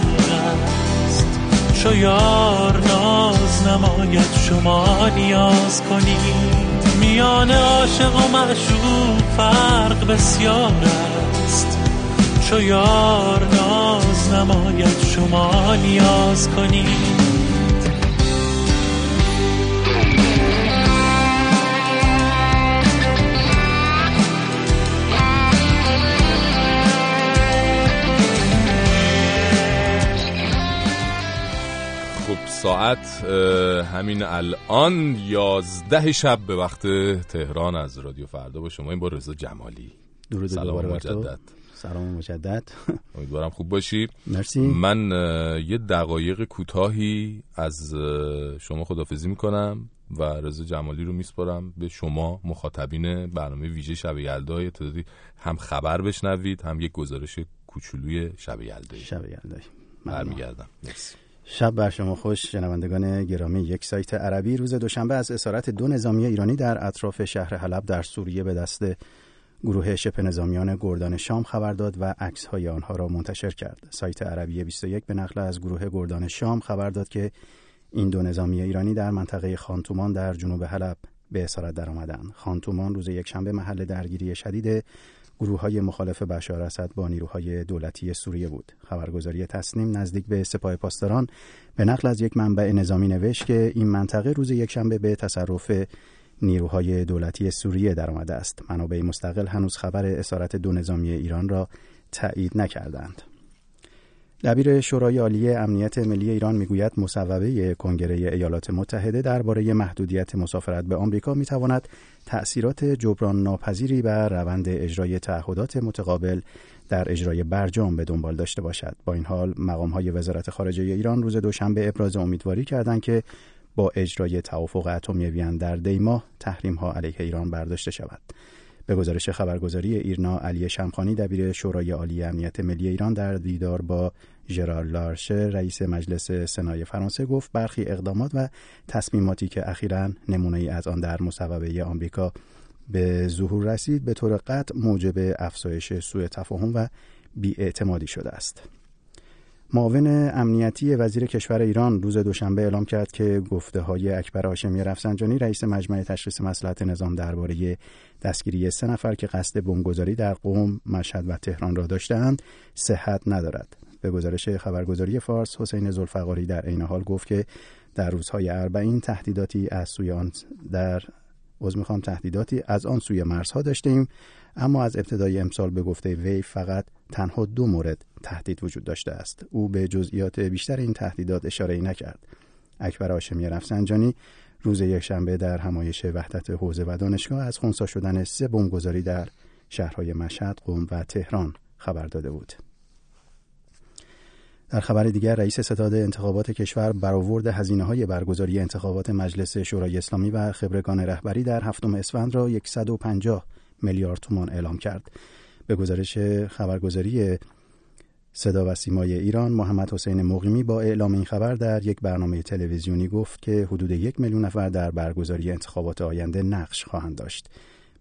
است. شو یار ناز نماید شما نیاز کنید میان عاشق و معشوق فرق بسیار است. شو یار ناز نماید شما نیاز کنید ساعت همین الان یازده شب به وقت تهران از رادیو فردا با شما این با رضا جمالی. درود سلام مجدد. سلام مجدد. امیدوارم خوب باشی. مرسی. من یه دقایق کوتاهی از شما خدافزی می‌کنم و رضا جمالی رو میسپارم به شما مخاطبین برنامه ویژه شب یلدا تعدادی هم خبر بشنوید هم یک گزارش کوچولوی شب یلدایی. شب یلدایی. برمیگردم. مرسی. شب بر شما خوش شنوندگان گرامی یک سایت عربی روز دوشنبه از اسارت دو نظامی ایرانی در اطراف شهر حلب در سوریه به دست گروه شبه نظامیان گردان شام خبر داد و عکس های آنها را منتشر کرد. سایت عربی 21 به نقل از گروه گردان شام خبر داد که این دو نظامی ایرانی در منطقه خانتومان در جنوب حلب به اسارت درآمدند. خانتومان روز یکشنبه محل درگیری شدید گروه های مخالف بشار اسد با نیروهای دولتی سوریه بود. خبرگزاری تصنیم نزدیک به سپاه پاسداران به نقل از یک منبع نظامی نوشت که این منطقه روز یکشنبه به تصرف نیروهای دولتی سوریه درآمده است. منابع مستقل هنوز خبر اسارت دو نظامی ایران را تایید نکردند. دبیر شورای عالی امنیت ملی ایران می‌گوید مصوبه کنگره ایالات متحده درباره محدودیت مسافرت به آمریکا می‌تواند تأثیرات جبران ناپذیری بر روند اجرای تعهدات متقابل در اجرای برجام به دنبال داشته باشد. با این حال مقام های وزارت خارجه ایران روز دوشنبه ابراز امیدواری کردند که با اجرای توافق اتمی وین در دیما تحریم ها علیه ایران برداشته شود. به گزارش خبرگزاری ایرنا علی شمخانی دبیر شورای عالی امنیت ملی ایران در دیدار با ژرار لارشه رئیس مجلس سنای فرانسه گفت برخی اقدامات و تصمیماتی که اخیرا نمونه ای از آن در مصوبه آمریکا به ظهور رسید به طور قطع موجب افزایش سوء تفاهم و بیاعتمادی شده است. معاون امنیتی وزیر کشور ایران روز دوشنبه اعلام کرد که گفته های اکبر هاشمی رفسنجانی رئیس مجمع تشخیص مسئلات نظام درباره دستگیری سه نفر که قصد بمبگذاری در قوم، مشهد و تهران را داشتهاند صحت ندارد. به گزارش خبرگزاری فارس حسین زلفقاری در عین حال گفت که در روزهای اربعین تهدیداتی از سوی آن در عذر می‌خوام تهدیداتی از آن سوی مرزها داشتیم اما از ابتدای امسال به گفته وی فقط تنها دو مورد تهدید وجود داشته است او به جزئیات بیشتر این تهدیدات اشاره ای نکرد اکبر هاشمی رفسنجانی روز یکشنبه در همایش وحدت حوزه و دانشگاه از خونسا شدن سه بمبگذاری در شهرهای مشهد، قم و تهران خبر داده بود. در خبر دیگر رئیس ستاد انتخابات کشور برآورد هزینه های برگزاری انتخابات مجلس شورای اسلامی و خبرگان رهبری در هفتم اسفند را 150 میلیارد تومان اعلام کرد. به گزارش خبرگزاری صدا و سیمای ایران محمد حسین مقیمی با اعلام این خبر در یک برنامه تلویزیونی گفت که حدود یک میلیون نفر در برگزاری انتخابات آینده نقش خواهند داشت.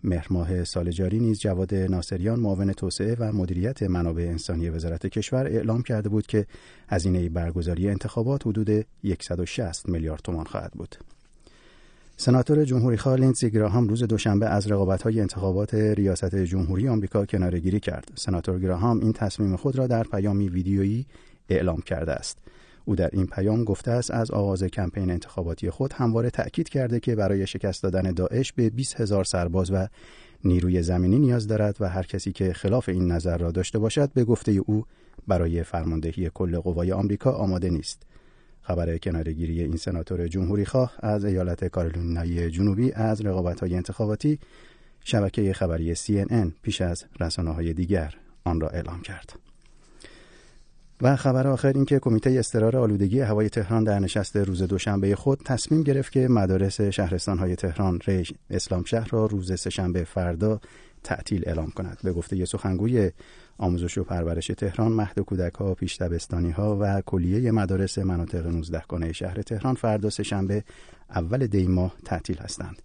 مهر سال جاری نیز جواد ناصریان معاون توسعه و مدیریت منابع انسانی وزارت کشور اعلام کرده بود که هزینه برگزاری انتخابات حدود 160 میلیارد تومان خواهد بود. سناتور جمهوری خواه لینزی گراهام روز دوشنبه از رقابت‌های انتخابات ریاست جمهوری آمریکا کنارگیری کرد. سناتور گراهام این تصمیم خود را در پیامی ویدیویی اعلام کرده است. او در این پیام گفته است از آغاز کمپین انتخاباتی خود همواره تأکید کرده که برای شکست دادن داعش به 20 هزار سرباز و نیروی زمینی نیاز دارد و هر کسی که خلاف این نظر را داشته باشد به گفته او برای فرماندهی کل قوای آمریکا آماده نیست. خبر کنارگیری این سناتور جمهوری خواه از ایالت کارولینای جنوبی از های انتخاباتی شبکه خبری CNN پیش از رسانه های دیگر آن را اعلام کرد. و خبر آخر این که کمیته استرار آلودگی هوای تهران در نشست روز دوشنبه خود تصمیم گرفت که مدارس شهرستان های تهران ریش اسلام شهر را روز سهشنبه فردا تعطیل اعلام کند. به گفته سخنگوی آموزش و پرورش تهران مهد کودک ها پیش ها و کلیه مدارس مناطق 19 گانه شهر تهران فردا سهشنبه اول دی ماه تعطیل هستند.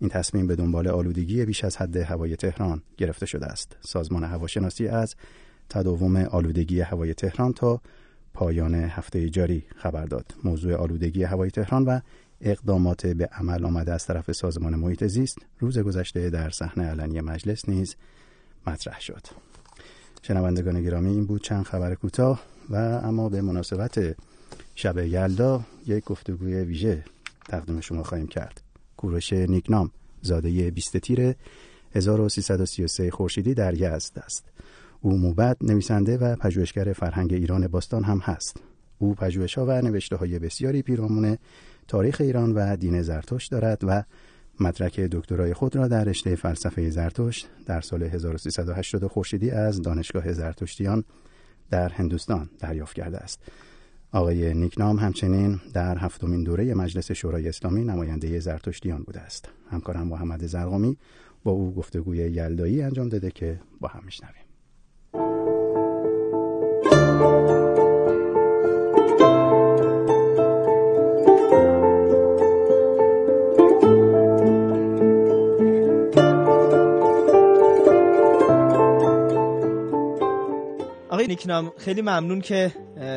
این تصمیم به دنبال آلودگی بیش از حد هوای تهران گرفته شده است. سازمان هواشناسی از تداوم آلودگی هوای تهران تا پایان هفته جاری خبر داد. موضوع آلودگی هوای تهران و اقدامات به عمل آمده از طرف سازمان محیط زیست روز گذشته در صحنه علنی مجلس نیز مطرح شد. شنوندگان گرامی این بود چند خبر کوتاه و اما به مناسبت شب یلدا یک گفتگوی ویژه تقدیم شما خواهیم کرد. کورش نیکنام زاده 20 تیر 1333 خورشیدی در یزد است. او موبد نویسنده و پژوهشگر فرهنگ ایران باستان هم هست او پژوهش‌ها و نوشته های بسیاری پیرامون تاریخ ایران و دین زرتشت دارد و مدرک دکترای خود را در رشته فلسفه زرتشت در سال 1380 خورشیدی از دانشگاه زرتشتیان در هندوستان دریافت کرده است. آقای نیکنام همچنین در هفتمین دوره مجلس شورای اسلامی نماینده زرتشتیان بوده است. همکارم محمد زرقامی با او گفتگوی یلدایی انجام داده که با هم میشنویم. نیکنام خیلی ممنون که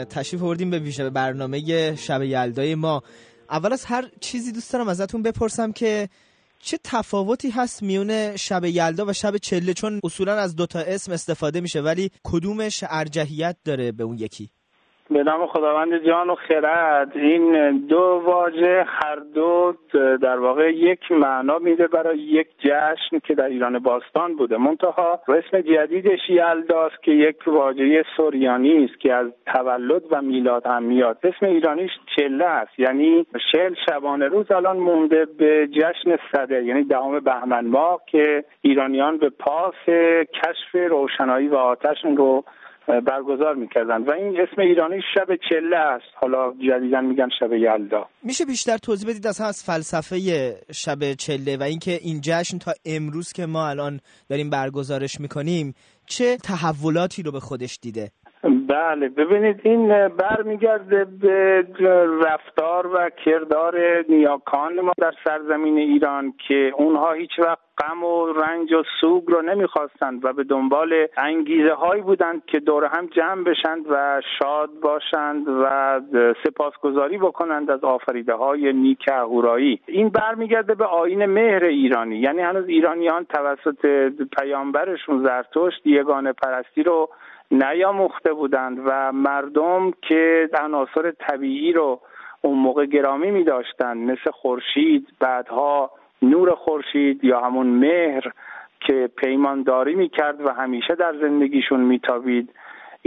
تشریف آوردیم به ویژه برنامه شب یلدای ما. اول از هر چیزی دوست دارم ازتون بپرسم که چه تفاوتی هست میون شب یلدا و شب چله؟ چون اصولا از دوتا اسم استفاده میشه ولی کدومش ارجحیت داره به اون یکی؟ به نام خداوند جان و خرد. این دو واژه هر دو در واقع یک معنا میده برای یک جشن که در ایران باستان بوده. منتها اسم جدیدش یلداست که یک واژه سوریانی است که از تولد و میلاد هم میاد. اسم ایرانیش چله است. یعنی شل شبانه روز الان مونده به جشن صده یعنی دهم بهمن ماه که ایرانیان به پاس کشف روشنایی و آتش رو برگزار می‌کردن و این اسم ایرانی شب چله است. حالا جدیدا میگن شب یلدا. میشه بیشتر توضیح بدید از از فلسفه شب چله و اینکه این جشن تا امروز که ما الان داریم برگزارش می‌کنیم چه تحولاتی رو به خودش دیده؟ بله ببینید این برمیگرده به رفتار و کردار نیاکان ما در سرزمین ایران که اونها هیچ وقت غم و رنج و سوگ رو نمی‌خواستند و به دنبال انگیزه هایی بودند که دور هم جمع بشند و شاد باشند و سپاسگزاری بکنند از آفریده های نیک اهورایی. این برمیگرده به آین مهر ایرانی یعنی هنوز ایرانیان توسط پیامبرشون زرتشت یگانه پرستی رو نیاموخته بودند و مردم که عناصر طبیعی رو اون موقع گرامی می داشتند مثل خورشید بعدها نور خورشید یا همون مهر که پیمانداری می کرد و همیشه در زندگیشون میتابید.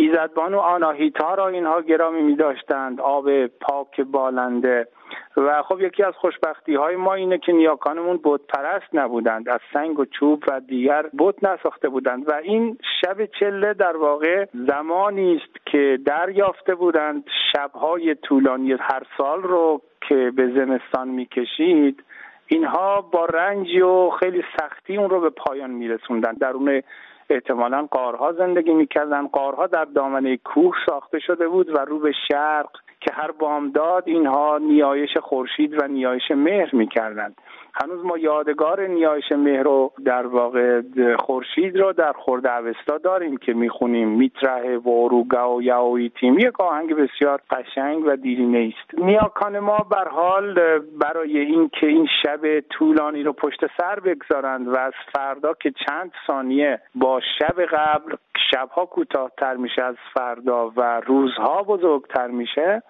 ایزدبان و آناهیتا را اینها گرامی می داشتند آب پاک بالنده. و خب یکی از خوشبختی های ما اینه که نیاکانمون بت پرست نبودند از سنگ و چوب و دیگر بت نساخته بودند. و این شب چله در واقع زمانی است که دریافته بودند. شبهای طولانی هر سال رو که به زمستان می‌کشید اینها با رنج و خیلی سختی اون رو به پایان میرسوندن درون احتمالا قارها زندگی می‌کردن. قارها در دامنه کوه ساخته شده بود و رو به شرق که هر بامداد اینها نیایش خورشید و نیایش مهر می‌کردند. هنوز ما یادگار نیایش مهر رو در واقع خورشید رو در خورد اوستا داریم که می‌خونیم. میتره و اروگا و یاوی تیم. یک آهنگ بسیار قشنگ و دیرینه است. نیاکان ما بر حال برای اینکه این شب طولانی رو پشت سر بگذارند و از فردا که چند ثانیه با شب قبل شبها کوتاهتر میشه از فردا و روزها بزرگتر میشه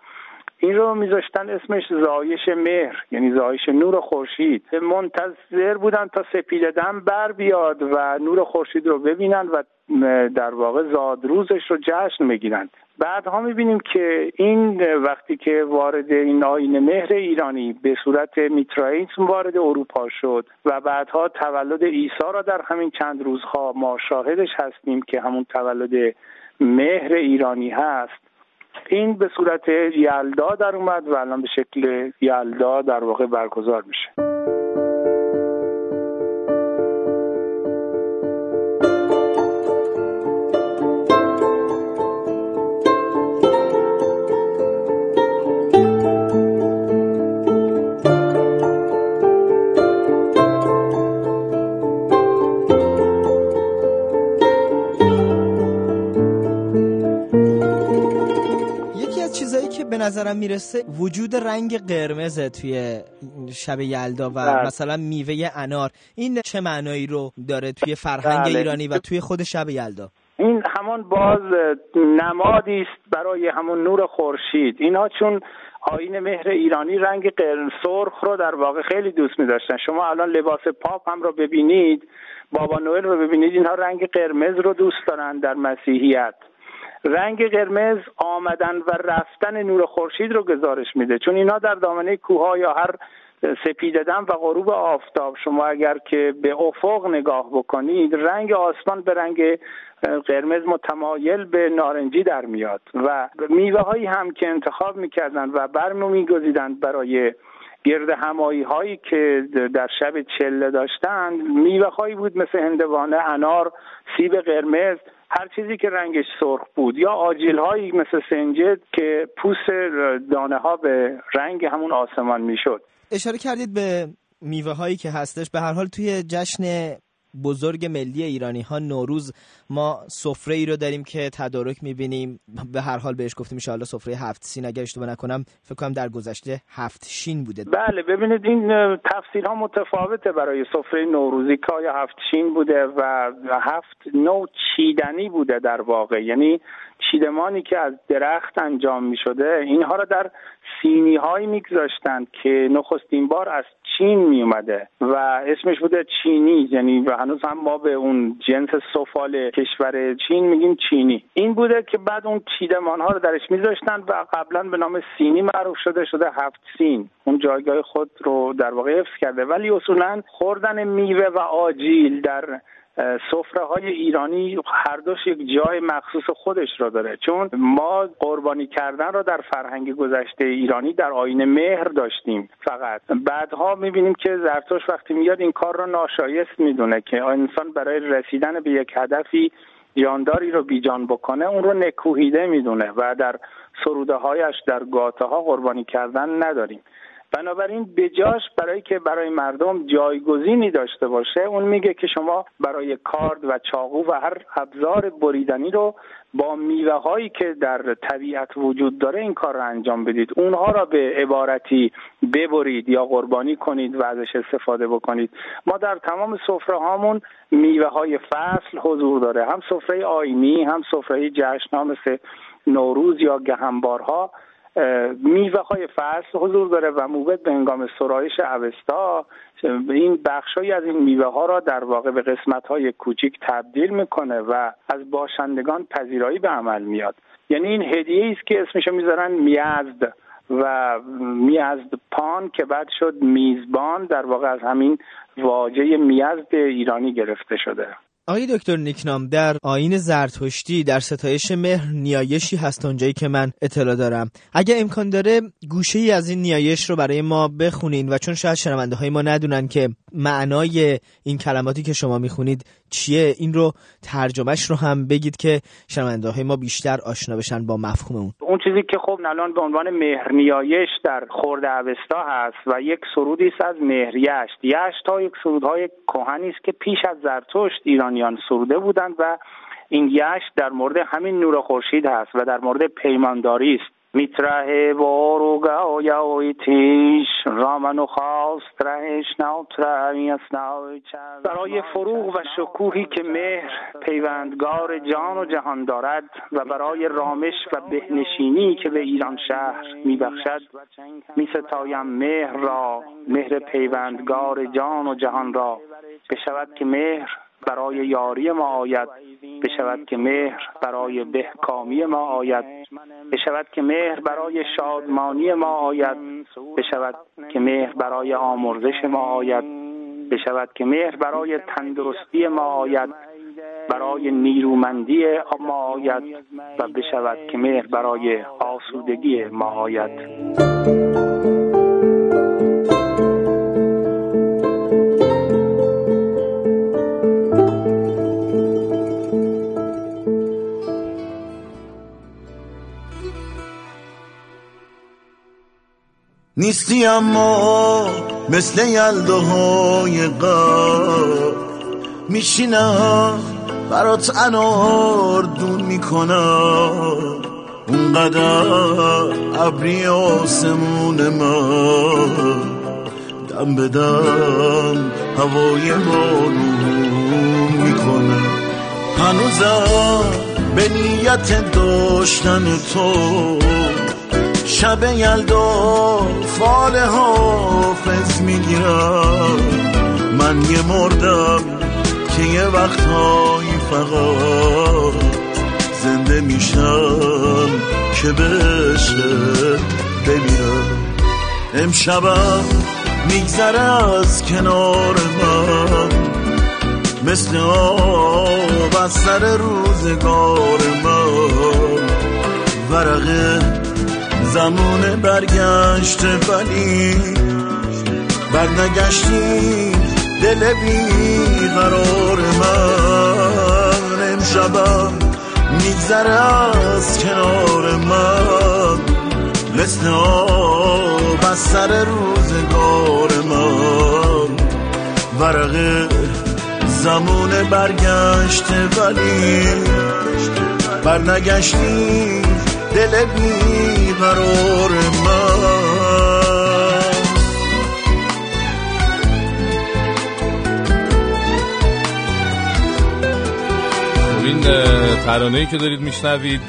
این رو میذاشتن اسمش زایش مهر یعنی زایش نور خورشید. منتظر بودن تا سپیددم بر بیاد و نور خورشید رو ببینن و در واقع زادروزش رو جشن بگیرن بعدها می‌بینیم که این وقتی که وارد این آین مهر ایرانی به صورت میترائیسم وارد اروپا شد و بعدها تولد عیسی را در همین چند روزها ما شاهدش هستیم که همون تولد مهر ایرانی هست. این به صورت یلدا در اومد و الان به شکل یلدا در واقع برگزار میشه. نظرم می‌رسه وجود رنگ قرمز توی شب یلدا و بله. مثلا میوه انار. این چه معنایی رو داره توی فرهنگ بله. ایرانی و توی خود شب یلدا؟ این همان باز نمادی است برای همون نور خورشید. اینا چون آین مهر ایرانی رنگ قرمز سرخ رو در واقع خیلی دوست می داشتن شما الان لباس پاپ هم رو ببینید بابا نوئل رو ببینید اینها رنگ قرمز رو دوست دارن در مسیحیت. رنگ قرمز آمدن و رفتن نور خورشید رو گزارش میده. چون اینا در دامنه کوه یا هر سپیددم و غروب آفتاب شما اگر که به افق نگاه بکنید رنگ آسمان به رنگ قرمز متمایل به نارنجی در میاد و میوه هایی هم که انتخاب می‌کردند و برمو میگزیدند برای گرد همایی هایی که در شب چله داشتند میوه هایی بود مثل هندوانه انار سیب قرمز هر چیزی که رنگش سرخ بود یا آجیل هایی مثل سنجد که پوست دانه ها به رنگ همون آسمان می‌شد. اشاره کردید به میوه هایی که هستش. به هر حال توی جشن بزرگ ملی ایرانی ها نوروز ما سفره ای رو داریم که تدارک می‌بینیم. به هر حال بهش گفتیم ان سفره هفت سین اگر اشتباه نکنم فکر کنم در گذشته هفت شین بوده. بله ببینید این تفسیر ها متفاوته برای سفره نوروزی که یا هفت شین بوده و هفت نوع چیدنی بوده در واقع. یعنی چیدمانی که از درخت انجام می شده اینها را در سینی هایی میگذاشتند که نخستین بار از چین می اومده و اسمش بوده چینی یعنی و هنوز هم ما به اون جنس سفال کشور چین میگیم چینی. این بوده که بعد اون چیدمان ها رو درش میذاشتن و قبلا به نام سینی معروف شده شده هفت سین. اون جایگاه خود رو در واقع حفظ کرده. ولی اصولا خوردن میوه و آجیل در سفره های ایرانی هر دوش یک جای مخصوص خودش را داره. چون ما قربانی کردن را در فرهنگ گذشته ایرانی در آین مهر داشتیم فقط. بعدها می‌بینیم که زرتوش وقتی میاد این کار را ناشایست می‌دونه که انسان برای رسیدن به یک هدفی جانداری رو بیجان بکنه اون رو نکوهیده می‌دونه و در سروده هایش در گاته ها قربانی کردن نداریم. بنابراین بجاش برای که برای مردم جایگزینی داشته باشه اون میگه که شما برای کارد و چاقو و هر ابزار بریدنی رو با میوه هایی که در طبیعت وجود داره این کار رو انجام بدید. اونها را به عبارتی ببرید یا قربانی کنید و ازش استفاده بکنید. ما در تمام سفره هامون میوه های فصل حضور داره. هم سفره آینی هم سفره جشن ها مثل نوروز یا گهنبارها میوه های فصل حضور داره و موبت به هنگام سرایش اوستا این بخشهایی از این میوه ها را در واقع به قسمت های کوچیک تبدیل می‌کنه و از باشندگان پذیرایی به عمل میاد. یعنی این هدیه است که اسمشو می‌ذارن میازد و میازد پان که بعد شد میزبان در واقع از همین واژه میازد ایرانی گرفته شده. آقای دکتر نیکنام در آین زرتشتی در ستایش مهر نیایشی هست اونجایی که من اطلاع دارم. اگر امکان داره گوشه ای از این نیایش رو برای ما بخونین و چون شاید شنونده های ما ندونن که معنای این کلماتی که شما می‌خونید چیه؟ این رو ترجمهش رو هم بگید که شنونده های ما بیشتر آشنا بشن با مفهوم اون اون چیزی که خب الان به عنوان مهر نیایش در خورد اوستا هست و یک سرودی است از مهر یشت ها یک سرودهای کهنی است که پیش از زرتشت ایرانیان سروده بودند و این یشت در مورد همین نور خورشید هست و در مورد پیمانداری است. میتره و گاوی تیش. رامن و خواست رهش برای فروغ و شکوهی که مهر پیوندگار جان و جهان دارد و برای رامش و بهنشینی که به ایران شهر میبخشد میستایم مهر را مهر پیوندگار جان و جهان را. بشود که مهر برای یاری ما آید. بشود که مهر برای بهکامی ما آید. بشود که مهر برای شادمانی ما آید. بشود که مهر برای آمرزش ما آید. بشود که مهر برای تندرستی ما آید. برای نیرومندی ما آید. و بشود که مهر برای آسودگی ما آید. نیستی اما مثل یلده های قبل میشینم برات انار دون می‌کنم. اونقدر ابری آسمون من. دم بدم هوای بارون می‌کنه. هنوزم به نیت داشتن تو. شب یلدا فال حافظ می‌گیرم. من یه مردم که یه وقتهایی فقط زنده میشم که بشه بمیرم. امشبم میگذره از کنار من. مثل آب از سر روزگار من. ورقه زمان برگشت ولی برنگشتی دل بی قرار من امشبم میگذره از کنار من. مثل آب از سر روزگار من. ورقه زمان برگشت ولی برنگشتی دل بی قرار من. این ترانه‌ای که دارید میشنوید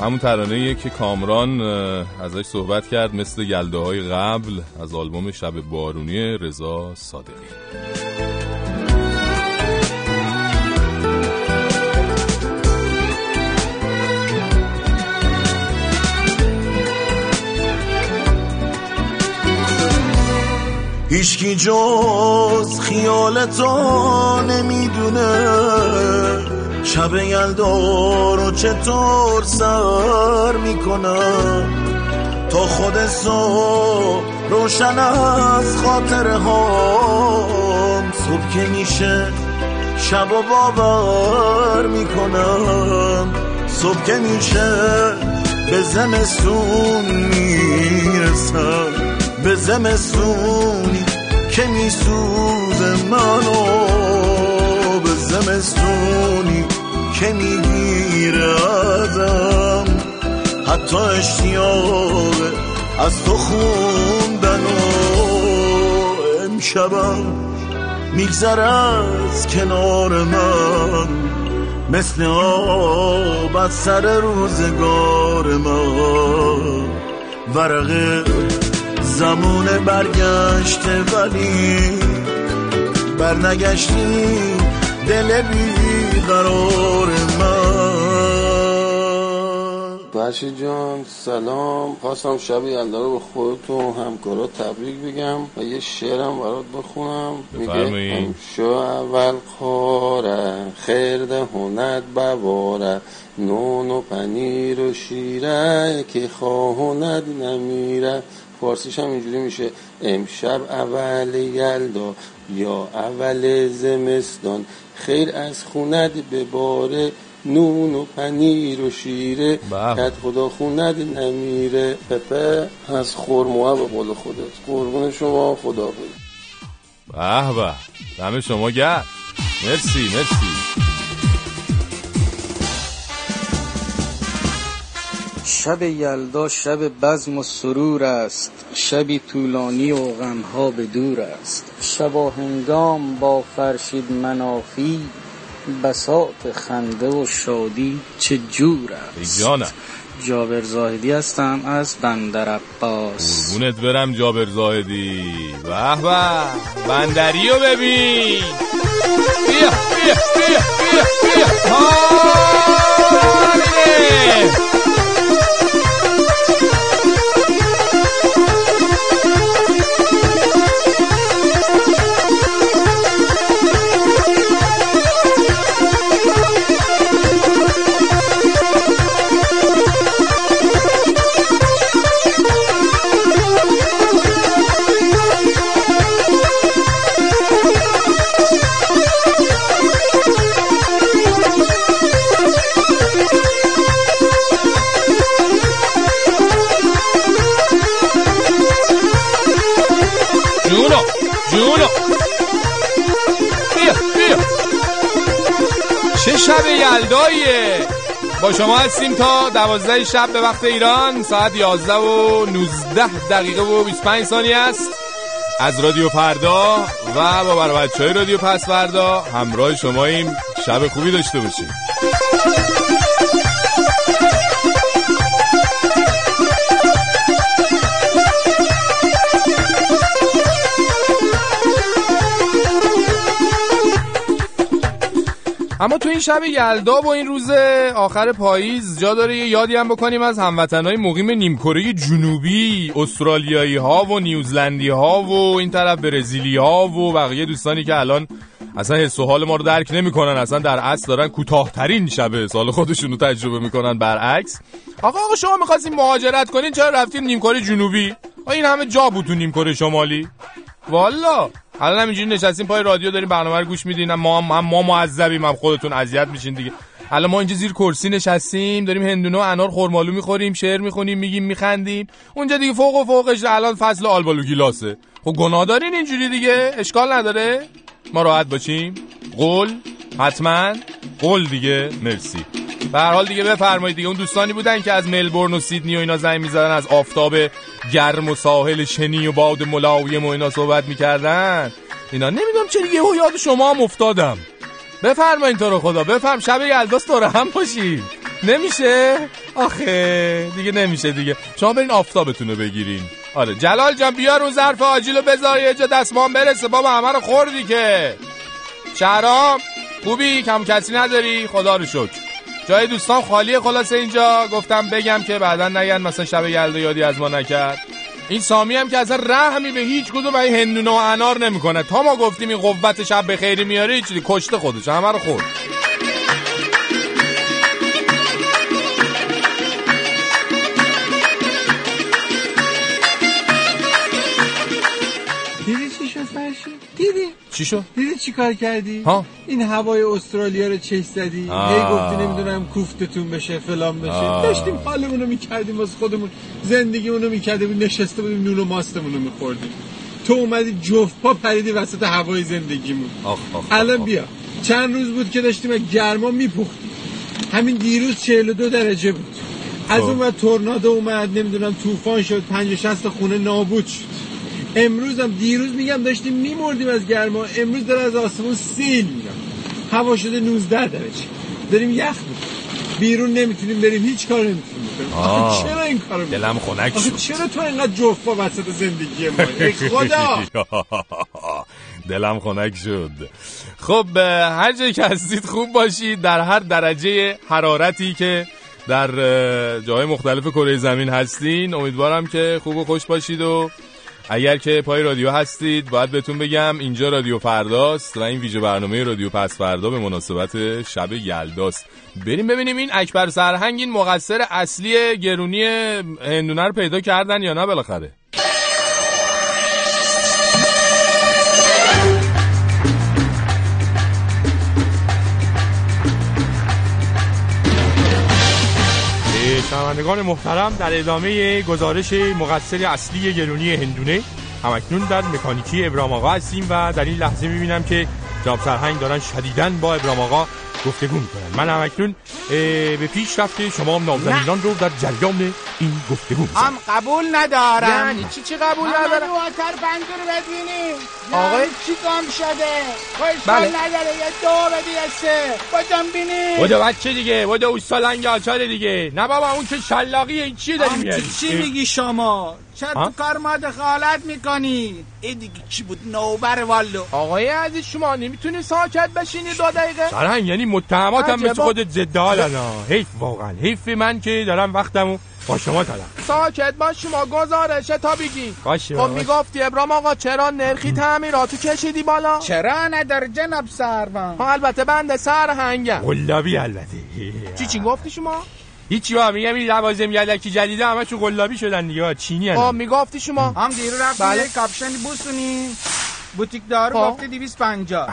همون ترانه‌ایه که کامران ازش صحبت کرد مثل یلده های قبل از آلبوم شب بارونی رضا صادقی. هیچکی جز خیال تو نمی‌دونه شب یلدا رو چطور سر می‌کنم تا خود صبح روشن از خاطر هم صبح که میشه شب و باور می‌کنم صبح که میشه به زمستون می‌رسم به زمستونی که میسوز منو به زمستونی که می‌گیره ازم حتی اشتیاق از تو خوندن و امشبم میگذر از کنار من. مثل آب از سر روزگار من. ورقه زمان برگشته ولی برنگشتی دل بی قرار من. بچه جان سلام. خواستم شب یلدا رو به خودت و همکارات تبریک بگم و یه شعرم برات بخونم. میگه امشو اول خاره خرد هند بواره. نون و پنیر و شیره که خواهند نمیره. فارسیش هم اینجوری میشه. امشب اول یلدا یا اول زمستان. خیر از خوند به باره نون و پنیر و شیره کت خدا خوند نمیره. پپه از خورموه به قول خودت. قربون شما خدا بود به به. دم شما گرد مرسی مرسی. شب یلدا شب بزم و سرور است. شبی طولانی و غمها به دور است. شب و هنگام با فرشید منافی بساط خنده و شادی چه جور است. جانم. جابر زاهدی هستم از بندر عباس. قربونت برم جابر زاهدی. به به بندری رو ببین. بیا بیا بیا بیا بیا. شب یلداییه با شما هستیم تا دوازده شب به وقت ایران ساعت 11 و 19 دقیقه و 25 ثانیه است. از رادیو فردا و با بچه های رادیو پس فردا همراه شماییم. شب خوبی داشته باشیم اما تو این شب یلدا و این روز آخر پاییز جا داره یه یادی هم بکنیم از هموطنهای مقیم نیمکره جنوبی استرالیایی ها و نیوزلندی ها و این طرف برزیلی ها و بقیه دوستانی که الان اصلا حس و حال ما رو درک نمی‌کنن اصلا در اصل دارن کوتاهترین شب سال خودشون رو تجربه می‌کنن برعکس. آقا آقا شما می‌خواستین مهاجرت کنین چرا رفتین نیمکره جنوبی؟ این همه جا بود تو نیمکره شمالی. والا الان همینجوری نشستیم پای رادیو داریم برنامه رو گوش میدین. ما هم ما معذبیم هم خودتون اذیت میشین دیگه. الان ما اینجا زیر کرسی نشستیم داریم هندونه و انار خرمالو می‌خوریم شعر می‌خونیم میگیم میخندیم. اونجا دیگه فوق و فوقش الان فصل آلبالو گیلاسه خب گناه دارین اینجوری دیگه. اشکال نداره. ما راحت باشیم. قول حتما قول دیگه. مرسی. به هر حال دیگه بفرمایید دیگه. اون دوستانی بودن که از ملبورن و سیدنی و اینا زنگ می‌زدن از آفتاب گرم و ساحل شنی و باد ملایم و اینا صحبت می‌کردن. اینا نمی‌دونم چه دیگه یاد شما هم افتادم. بفرمایید تو رو خدا. بفرم شب یلداست داره هم باشید نمیشه؟ آخه دیگه نمیشه دیگه. شما برین آفتابتون رو بگیرین. آره جلال جان بیا رو ظرف آجیلو بذار یه جا دستمان برسه. بابا همه رو خوردی که. شهرام خوبی؟ کم کسی نداری؟ خدا رو شکر. جای دوستان خالی خلاصه اینجا. گفتم بگم که بعدا نگن مثلا شب یلدا یادی از ما نکرد. این سامی هم که اصلا رحمی به هیچ کدوم این هندونه و انار نمی‌کنه. تا ما گفتیم این قوت شب به خیری میاره چیزی کشته خودش همه رو خورد. دیدی چی شد؟ دیدی؟ چی کار کردی؟ ها؟ این هوای استرالیا رو چش زدی. هی گفتی نمی‌دونم کوفتتون بشه فلان بشه. آه. داشتیم حالمون رو می‌کردیم از خودمون. زندگیمون رو می‌کردیم نشسته بودیم نون و ماستمون رو میخوردیم. تو اومدی جفت پا پریدی وسط هوای زندگیمون. آخ آخ الان بیا. چند روز بود که داشتیم گرما میپختیم همین دیروز 42 درجه بود. از خب. اون وقت تورنادو اومد نمی‌دونم طوفان شد 50 60 خونه نابود شد. امروز هم دیروز میگم داشتیم میمردیم از گرما. امروز داره از آسمون سیل میاد. هوا شده 19 درجه. داریم یخ می‌کنیم. بیرون نمی‌تونیم بریم هیچ کار نمی‌تونیم بکنیم. چرا این کارو دلم خنک شد. چرا تو اینقدر جفا وسط زندگی ما؟ خدا! دلم خنک شد. خب هر جایی که هستید خوب باشید. در هر درجه حرارتی که در جای مختلف کره زمین هستین امیدوارم که خوب و خوش باشید و اگر که پای رادیو هستید باید بهتون بگم اینجا رادیو فرداست و این ویژه برنامه رادیو پس فردا به مناسبت شب یلداست. بریم ببینیم این اکبر سرهنگ این مقصر اصلی گرونی هندونه رو پیدا کردن یا نه بالاخره؟ شنوندگان محترم در ادامه گزارش مقصر اصلی گرونی هندونه همکنون در مکانیکی ابرام آقا هستیم و در این لحظه می‌بینم که جناب سرهنگ دارن شدیدن با ابرام آقا گفتگو می‌کنن من هم اکنون به پیش رفته شما نازنینان رو در جریان این گفتگو می‌زنم هم قبول ندارم. یعنی چی؟ چی قبول ندارم؟ واتر بند رو ببینی آقای چی گام شده؟ خوشحال بله. نداره. یه دو بدی سه بودم بینی بودو بچه دیگه بودو اوستالنگ آچار دیگه. نه بابا اون که شلاقی این چی داری میاری چی میگی شما؟ چرا تو کار ما دخالت می‌کنی؟ این دیگه چی بود؟ نوبر والو. آقای عزیز شما نمی‌تونی ساکت بشینی دو دقیقه؟ سرهنگ یعنی متهماتم مثل خودت ضد حالن حیف واقعا. حیف من که دارم وقتمو با شما طلب ساکت باش شما گزارشه تا بگی. باشه خب می‌گفتی ابرام آقا چرا نرخی تعمیراتو کشیدی بالا؟ چرا نداره جناب سروان؟ البته بنده سرهنگم. قلابی البته. چی چی گفتی شما؟ هیچی با میگم این لوازم یلکی جدیده همه چون قلابی شدن دیگه. چینی هستن. خب می‌گفتی شما؟ هم دیرو رفتی بله. کاپشنی بوسونی. بوتیک دار خب. گفته 250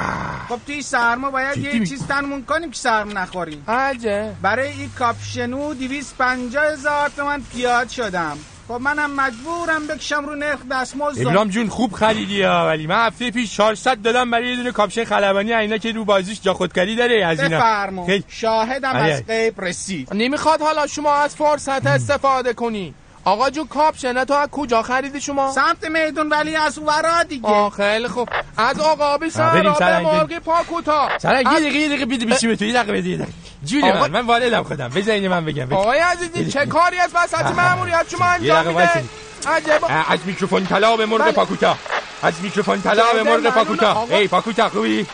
خب توی سرما باید یه چیز تنمون کنیم که سرما نخوریم. عجه برای این کاپشنو 250 هزار تومن پیاد شدم. خب منم مجبورم بکشم رو نرخ دستمزد. ابراهیم جون خوب خریدی ها ولی من هفته پیش 400 دادم برای یه دونه کاپشن خلبانی. اینا که رو بازوش جا خودکاری داره از اینا بفرمون شاهدم از غیب رسید. نمی‌خواد حالا شما از فرصت استفاده کنی. آقا جون کاپشن تو از کجا خریدی شما؟ سمت میدون ولی از ورا دیگه. آه خیلی خوب. از آقا بی سر به مرگی پاکوتا. سر یه دقیقه یه دقیقه بیدی بیچی به تو یه دقیقه. بیدی جولی من من والدم خودم. بذارین من بگم آقای عزیزی چه کاری از وسط ماموریت شما انجام میده؟ عجب. از میکروفون طلا به مرغ پاکوتا. از میکروفون طلا به مرغ پاکوتا. ای پاکوتا خوبی؟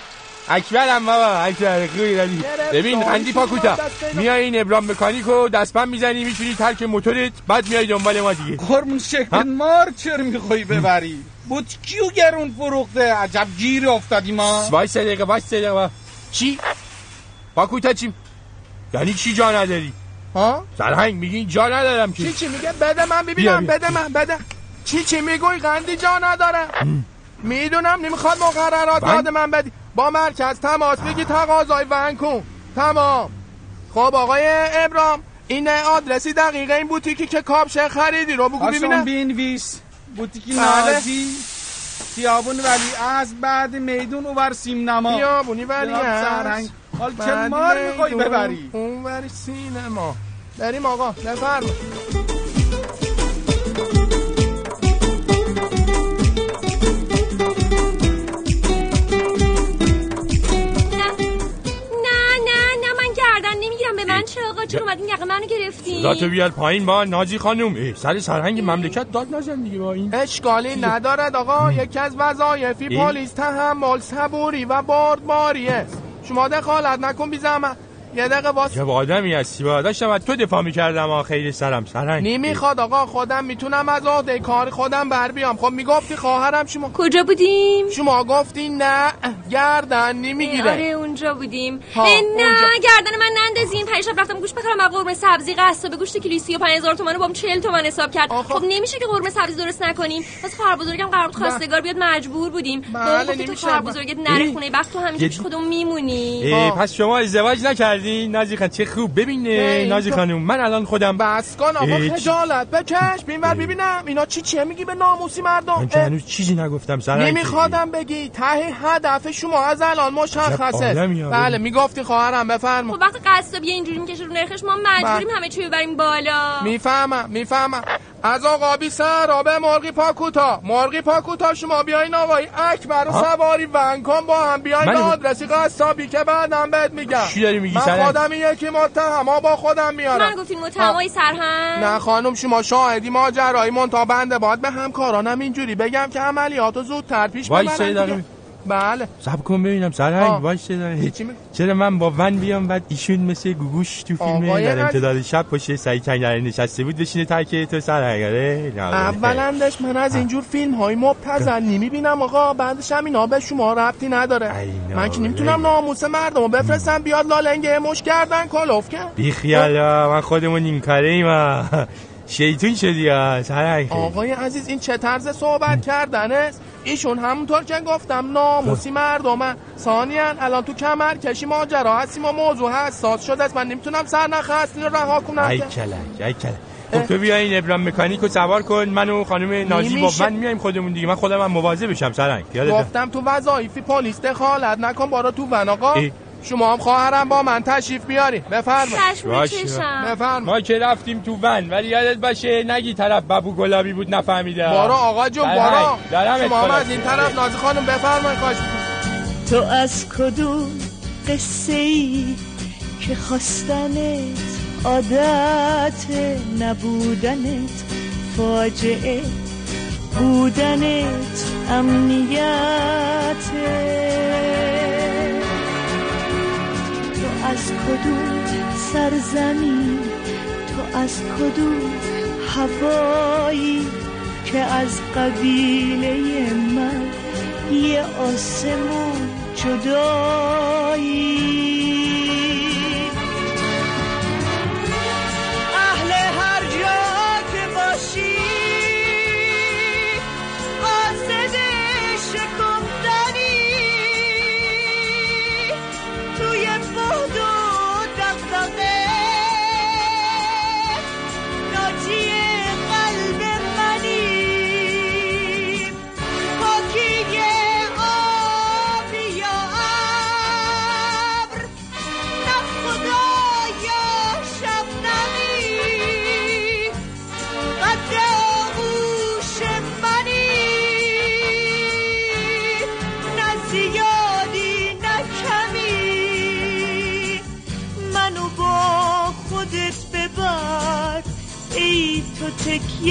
اکبرم بابا اکبر خوبی ردی ببین قندی پاکوتا میای این ابرام مکانیک و دستپن می‌زنی می‌تونی ترک موتورت بعد میای دنبال ما دیگه. قرمون شکل مار چرا می‌خوای ببری؟ بود کیو گرون فروخته؟ عجب گیر افتادی ما. وای سه دقیقه وای سه دقیقه. چی؟ پاکوتا چی؟ یعنی چی جا نداری؟ ها؟ سرهنگ میگی جا ندارم چی چی میگه؟ بده من ببینم بده من بده. چی چی میگوی؟ قندی جا نداره. می‌دونم نمی‌خواد مقررات یاد من بدی. با مرکز تماس بگی تقاضای ون کن تمام. خب آقای ابرام این آدرسی دقیقه این بوتیکی که کاپشن خریدی رو بگو ببینم. بینویس بوتیکی بله. نازی. خیابون ولی از بعد میدون اوور سیم نما. خیابونی ولی از حال که مار می‌خوای ببری؟ اون سینما. بریم آقا بفرمایید چرا اومدین یقه منو گرفتی ذات بیار پایین با ناجی خانم سر سرهنگ مملکت داد نزن دیگه با این. اشکالی ندارد آقا. یکی از وظایفی پلیس تحمل صبوری و بردباریه شما دخالت نکن بی زحمت. یه دقیقه واس چه آدمی هستی با. داشتم تو دفاع می‌کردم آ خیلی سرم سرنگ. نمی‌خواد آقا خودم می‌تونم از عهده کار خودم بر بیام. خب می‌گفتی خواهرم شما کجا بودیم؟ شما گفتی نه گردن نمی‌گیره. آره اونجا بودیم. نه اونجا. گردن من نندازین پنج شب رفتم گوش بخرم قرمه سبزی قصه به گوشت کیلو 35000 تومن با 40 تومن حساب کرد. خب نمیشه که قرمه سبزی درست نکنیم. پس خواهر بزرگم قرار بود خواستگار بیاد مجبور بودیم. بله نمیشه تو خواهر بزرگت نره خونه وقت تو پیش خودمون میمونی. پس شما ازدواج نکردی نازی خان چه خوب ببینه. نازی خانم من الان خودم بس. کن آقا خجالت بکش بینور ببینم. اینا چی چه میگی به ناموسی مردم. من که هنوز چیزی نگفتم سر نمیخوادم بگی. ته هدف شما از الان مشخصه. بله می‌گفتی خواهرم بفرما. خب وقت قصابی اینجوری می‌کشه رو نرخش. ما مجبوریم بله. همه چی ببریم بالا. می‌فهمم می‌فهمم. از آقا بی به مرغی پاکوتا مرغی پاکوتا شما بیاین آقای اکبر و سواری ونکن با هم بیاین آدرسی قصابی که بعدم بهت میگم. چی داری میگی من خودم یکی متهم با خودم میارم. من گفتین متهمای سرهنگ. نه خانم شما شاهدی ماجرای منتا بنده باید به همکارانم اینجوری بگم که عملیاتو زودتر پیش ببرن بله. سب کن ببینم. سرهنگ وایس چرا من با ون بیام بعد ایشون مثل گوگوش تو فیلم در امتداد شب پشت سعی کنگره نشسته بود بشینه ترکه تو سرهنگ آره اولندش من از اینجور فیلم های مبتزل نمی‌بینم آقا. بعدش هم اینا به شما ربطی نداره. من که نمی‌تونم ناموس مردم رو بفرستم بیاد لالنگه مش کردن کلوف کرد بی من خودمون این کاره ایم شیطون شدی سرهنگ آقای عزیز این چه طرز صحبت کردنه؟ ایشون همونطور که گفتم ناموسی مردمه ثانیا الان تو کمر کشی ماجرا هستیم و موضوع حساس شده است من نمی‌تونم سر نخستی رو رها کنم ای کلک ای کلک. خب تو بیا این ابرام مکانیکو سوار کن منو خانم نازی با من میایم خودمون دیگه. من خودم هم مواظب بشم سرنگ. گفتم تو وظایفی پلیس دخالت نکن بارا تو ون آقا شما هم خواهرم با من تشریف بیاری بفرمایید. بفرمایید. ما که رفتیم تو ون ولی یادت باشه نگی طرف بابو گلابی بود نفهمیده. بارا آقا جون بارا. شما هم از این طرف نازی خانم بفرمایید خواهش تو از کدوم قصه ای که خواستنت عادت نبودنت فاجعه بودنت امنیته از کدوم سرزمین؟ تو از کدوم هوایی که از قبیله من یه آسمون جدایی؟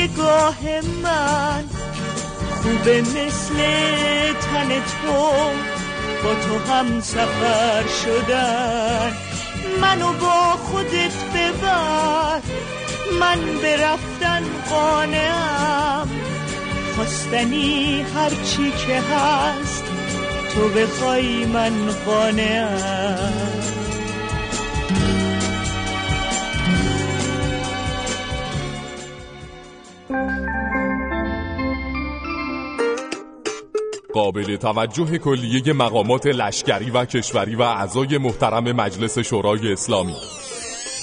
تکیه گاه من خوبه مثل تن تو با تو هم سفر شدن. منو با خودت ببر من برفتن قانم خواستنی هرچی که هست تو بخوای من قانم قابل توجه کلیه مقامات لشکری و کشوری و اعضای محترم مجلس شورای اسلامی.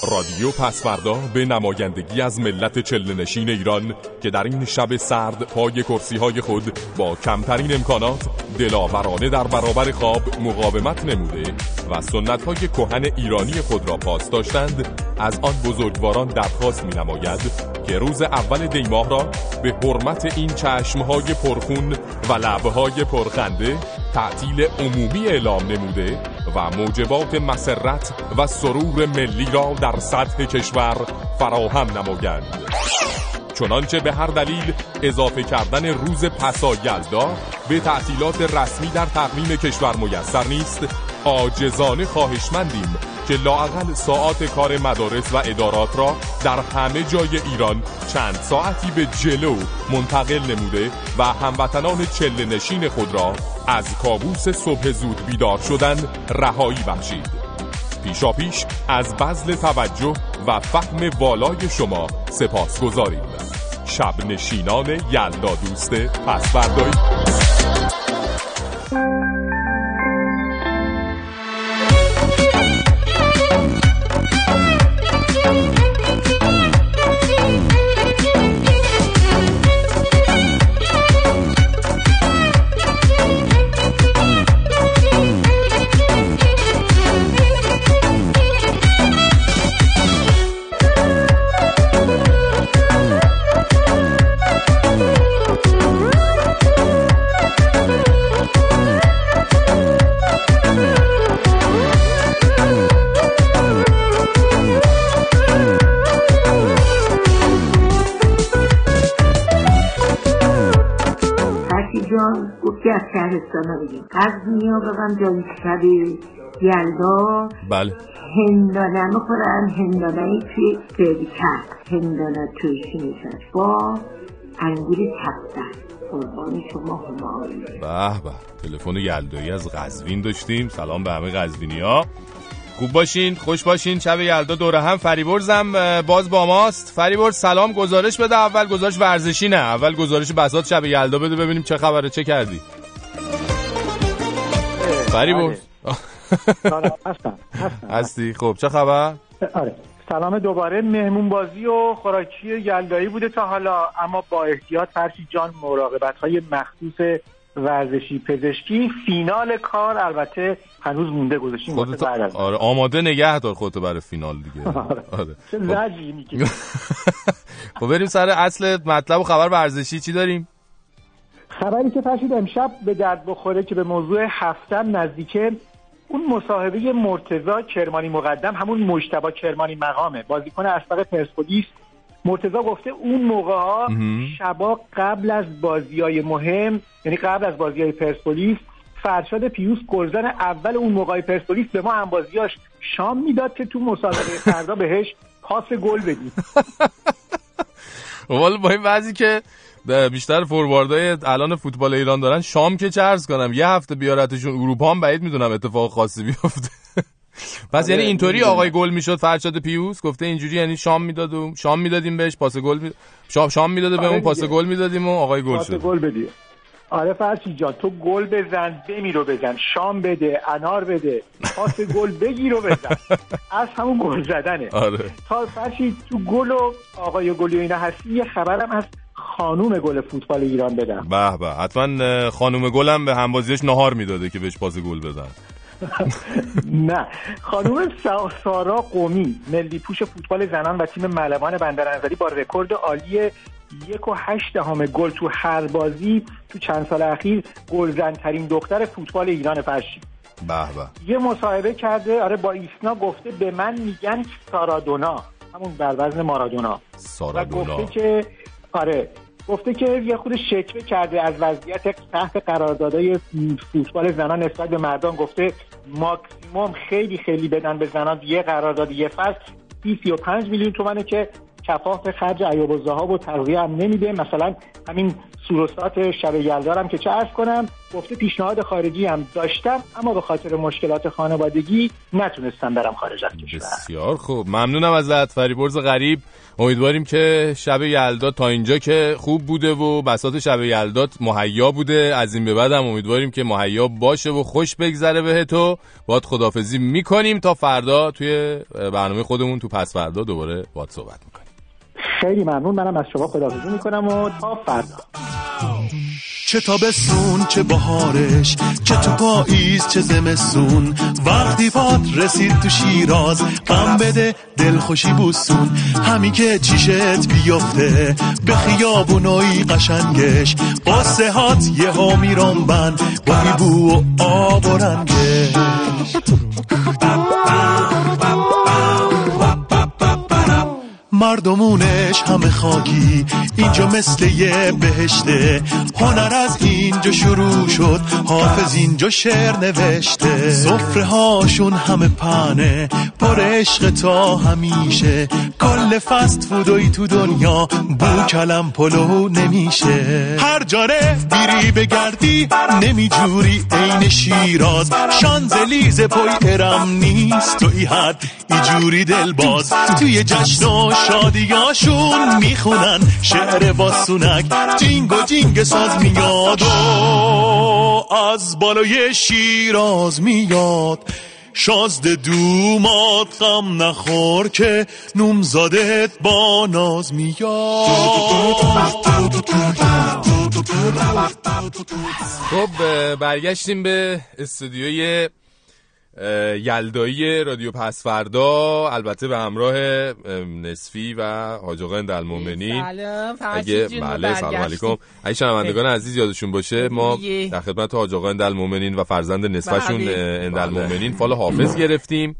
رادیو پسفردا به نمایندگی از ملت چلنشین ایران که در این شب سرد پای کرسی های خود با کمترین امکانات دلاورانه در برابر خواب مقاومت نموده و سنت های کهن ایرانی خود را پاس داشتند از آن بزرگواران درخواست می نماید که روز اول دیماه را به حرمت این چشمهای پرخون و لبهای پرخنده تعطیل عمومی اعلام نموده و موجبات مسرت و سرور ملی را در سطح کشور فراهم نمایند. چنانچه به هر دلیل اضافه کردن روز پسا یلدا به تعطیلات رسمی در تقویم کشور میسر نیست آجزانه خواهشمندیم که لاعقل ساعات کار مدارس و ادارات را در همه جای ایران چند ساعتی به جلو منتقل نموده و هموطنان چله نشین خود را از کابوس صبح زود بیدار شدن رهایی بخشید. پیشا پیش از بزل توجه و فهم والای شما سپاس گذاریم. شب نشینان یلدا دوست پس بردایی شهرستان بگیم قزمینی ها بگم جای شب یلدا. بله. هندانه می‌خورن هندانه توی کرد هندانه توی نشست با انگور تفتن قربان شما به به تلفن یلدایی از قزوین داشتیم. سلام به همه قزوینی ها خوب باشین خوش باشین. شب یلدا دوره هم فریبرزم باز با ماست. فریبرز سلام گزارش بده. اول گزارش ورزشی نه. اول گزارش بساط شب یلدا بده ببینیم چه خبره چه کردی. فریبرز. بله. هستم هستی؟ خب چه خبر؟ آره. سلام دوباره. مهمون بازی و خوراکی یلدایی بوده تا حالا. اما با احتیاط فرشی جان مراقبت های مخصوص ورزشی پزشکی فینال کار البته هنوز مونده گذاشتیم خودت آره آماده نگه دار خودتو برای فینال دیگه. آره, آره. چه زجی خب بریم سر اصل مطلب و خبر ورزشی. چی داریم؟ خبری که فرشید امشب به درد بخوره که به موضوع هفتم نزدیکه اون مصاحبه مرتزا کرمانی مقدم همون مجتبا کرمانی مقامه. بازیکن اسبق پرسپولیس مرتزا گفته اون موقع ها شبا قبل از بازی های مهم یعنی قبل از بازی های پرسپولیس فرشاد پیوس گلزن اول اون موقع پرسپولیس به ما انبازیاش شام می‌داد که تو مسابقه فردا بهش پاس گل بدیم. والا با این بعضی که بیشتر فورواردای الان فوتبال ایران دارن شام که چرز کنم یه هفته بیارتشون اروپا هم بعید می‌دونم اتفاق خاصی بیفته. پس یعنی آره، اینطوری آقای گل می‌شد فرشاد پیوس گفته اینجوری یعنی شام می‌دادم شام می‌دادیم بهش پاس گل می... شام شام می‌داده به اون آره پاس گل می‌دادیم و آقای گل شد. گل بدی. آره فرشی جان تو گل بزن بمیرو بزن شام بده انار بده پاس گل بگیر و بزن. از همون گل زدنه. آره. تا فرشی تو گل و آقای گلی و اینا هستی یه خبرم هست خانوم گل فوتبال ایران بدم به به حتما خانوم گلم به همبازیش نهار می‌داده که بهش پاس گل بدن نه. خانوم سارا قومی ملی پوش فوتبال زنان و تیم ملوان بندرانزلی با رکورد عالی یک و هشت دهم گل تو هر بازی تو چند سال اخیر گلزنترین دختر فوتبال ایران فرشی به به. یه مصاحبه کرده آره با ایسنا گفته به من میگن سارادونا. همون بر وزن مارادونا. و گفته که آره. گفته که یه خود شکوه کرده از وضعیت تحت قراردادهای فوتبال زنان نسبت به مردان گفته ماکسیموم خیلی خیلی بدن به زنان. یه قرارداد یه فصل. 35 میلیون تومنه که کفاف خرج عیاب و تغذیه هم نمیده. مثلا همین سوروسات شب یلدارم که چه ارز کنم گفته پیشنهاد خارجی هم داشتم اما به خاطر مشکلات خانوادگی نتونستم برم خارج از کشور. بسیار خوب. ممنونم ازت فریبرز غریب. امیدواریم که شب یلدا تا اینجا که خوب بوده و بسات شب یلدا مهیا بوده. از این به بعد هم امیدواریم که مهیا باشه و خوش بگذره به تو باد خدافزی می‌کنیم تا فردا توی برنامه خودمون تو پس فردا دوباره باد صحبت خیلی ممنون منم از شما خداحافظی می‌کنم و تا فردا چه تابستون چه بهارش چه تو پاییز چه زمستون وقتی پات رسید تو شیراز غم بده دلخوشی بوسون همی که چیشت بیفته به خیابونای قشنگش قصه هات یه ها میرم بند با بو و آب و رنگش مردمونش همه خاکی. اینجا مثل یه بهشته. هنر از اینجا شروع شد. حافظ اینجا شعر نوشته. صفره هاشون همه پنه. پر عشق تا همیشه. کل فست فودوی تو دنیا. بو کلم پلو نمیشه. هر جاره بیری بگردی. نمیجوری عین شیراز. شانزلیز پوی ارم نیست. تو ای حد ای دل باز توی جشن شادیاشون می‌خونن شعر با سونک. جینگ و جینگ ساز میاد و از بالای شیراز میاد. شازده دومات غم نخور که نومزادت با ناز میاد. خب برگشتیم به استودیوی یلدایی رادیو پسفردا البته به همراه نصفی و حاج آقا دلمومنین سلام اگه بله سلام علیکم. اگه شنوندگان عزیز یادشون باشه ما در خدمت حاج آقا دلمومنین و فرزند نصفشون بله. اندلمومنین فال حافظ گرفتیم.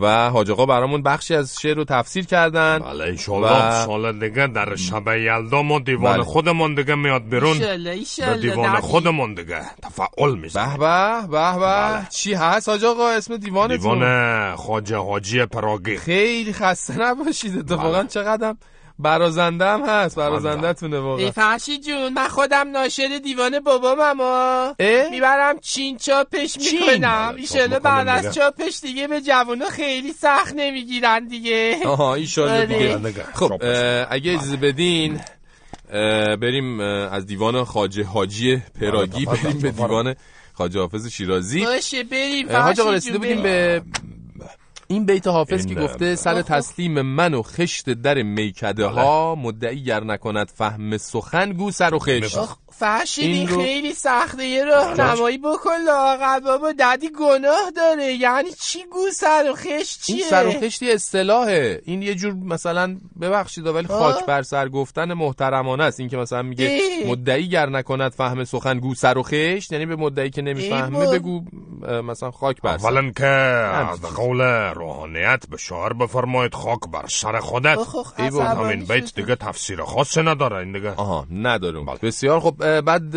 و حاج آقا برامون بخشی از شعر رو تفسیر کردن بله انشالله و... سال دیگه در شب یلدا ما دیوان بله. خودمون دیگه میاد بیرون. به دیوان خودمون دیگه. تفعال می‌زنیم به به به به. چی هست حاج آقا؟ اسم دیوانتون؟ دیوان خواجه حاجی پراگی خیلی خسته نباشید. اتفاقا بله. چقدر برازنده هم هست برازنده تونه واقعا. فرشی جون من خودم ناشر دیوان بابام اما می‌برم چین چاپش می‌کنم. ایشالا بعد از چاپش دیگه به جوانو خیلی سخت نمی‌گیرن دیگه. آها ایشالا دیگه. خب اگه اجازه بدین بریم از دیوان خاجه حاجی پراگی بریم به دیوان خاجه حافظ شیرازی. باشه بریم حاج رسیده بودیم به این بیت حافظ که گفته سر تسلیم من و خشت در میکده ها بله. مدعی گر نکند فهم سخن گو سر و خشت. فرشید خیلی سخته یه نمایی بکن لاغر بابا ددی گناه داره. یعنی چی گو سر و خشت چیه؟ این سر و خشتی اصطلاحه. این یه جور مثلا ببخشید ولی خاک بر سر گفتن محترمانه است. این که مثلا میگه مدعی گر نکند فهم سخن گو سر و خشت یعنی به مدعی که نمی‌فهمه بگو مثلا خاک بر سر. اولا که از قول روحانیت به شعر بفرمایید خاک بر سر خودت. ای بود همین بیت دیگه تفسیر خاصی نداره این دیگه. آها نداره بله. بسیار خب بعد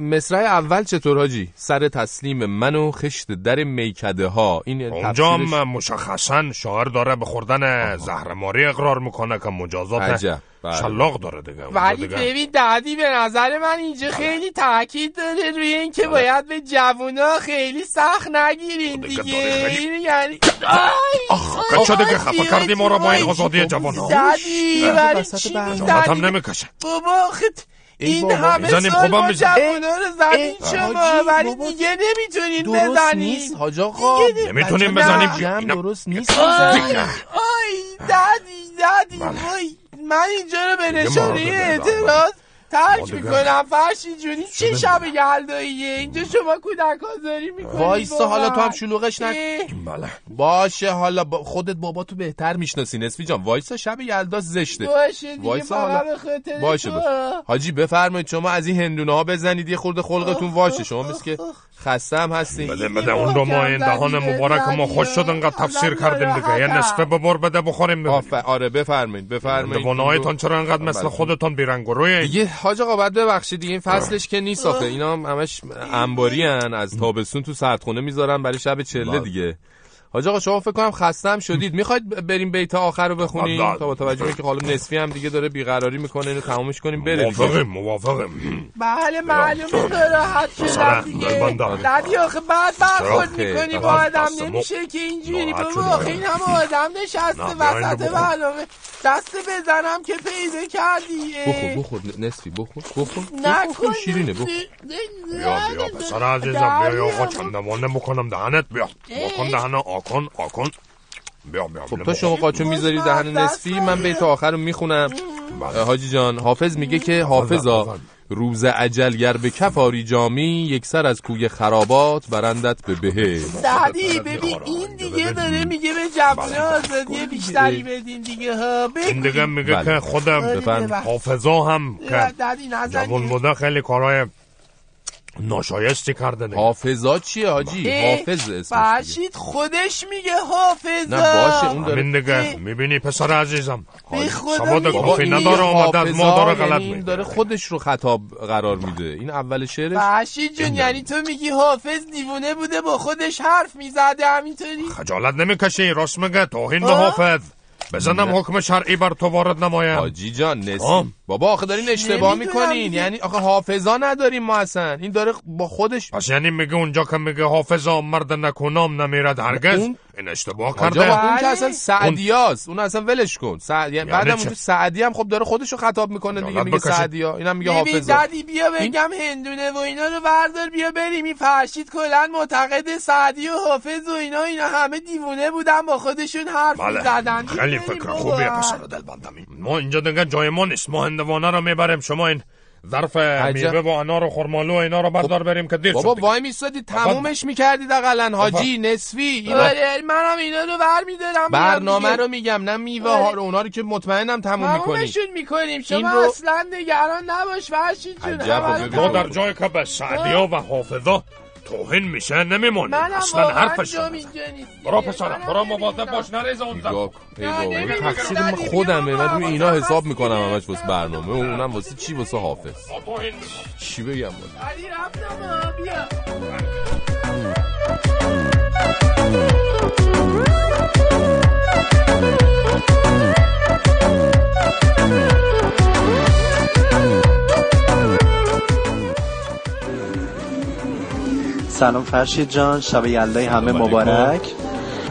مصرع اول چطور حاجی؟ سر تسلیم من و خشت در میکده ها این اونجا مشخصا شاعر داره به خوردن زهرماری اقرار می‌کنه که مجازات بله. شلاق داره دیگه. ولی ببین دادی به نظر من اینجا بله. خیلی تاکید داره روی اینکه بله. باید به جوونا خیلی سخت نگیرین خب دیگه یعنی بچه دیگه خفه کردی ما رو با این آزادی جوانا دادی ولی چی هم نمی‌کشه. بابا خط این همه سال ما جوانا رو زدین شما ولی دیگه نمی‌تونین بزنین نیست حاج آقا. نمی‌تونین بزنیم. درست نیست آی دادی دادی وای من اینجا رو به نشانه اعتراض ترک می‌کنم فرشی جونی چه شب گلداییه اینجا شما کودک آزاری می‌کنی وایسا حالا تو هم شلوغش نکن بله. باشه حالا با خودت بابا تو بهتر می‌شناسی نسفی جان. وایسا شب یلدا زشته. باشه دیگه وایسا حالا باشه باشه. حاجی بفرمایید شما از این هندونه ها بزنید. یه خورده خلقتون واشه. شما مثل که خسته هم هستی؟ بده بده اون رو ما این دهان مبارک ما خوش شد انقدر تفسیر کردیم دیگه. یه نصفه ببر بده بخوریم آره بفرمایید بفرمایید. وانایتان چرا انقدر مثل خودتان بیرنگ و روی دیگه حاج آقا بعد ببخشید دیگه این فصلش که نیست آخه. اینا همش انباری از تابستون تو سردخونه می‌ذارن برای شب چله بله. دیگه. حاج آقا شما فکر کنم خستم شدید. می‌خواید بریم بیت آخر رو بخونیم؟ تا با توجه که حالا نصفی هم دیگه داره بیقراری می‌کنه اینو تمامش کنیم بره موافقم موافقم بله معلومه ناراحت شدم دیگه. ندی آخه بعد برخورد می‌کنی با آدم؟ نمیشه که اینجوری. بابا آخه این هم آدم نشسته وسط برنامه. دست بزنم که پیدا کردی. بخور بخور نصفی بخور بخور نکن شیرینه بخور بیا بیا. پسر عزیزم بیا. آقا چندمانه بکنم دهنت بیا. بکن دهنه آکن آکن بیا بیا خب تا شما قاچو می‌ذاری دهن نصفی من بیت آخر رو می‌خونم. بله. حاجی جان حافظ میگه که حافظا روز اجلگر به کفاری جامی یک سر از کوی خرابات برندت به بهه دادی ببین این دیگه داره میگه به جوانه آزادی بیشتری بدین دیگه ها؟ این دیگه میگه که بله. خودم حافظا هم که جوان بوده خیلی کارهای ناشایستی کرده حافظا چیه حاجی؟ حافظ اسمش باشید خودش میگه حافظا. نه باشه اون داره دیگه. می‌بینی پسر عزیزم؟ سواد کافی نداره آمده از ما داره غلط یعنی میده داره خودش رو خطاب قرار میده. این اول شعرش باشید جون یعنی تو میگی حافظ دیوونه بوده با خودش حرف می‌زده همینطوری؟ خجالت نمی‌کشی راست میگه. توهین به حافظ. بزنم حکم شرعی بر تو وارد نمایم. حاجی جان نسی بابا آخه دارین اشتباه می‌کنین. یعنی آخه حافظا نداریم ما اصلا. این داره با خودش پس یعنی میگه اونجا که میگه حافظا مرد نکنام نمیرد هرگز؟ اون... این اشتباه کرده. اون که اصلا سعدیاست اون اصلا ولش کن. سعدی یعنی بعدم اون سعدی هم خب داره خودشو خطاب می‌کنه دیگه میگه سعدیا اینم میگه حافظا. دادی بیا بگم هندونه و اینا رو بردار بیا بریم. این فرشید کلا معتقد سعدی و حافظ و اینا اینا همه دیوونه بودن با خودشون حرف بله. می‌زدن. خیلی فکر خوبیه پسر دل بندم ما اینجا دیگه جای ما نیست. ما هندوانه رو می‌بریم. شما این ظرف میوه و انار و خرمالو و اینا رو بردار خب، بریم که دیر بابا وای میستادی تمومش می‌کردید اقلا حاجی نصفی اینا آره، منم اینا رو بر میدارم برنامه رو میگم نه میوه ها رو اونا رو که مطمئنم تموم می‌کنیم تمومشون می‌کنیم. شما رو... اصلا نگران نباش فرشید جون. ما در جای که به سعدیا و حافظا. توهین میشه نمیمونه. اصلا حرفش برو پسرم برو مواظب باش نریز اون تقصیر من خودمه. من روی اینا حساب می‌کنم همش واسه برنامه. و اونم واسه چی؟ واسه حافظ. چی بگم؟ بیا. سلام فرشید جان شب یلدای همه مبارک.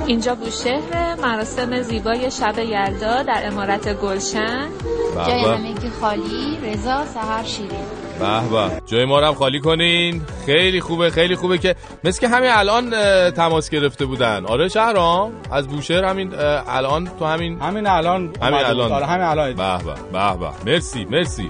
اینجا بوشهر مراسم زیبای شب یلدا در امارت گلشن. جای همگی خالی رضا سهر شیرین به به جای ما رو خالی کنین. خیلی خوبه خیلی خوبه که مثل که همین الان تماس گرفته بودن. آره شهرام از بوشهر همین الان تو همین همین الان همین الان. آره همین الان. به به به مرسی مرسی.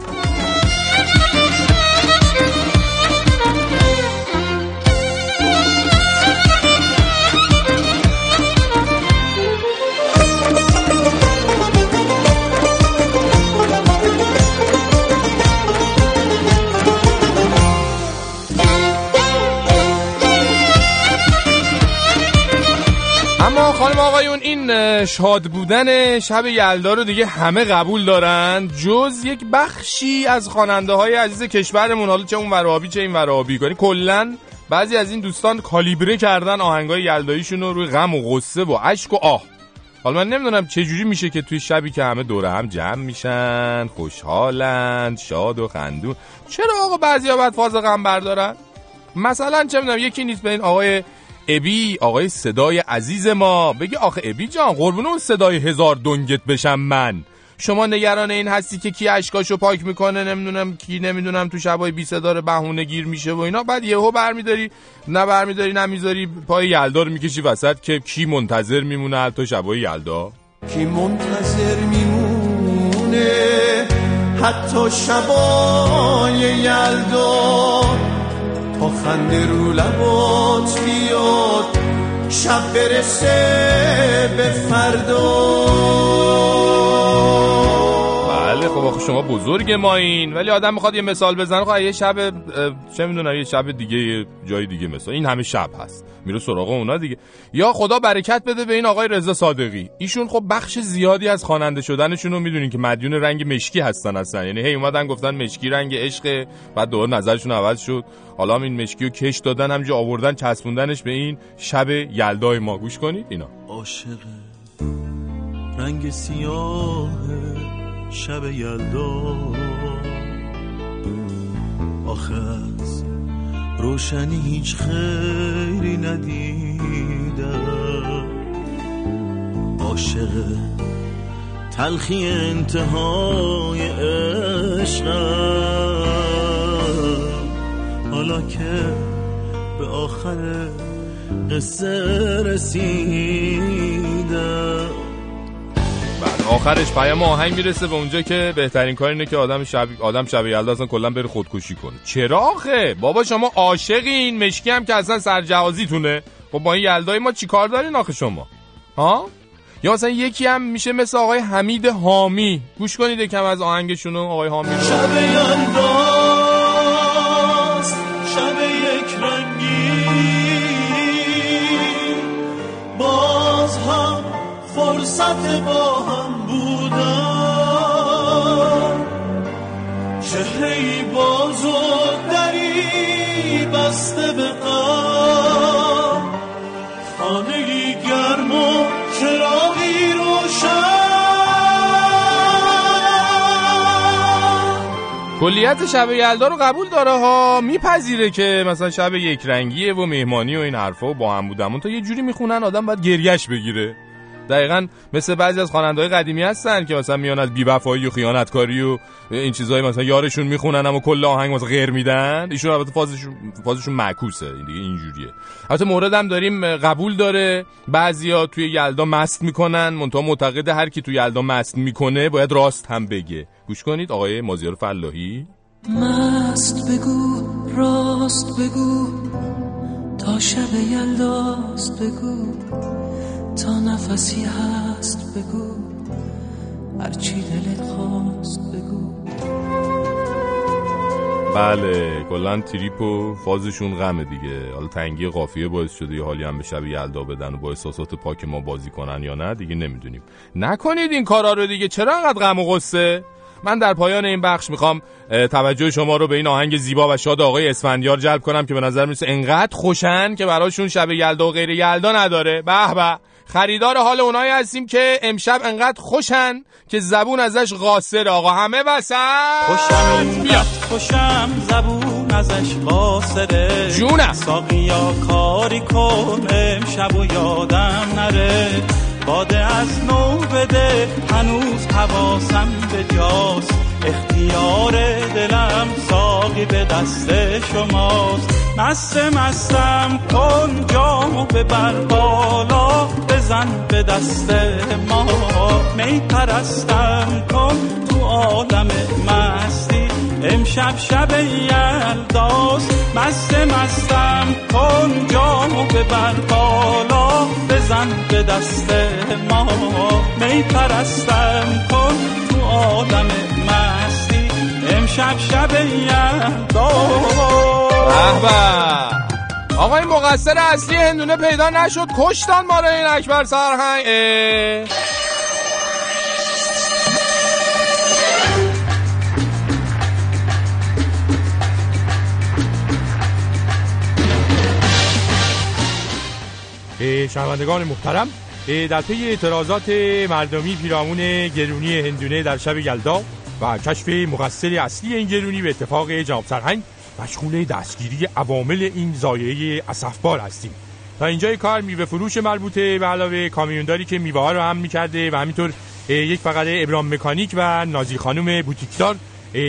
آقایون این شاد بودن شب یلدا رو دیگه همه قبول دارن. جز یک بخشی از خواننده های عزیز کشورمون. حالا چه اون ورابی چه این ورابی کنی کلا بعضی از این دوستان کالیبره کردن آهنگای یلداییشون رو روی غم و غصه و اشک و آه. حالا من نمی‌دونم چه جوری میشه که توی شبی که همه دوره هم جمع میشن خوشحالند شاد و خندون. چرا آقا بعضیا بعد فاز غم بردارن؟ مثلا چه می‌دونم یکی نیست به این آقای ابی آقای صدای عزیز ما. بگی آخه ابی جان قربون اون صدای هزار دنگت بشم من. شما نگران این هستی که کی اشکاشو پاک می‌کنه نمی‌دونم کی نمی‌دونم تو شبای بی صدا بهونه گیر میشه و اینا. بعد یهو برمیداری نه برمیداری نمی‌ذاری پای یلدا رو می‌کشی وسط که کی منتظر میمونه تو شبای یلدا؟ کی منتظر میمونه حتی شبای یلدا؟ تا خنده رو لبات بیاد. شب برسه به فردا. بله خب شما بزرگ ما این ولی آدم می‌خواد یه مثال بزنه. خب یه شب چه می‌دونم یه شب دیگه یه جای دیگه مثلا. این همه شب هست. میره سراغ اونا دیگه. یا خدا برکت بده به این آقای رضا صادقی. ایشون خب بخش زیادی از خواننده شدنشون رو می‌دونین که مدیون رنگ مشکی هستن هستن یعنی هی اومدن گفتن مشکی رنگ عشق. بعد دوباره نظرشون عوض شد. حالا هم این مشکی رو کش دادن همجا آوردن چسبوندنش به این شب یلدای ما. گوش کنید اینا. عاشق رنگ سیاه شب یلدا. آخه روشنی هیچ خیری ندیدم. عاشق تلخی انتهای عشقم. حالا که به آخر قصه رسیدم. بعد. آخرش پیام آهنگ می‌رسه به اونجا که بهترین کار اینه که آدم شب آدم شب یلدا اصلا کلا بره خودکشی کنه. چرا آخه؟ بابا شما عاشقین. مشکی هم که اصلا سرجهازیتونه خب با این یلدای ما چیکار دارین آخه شما؟ ها؟ یا مثلا یکی هم میشه مثل آقای حمید حامی. گوش کنید یکم از آهنگشون آقای حامی رو. فرصت با هم بودن. چهره باز و دری بسته به قم خانه گرم و چراغی روشن. کلیت شب یلدا رو قبول داره ها. میپذیره که مثلا شب یک رنگیه و مهمانی و این حرفا و با هم بودم تا یه جوری می‌خونن آدم باید گریش بگیره. دقیقا مثل بعضی از خواننده‌های قدیمی هستن که مثلا میان از بی‌وفایی و خیانتکاری و این چیزایی مثلا یارشون می‌خونن اما کل آهنگ مثلا غیر میدن. ایشون البته فازشون فازشون معکوسه. این دیگه اینجوریه. البته هم داریم قبول داره. بعضیا توی یلدا مست می‌کنن. منتها معتقد هر کی توی یلدا مست می‌کنه باید راست هم بگه. گوش کنید آقای مازیار فلاحی. مست بگو راست بگو. تا شب یلداست بگو. تا نفسی هست بگو. هرچی دلت خواست بگو. بله کلا تریپ و فازشون غمه دیگه. حالا تنگی قافیه باعث شده یه حالی هم به شب یلدا بدن و با احساسات پاک ما بازی کنن یا نه دیگه نمی‌دونیم. نکنید این کارا رو دیگه. چرا انقدر غم و غصه؟ من در پایان این بخش می‌خوام توجه شما رو به این آهنگ زیبا و شاد آقای اسفندیار جلب کنم که به نظر میسه انقدر خوشن که براشون شب یلدا و غیر یلدا نداره. به به. خریدار حال اونایی هستیم که امشب انقدر خوشن که زبون ازش قاصر. آقا همه وسط. خوشم بیا خوشم زبون ازش قاصره. جونم. ساقیا کاری کن. امشب و یادم نره. باده از نو بده. هنوز حواسم به جاست. اختیار دلم ساقی به دست شماست. مست مستم کن جامو ببر بالا بزن به دست ما. می پرستم کن تو عالم مستی. امشب شب یلداست مست مستم کن جامو ببر بالا بزن به دست ما. می پرستم کن تو عالم امشب شب یلداست آقای مقصر اصلی هندونه پیدا نشد. کشتن ما رو این اکبر سرهنگ. شنوندگان محترم در طی اعتراضات مردمی پیرامون گرونی هندونه در شب یلدا و کشف مقصر اصلی این گرونی به اتفاق جناب سرهنگ مشغول دستگیری عوامل این زایعه اسفبار هستیم. تا اینجای کار میوه فروش مربوطه به علاوه کامیونداری که میوه ها رو هم می‌کرده و همینطور یک فقط ابرام مکانیک و نازی خانم بوتیکدار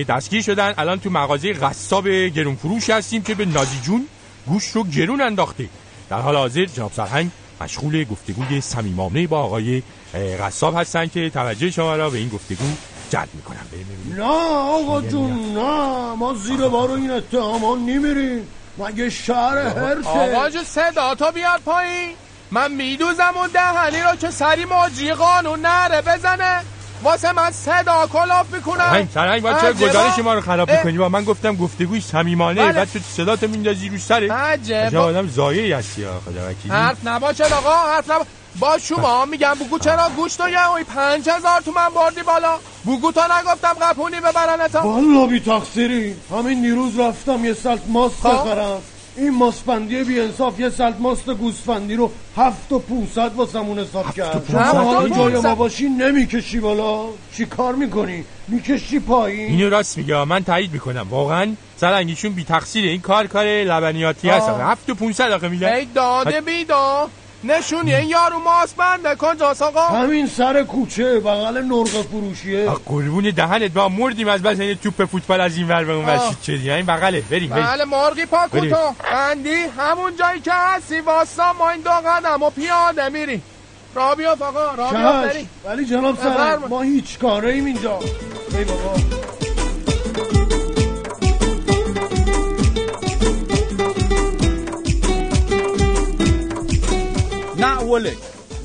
دستگیر شدن. الان تو مغازه قصاب گرون فروش هستیم که به نازی جون گوش رو گرون انداخته. در حال حاضر جناب سرهنگ مشغول گفتگوی صمیمانه با آقای قصاب هستن که توجه شما را به این گفتگو جلب می‌کنم. نه آقا جون نه. ما زیر بار این اتهامان نمیریم مگه شهر هرته آقا جو صدا تا بیار پایین. من میدوزم اون دهنی را که سری ماجی قانون نره بزنه. واسه من صدا کلاف می‌کنم سرنگ با چه گزارش ما رو خراب می‌کنی؟ با من گفتم گفتگوی صمیمانه. بله. بعد تو صدا تو میندازی رو سره عجب. آدم زایه هستی خدا وکیلی حرف نباشه آقا حرف نباشه با شما میگم بگو چرا گوشت و یه اوی پنج هزار تومن بردی بالا؟ بگو تا نگفتم قپونی ببرنتا والا بی تقصیری. همین نیروز رفتم یه سلط ماست خب. بخرم. این ماسپندی بی انصاف یه سلط ماست گوسفندی رو هفت و پونصد واسمون حساب کرد. شما جای ما باشی نمی‌کشی بالا. چی کار می‌کنی؟ می‌کشی پایین. اینو راست میگه. من تایید می‌کنم. واقعا سرنگیشون بی تقصیر این کار کار لبنیاتی هست. هفت و پونصد آقا میگه. ای داده بیدا نشونی این یارو ماست بنده کجاست آقا؟ همین سر کوچه بغل نرغ فروشیه. قربون دهنت با مردیم از بس این توپ فوتبال از این ور به اون وشید چه دیگه؟ این بغله. بریم بریم. بله مرغی پاکوتو. بندی همون جایی که هستی واسا ما این دو قدم و پیاده میری را بیاف آقا را بیاف بریم. ولی جناب سر ما هیچ کاره ایم اینجا. ای بابا. نه ولک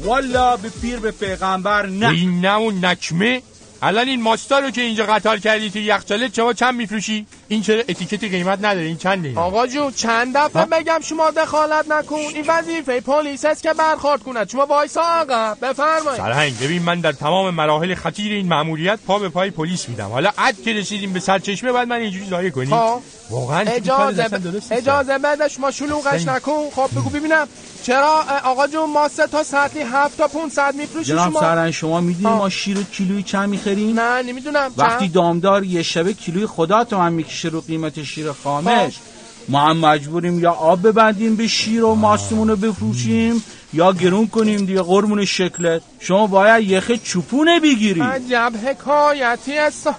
والا به پیر به پیغمبر نه. این نه اون نکمه. الان این ماستا رو که اینجا قطار کردی تو یخچاله شما چند میفروشی؟ این چرا اتیکتی قیمت نداره این چنده آقا جون چند دفعه بگم شما دخالت نکن. این وظیفه پلیس است که برخورد کند. شما وایسا آقا بفرمایید. سرهنگ ببین من در تمام مراحل خطیر این مأموریت پا به پای پلیس میدم. حالا عد که رسیدیم به سرچشمه بعد من اینجوری ضایع کنی؟ خب. واقعا اجازه اجازه بده شما شلوغش نکن. خب بگو ببینم. چرا آقا جون ما سه تا سطلی هفت تا 500 میفروشی شما؟ جناب سرن شما می‌دونی ما شیر کیلویی چند می‌خریم؟ نه نمی‌دونم. وقتی دامدار یه شبه کیلوی خدا تو من می‌کشه رو قیمت شیر خامش. ما هم مجبوریم یا آب ببندیم به شیر و ماستمون رو بفروشیم یا گرون کنیم دیگه قرمون شکلت. شما باید یخه چوپونه بگیری عجب حکایتی است.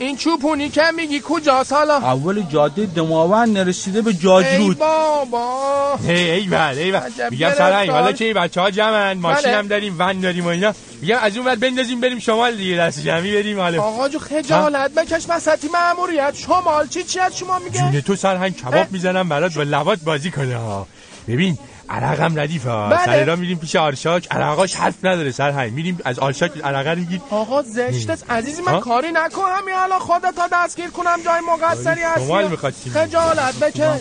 این چوپونی که میگی کجاست حالا اول جاده دماوند نرسیده به جاجرود ای بابا. ای ای بله ای بله. میگم سرعیم حالا که بچه ها جمعن ماشین بله. هم داریم ون داریم و اینا. میگم از اون بعد بندازیم بریم شمال دیگه دست جمعی بریم حالا. آقا جو خجالت بکش وسطی ماموریت شمال چی چی از شما میگه؟ جون تو سرهنگ کباب می‌زنم برات با لوات بازی کنه ها. ببین عرقم ردیف ها. بله. سر میریم پیش آرشاک. عرقاش حرف نداره سر میریم از آرشاک عرقه رو میگیر آقا زشت است عزیزی من کاری نکن. همین حالا خودت تا دستگیر کنم جای مقصری هستی. شمال می‌خواستی خجالت بکش.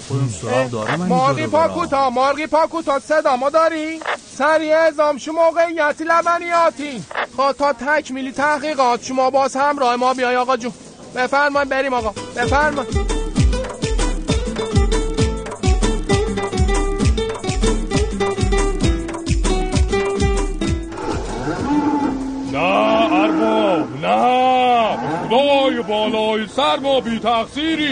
مارگی پاکوتا مارگی پاکوتا صدا ما داری؟ سریع ازام شما موقعیتی لبنیاتی خب تا تکمیلی تحقیقات شما باز همراه ما بیای آقا جون. بفرمایید بریم آقا. بفرمایید. نه خدای بالای سر ما بی تقصیری.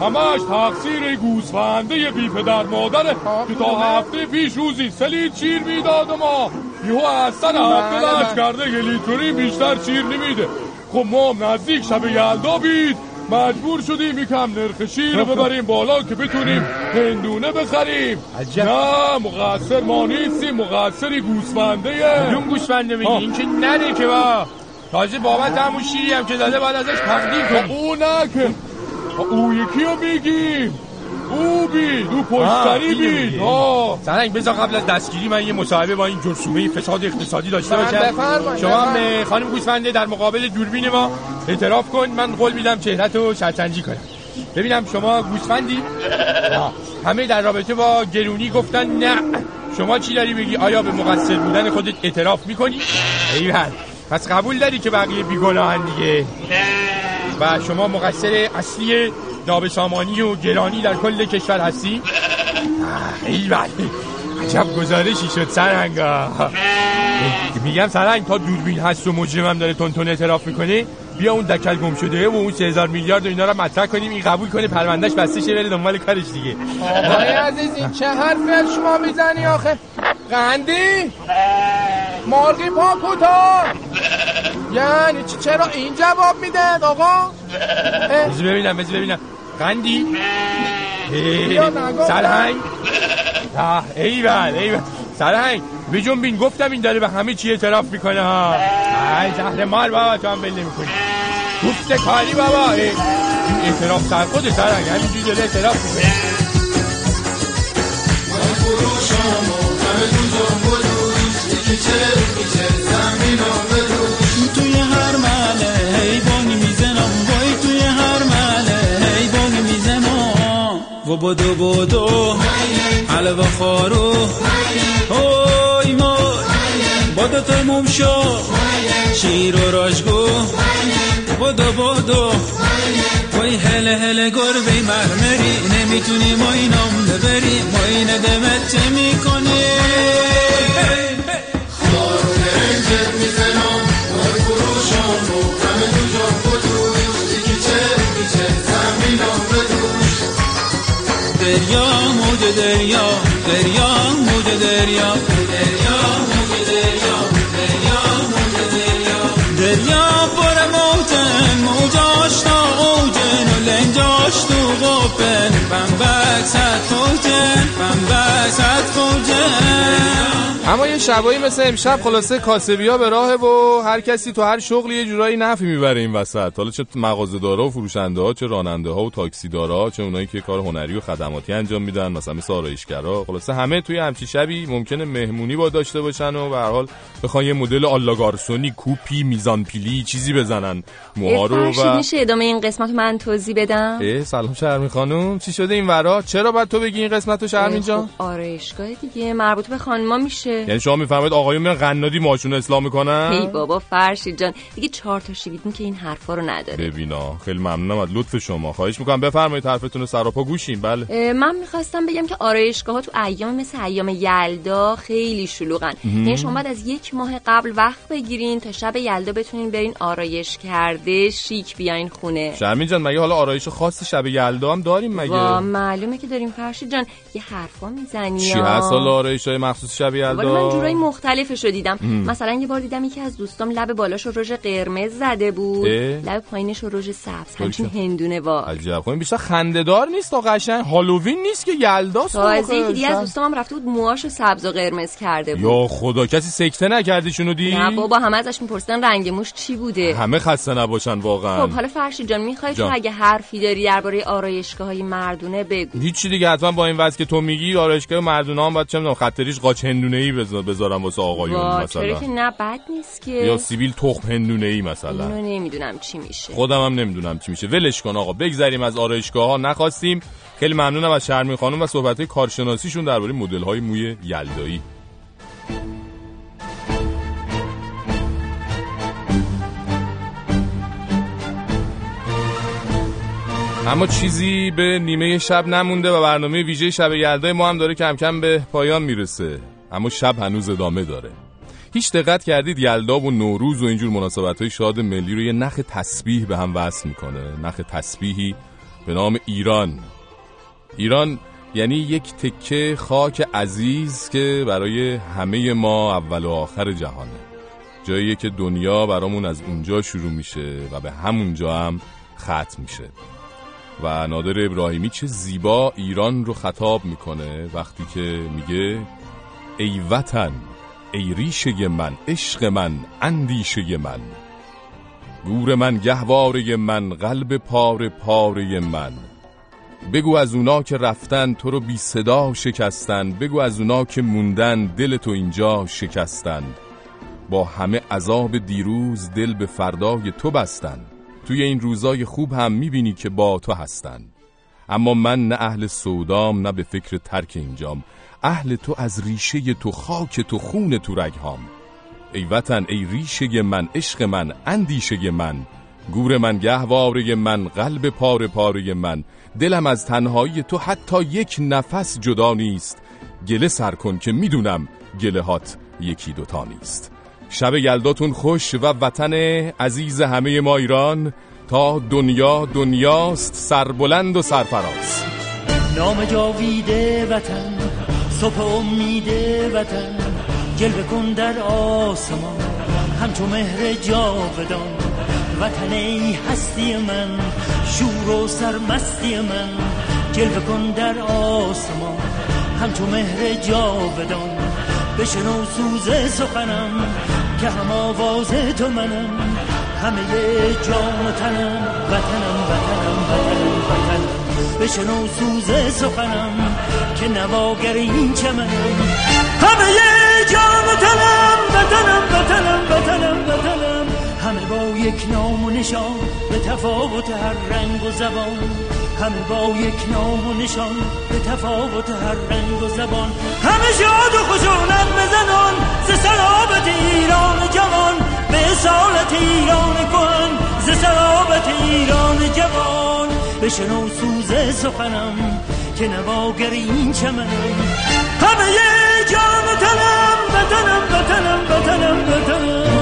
همش تقصیر گوسفنده بی پدر مادره که تا هفته پیش روزی سلید چیر می‌داد ما یهو از سر هفته لش کرده یه لیتری بیشتر چیر نمیده. خب ما نزدیک شب یلدا بید. مجبور شدیم یکم نرخ شیر رو ببریم بالا که بتونیم هندونه بخریم. نه مقصر ما نیستیم مقصری گوسفنده. کدوم گوسفنده میگی؟ این که نده که با. تازه بابت همون شیری هم که داده باید ازش تقدیم کنی. او نه که. او یکی رو میگیم او بید او پشتری بید سرنگ بذار قبل از دستگیری من یه مصاحبه با این جرسومه فساد اقتصادی داشته باشم. شما هم خانم گوسفنده در مقابل دوربین ما اعتراف کن من قول میدم چهرتو شطرنجی کنم. ببینم شما گوسفندی؟ همه در رابطه با گرونی گفتن نه. شما چی داری بگی آیا به مقصر بودن خودت اعتراف می‌کنی؟ ایول پس قبول داری که بقیه بیگناهن دیگه؟ و شما مقصر اصلی نابسامانی و گرانی در کل کشور هستی؟ ای بله. عجب گزارشی شد سرنگا میگم سرنگ تا دوربین هست و مجرمم داره تون اعتراف می‌کنه؟ بیا اون دکل گم شده و اون 3000 میلیارد و اینا رو مطرح کنیم این قبول کنه پروندهش بسته شه بره دنبال کارش دیگه. آقای عزیز این چه حرفی شما می‌زنی آخه؟ قندی؟ مارگی پاکوتا؟ یعنی چرا این جواب میده آقا؟ بذار ببینم بذار ببینم. قندی؟ سرهنگ؟ ایول ایول. سرهنگ بجون بین گفتم این داره به همه چی اعتراف می‌کنه ها. ای زهر مال بابا تو هم بل نمی‌کنی. گفت کاری بابا این اعتراف سر خود سرهنگ همینجوری داره اعتراف می‌کنه. توی هر بدو بدو حلوه خارو هوی هوی بدو تموم شو شیر و راجگو بدو بدو وای هله هله گربه مرمری نمی‌تونی ما اینام ببری ما این دمت چه می‌کنی؟ خارو نرنجت می‌زنم وای فروشم و همه دو دریا موج دریا دریا موج دریا. دریا موج دریا دریا موج دریا. دریا پر اوجن و لنجاش تو قپن بمبک ست فوجن بمبک ست فوجن اما یه شبایی مثل امشب خلاصه کاسبی ها به راه و هر کسی تو هر شغلی یه جورایی نفی می‌بره این وسط. حالا چه مغازه دارا و فروشنده ها چه راننده ها و تاکسی دارا چه اونایی که کار هنری و خدماتی انجام میدن مثلا مثل آرایشگرا. خلاصه همه توی همچی شبی ممکنه مهمونی با داشته باشن و به هر حال بخوان یه مدل آلاگارسونی کوپی میزان پیلی چیزی بزنن. موها رو و میشه ادامه این قسمت من توضیح بدم؟ سلام شرمی خانم. چی شده این ورا؟ چرا باید تو بگی این قسمت رو شرمی جان؟ خب آرایشگاه دیگه. مربوط به خانما میشه. یعنی شما می‌فهمید آقایون میرن قنادی ماشون اصلاح می‌کنن؟ ای بابا فرشید جان. دیگه چهار تا شیویدین که این حرفا رو نداره. ببینا خیلی ممنونم از لطف شما. خواهش می‌کنم بفرمایید حرفتون رو سراپا گوشیم. بله. من می‌خواستم بگم که آرایشگاه ها تو ایام مثل ایام یلدا خیلی شلوغن. یعنی شما باید از یک ماه قبل وقت بگیرین تا شب یلدا بتونین برین آرایش کرده شیک بیاین خونه. شرمین جان مگه حالا آرایش خاص شب یلدا هم داریم مگه؟ وا معلومه که داریم فرشید جان. یه حرفا می‌زنی چی هست حالا آرایش های مخصوص شب ولی من یلدا جورای مختلفش رو دیدم. ام. مثلا یه بار دیدم یکی از دوستام لب بالاش رو رژ قرمز زده بود؟ لب پایینش رو رژ سبز. همچین؟ هندونه وار عجب. خب بیشتر خندهدار نیست تا قشنگ. هالووین نیست که یلداست تازه. یکی دیگه از دوستام رفته بود موهاشو سبز و قرمز کرده بود. یا خدا کسی سکته نکردی شونو دی نه بابا همه ازش میپرسیدن رنگ موش چی بوده؟ همه خسته نباشن واقعا. خب حالا فرشی جان می‌خوای تو. اگه حرفی داری درباره آرایشگاه های مردونه بگو. هیچی دیگه حتما با این وضع که تو میگی آرایشگاه مردونه هم باید چه می‌دونم خطریش قاچ هندونه ای بذارم واسه آقایون مثلا. که نه بد نیست که. یا سیبیل تخم هندونه ای مثلا. اینو نمی‌دونم چی میشه. خودم هم نمی‌دونم چی میشه. ولش کن آقا بگذریم از آرایشگاه ها نخواستیم. خیلی ممنونم از شرمی خانم و صحبت های کارشناسیشون درباره مدل های موی یلدایی. اما چیزی به نیمه شب نمونده و برنامه ویژه شب یلدای ما هم داره کم کم به پایان می‌رسه. اما شب هنوز ادامه داره. هیچ دقت کردید یلدا و نوروز و اینجور مناسبت های شاد ملی رو یه نخ تسبیح به هم وصل می‌کنه. نخ تسبیحی به نام ایران. ایران یعنی یک تکه خاک عزیز که برای همه ما اول و آخر جهانه جاییه که دنیا برامون از اونجا شروع میشه و به همونجا هم ختم میشه. و نادر ابراهیمی چه زیبا ایران رو خطاب می‌کنه وقتی که میگه ای وطن ای ریشه من عشق من اندیشه من گور من گهواره من قلب پاره پاره من بگو از اونا که رفتن تو رو بی صدا شکستن بگو از اونا که موندن دل تو اینجا شکستن با همه عذاب دیروز دل به فردای تو بستن. توی این روزای خوب هم می‌بینی که با تو هستن. اما من نه اهل سودام نه به فکر ترک اینجام. اهل تو از ریشه تو خاک تو خون تو رگهام. ای وطن ای ریشه من عشق من اندیشه من. گور من گهواره من قلب پاره پاره من. دلم از تنهایی تو حتی یک نفس جدا نیست. گله سر کن که می‌دونم گله هات یکی دوتا نیست. شب یلداتون خوش و وطن عزیز همه ما ایران تا دنیا دنیاست سربلند و سرفراز. نام جاویده وطن صبح امید وطن جلوه کن در آسمان همچو مهر جاودان. وطن ای هستی من شور و سرمستی من جلوه کن در آسمان همچو مهر جاودان. بشنو سوز سخنم که هم آواز تو منم همه جان و تنم وطنم وطنم وطنم وطنم. بشنو سوز سخنم که نواگر این چمنم. همه جان و تنم وطنم وطنم وطنم وطنم. همه با یک نام و نشان به تفاوت هر رنگ و زبان. همه با یک نام و نشان به تفاوت هر رنگ و زبان. همه شاد و خشونت بزنان ز سلابت ایران جوان. به سالت ایران کن ز سلابت ایران جوان. بشنو سوز سخنم که نواگر این چمنم. همه جان و تنم به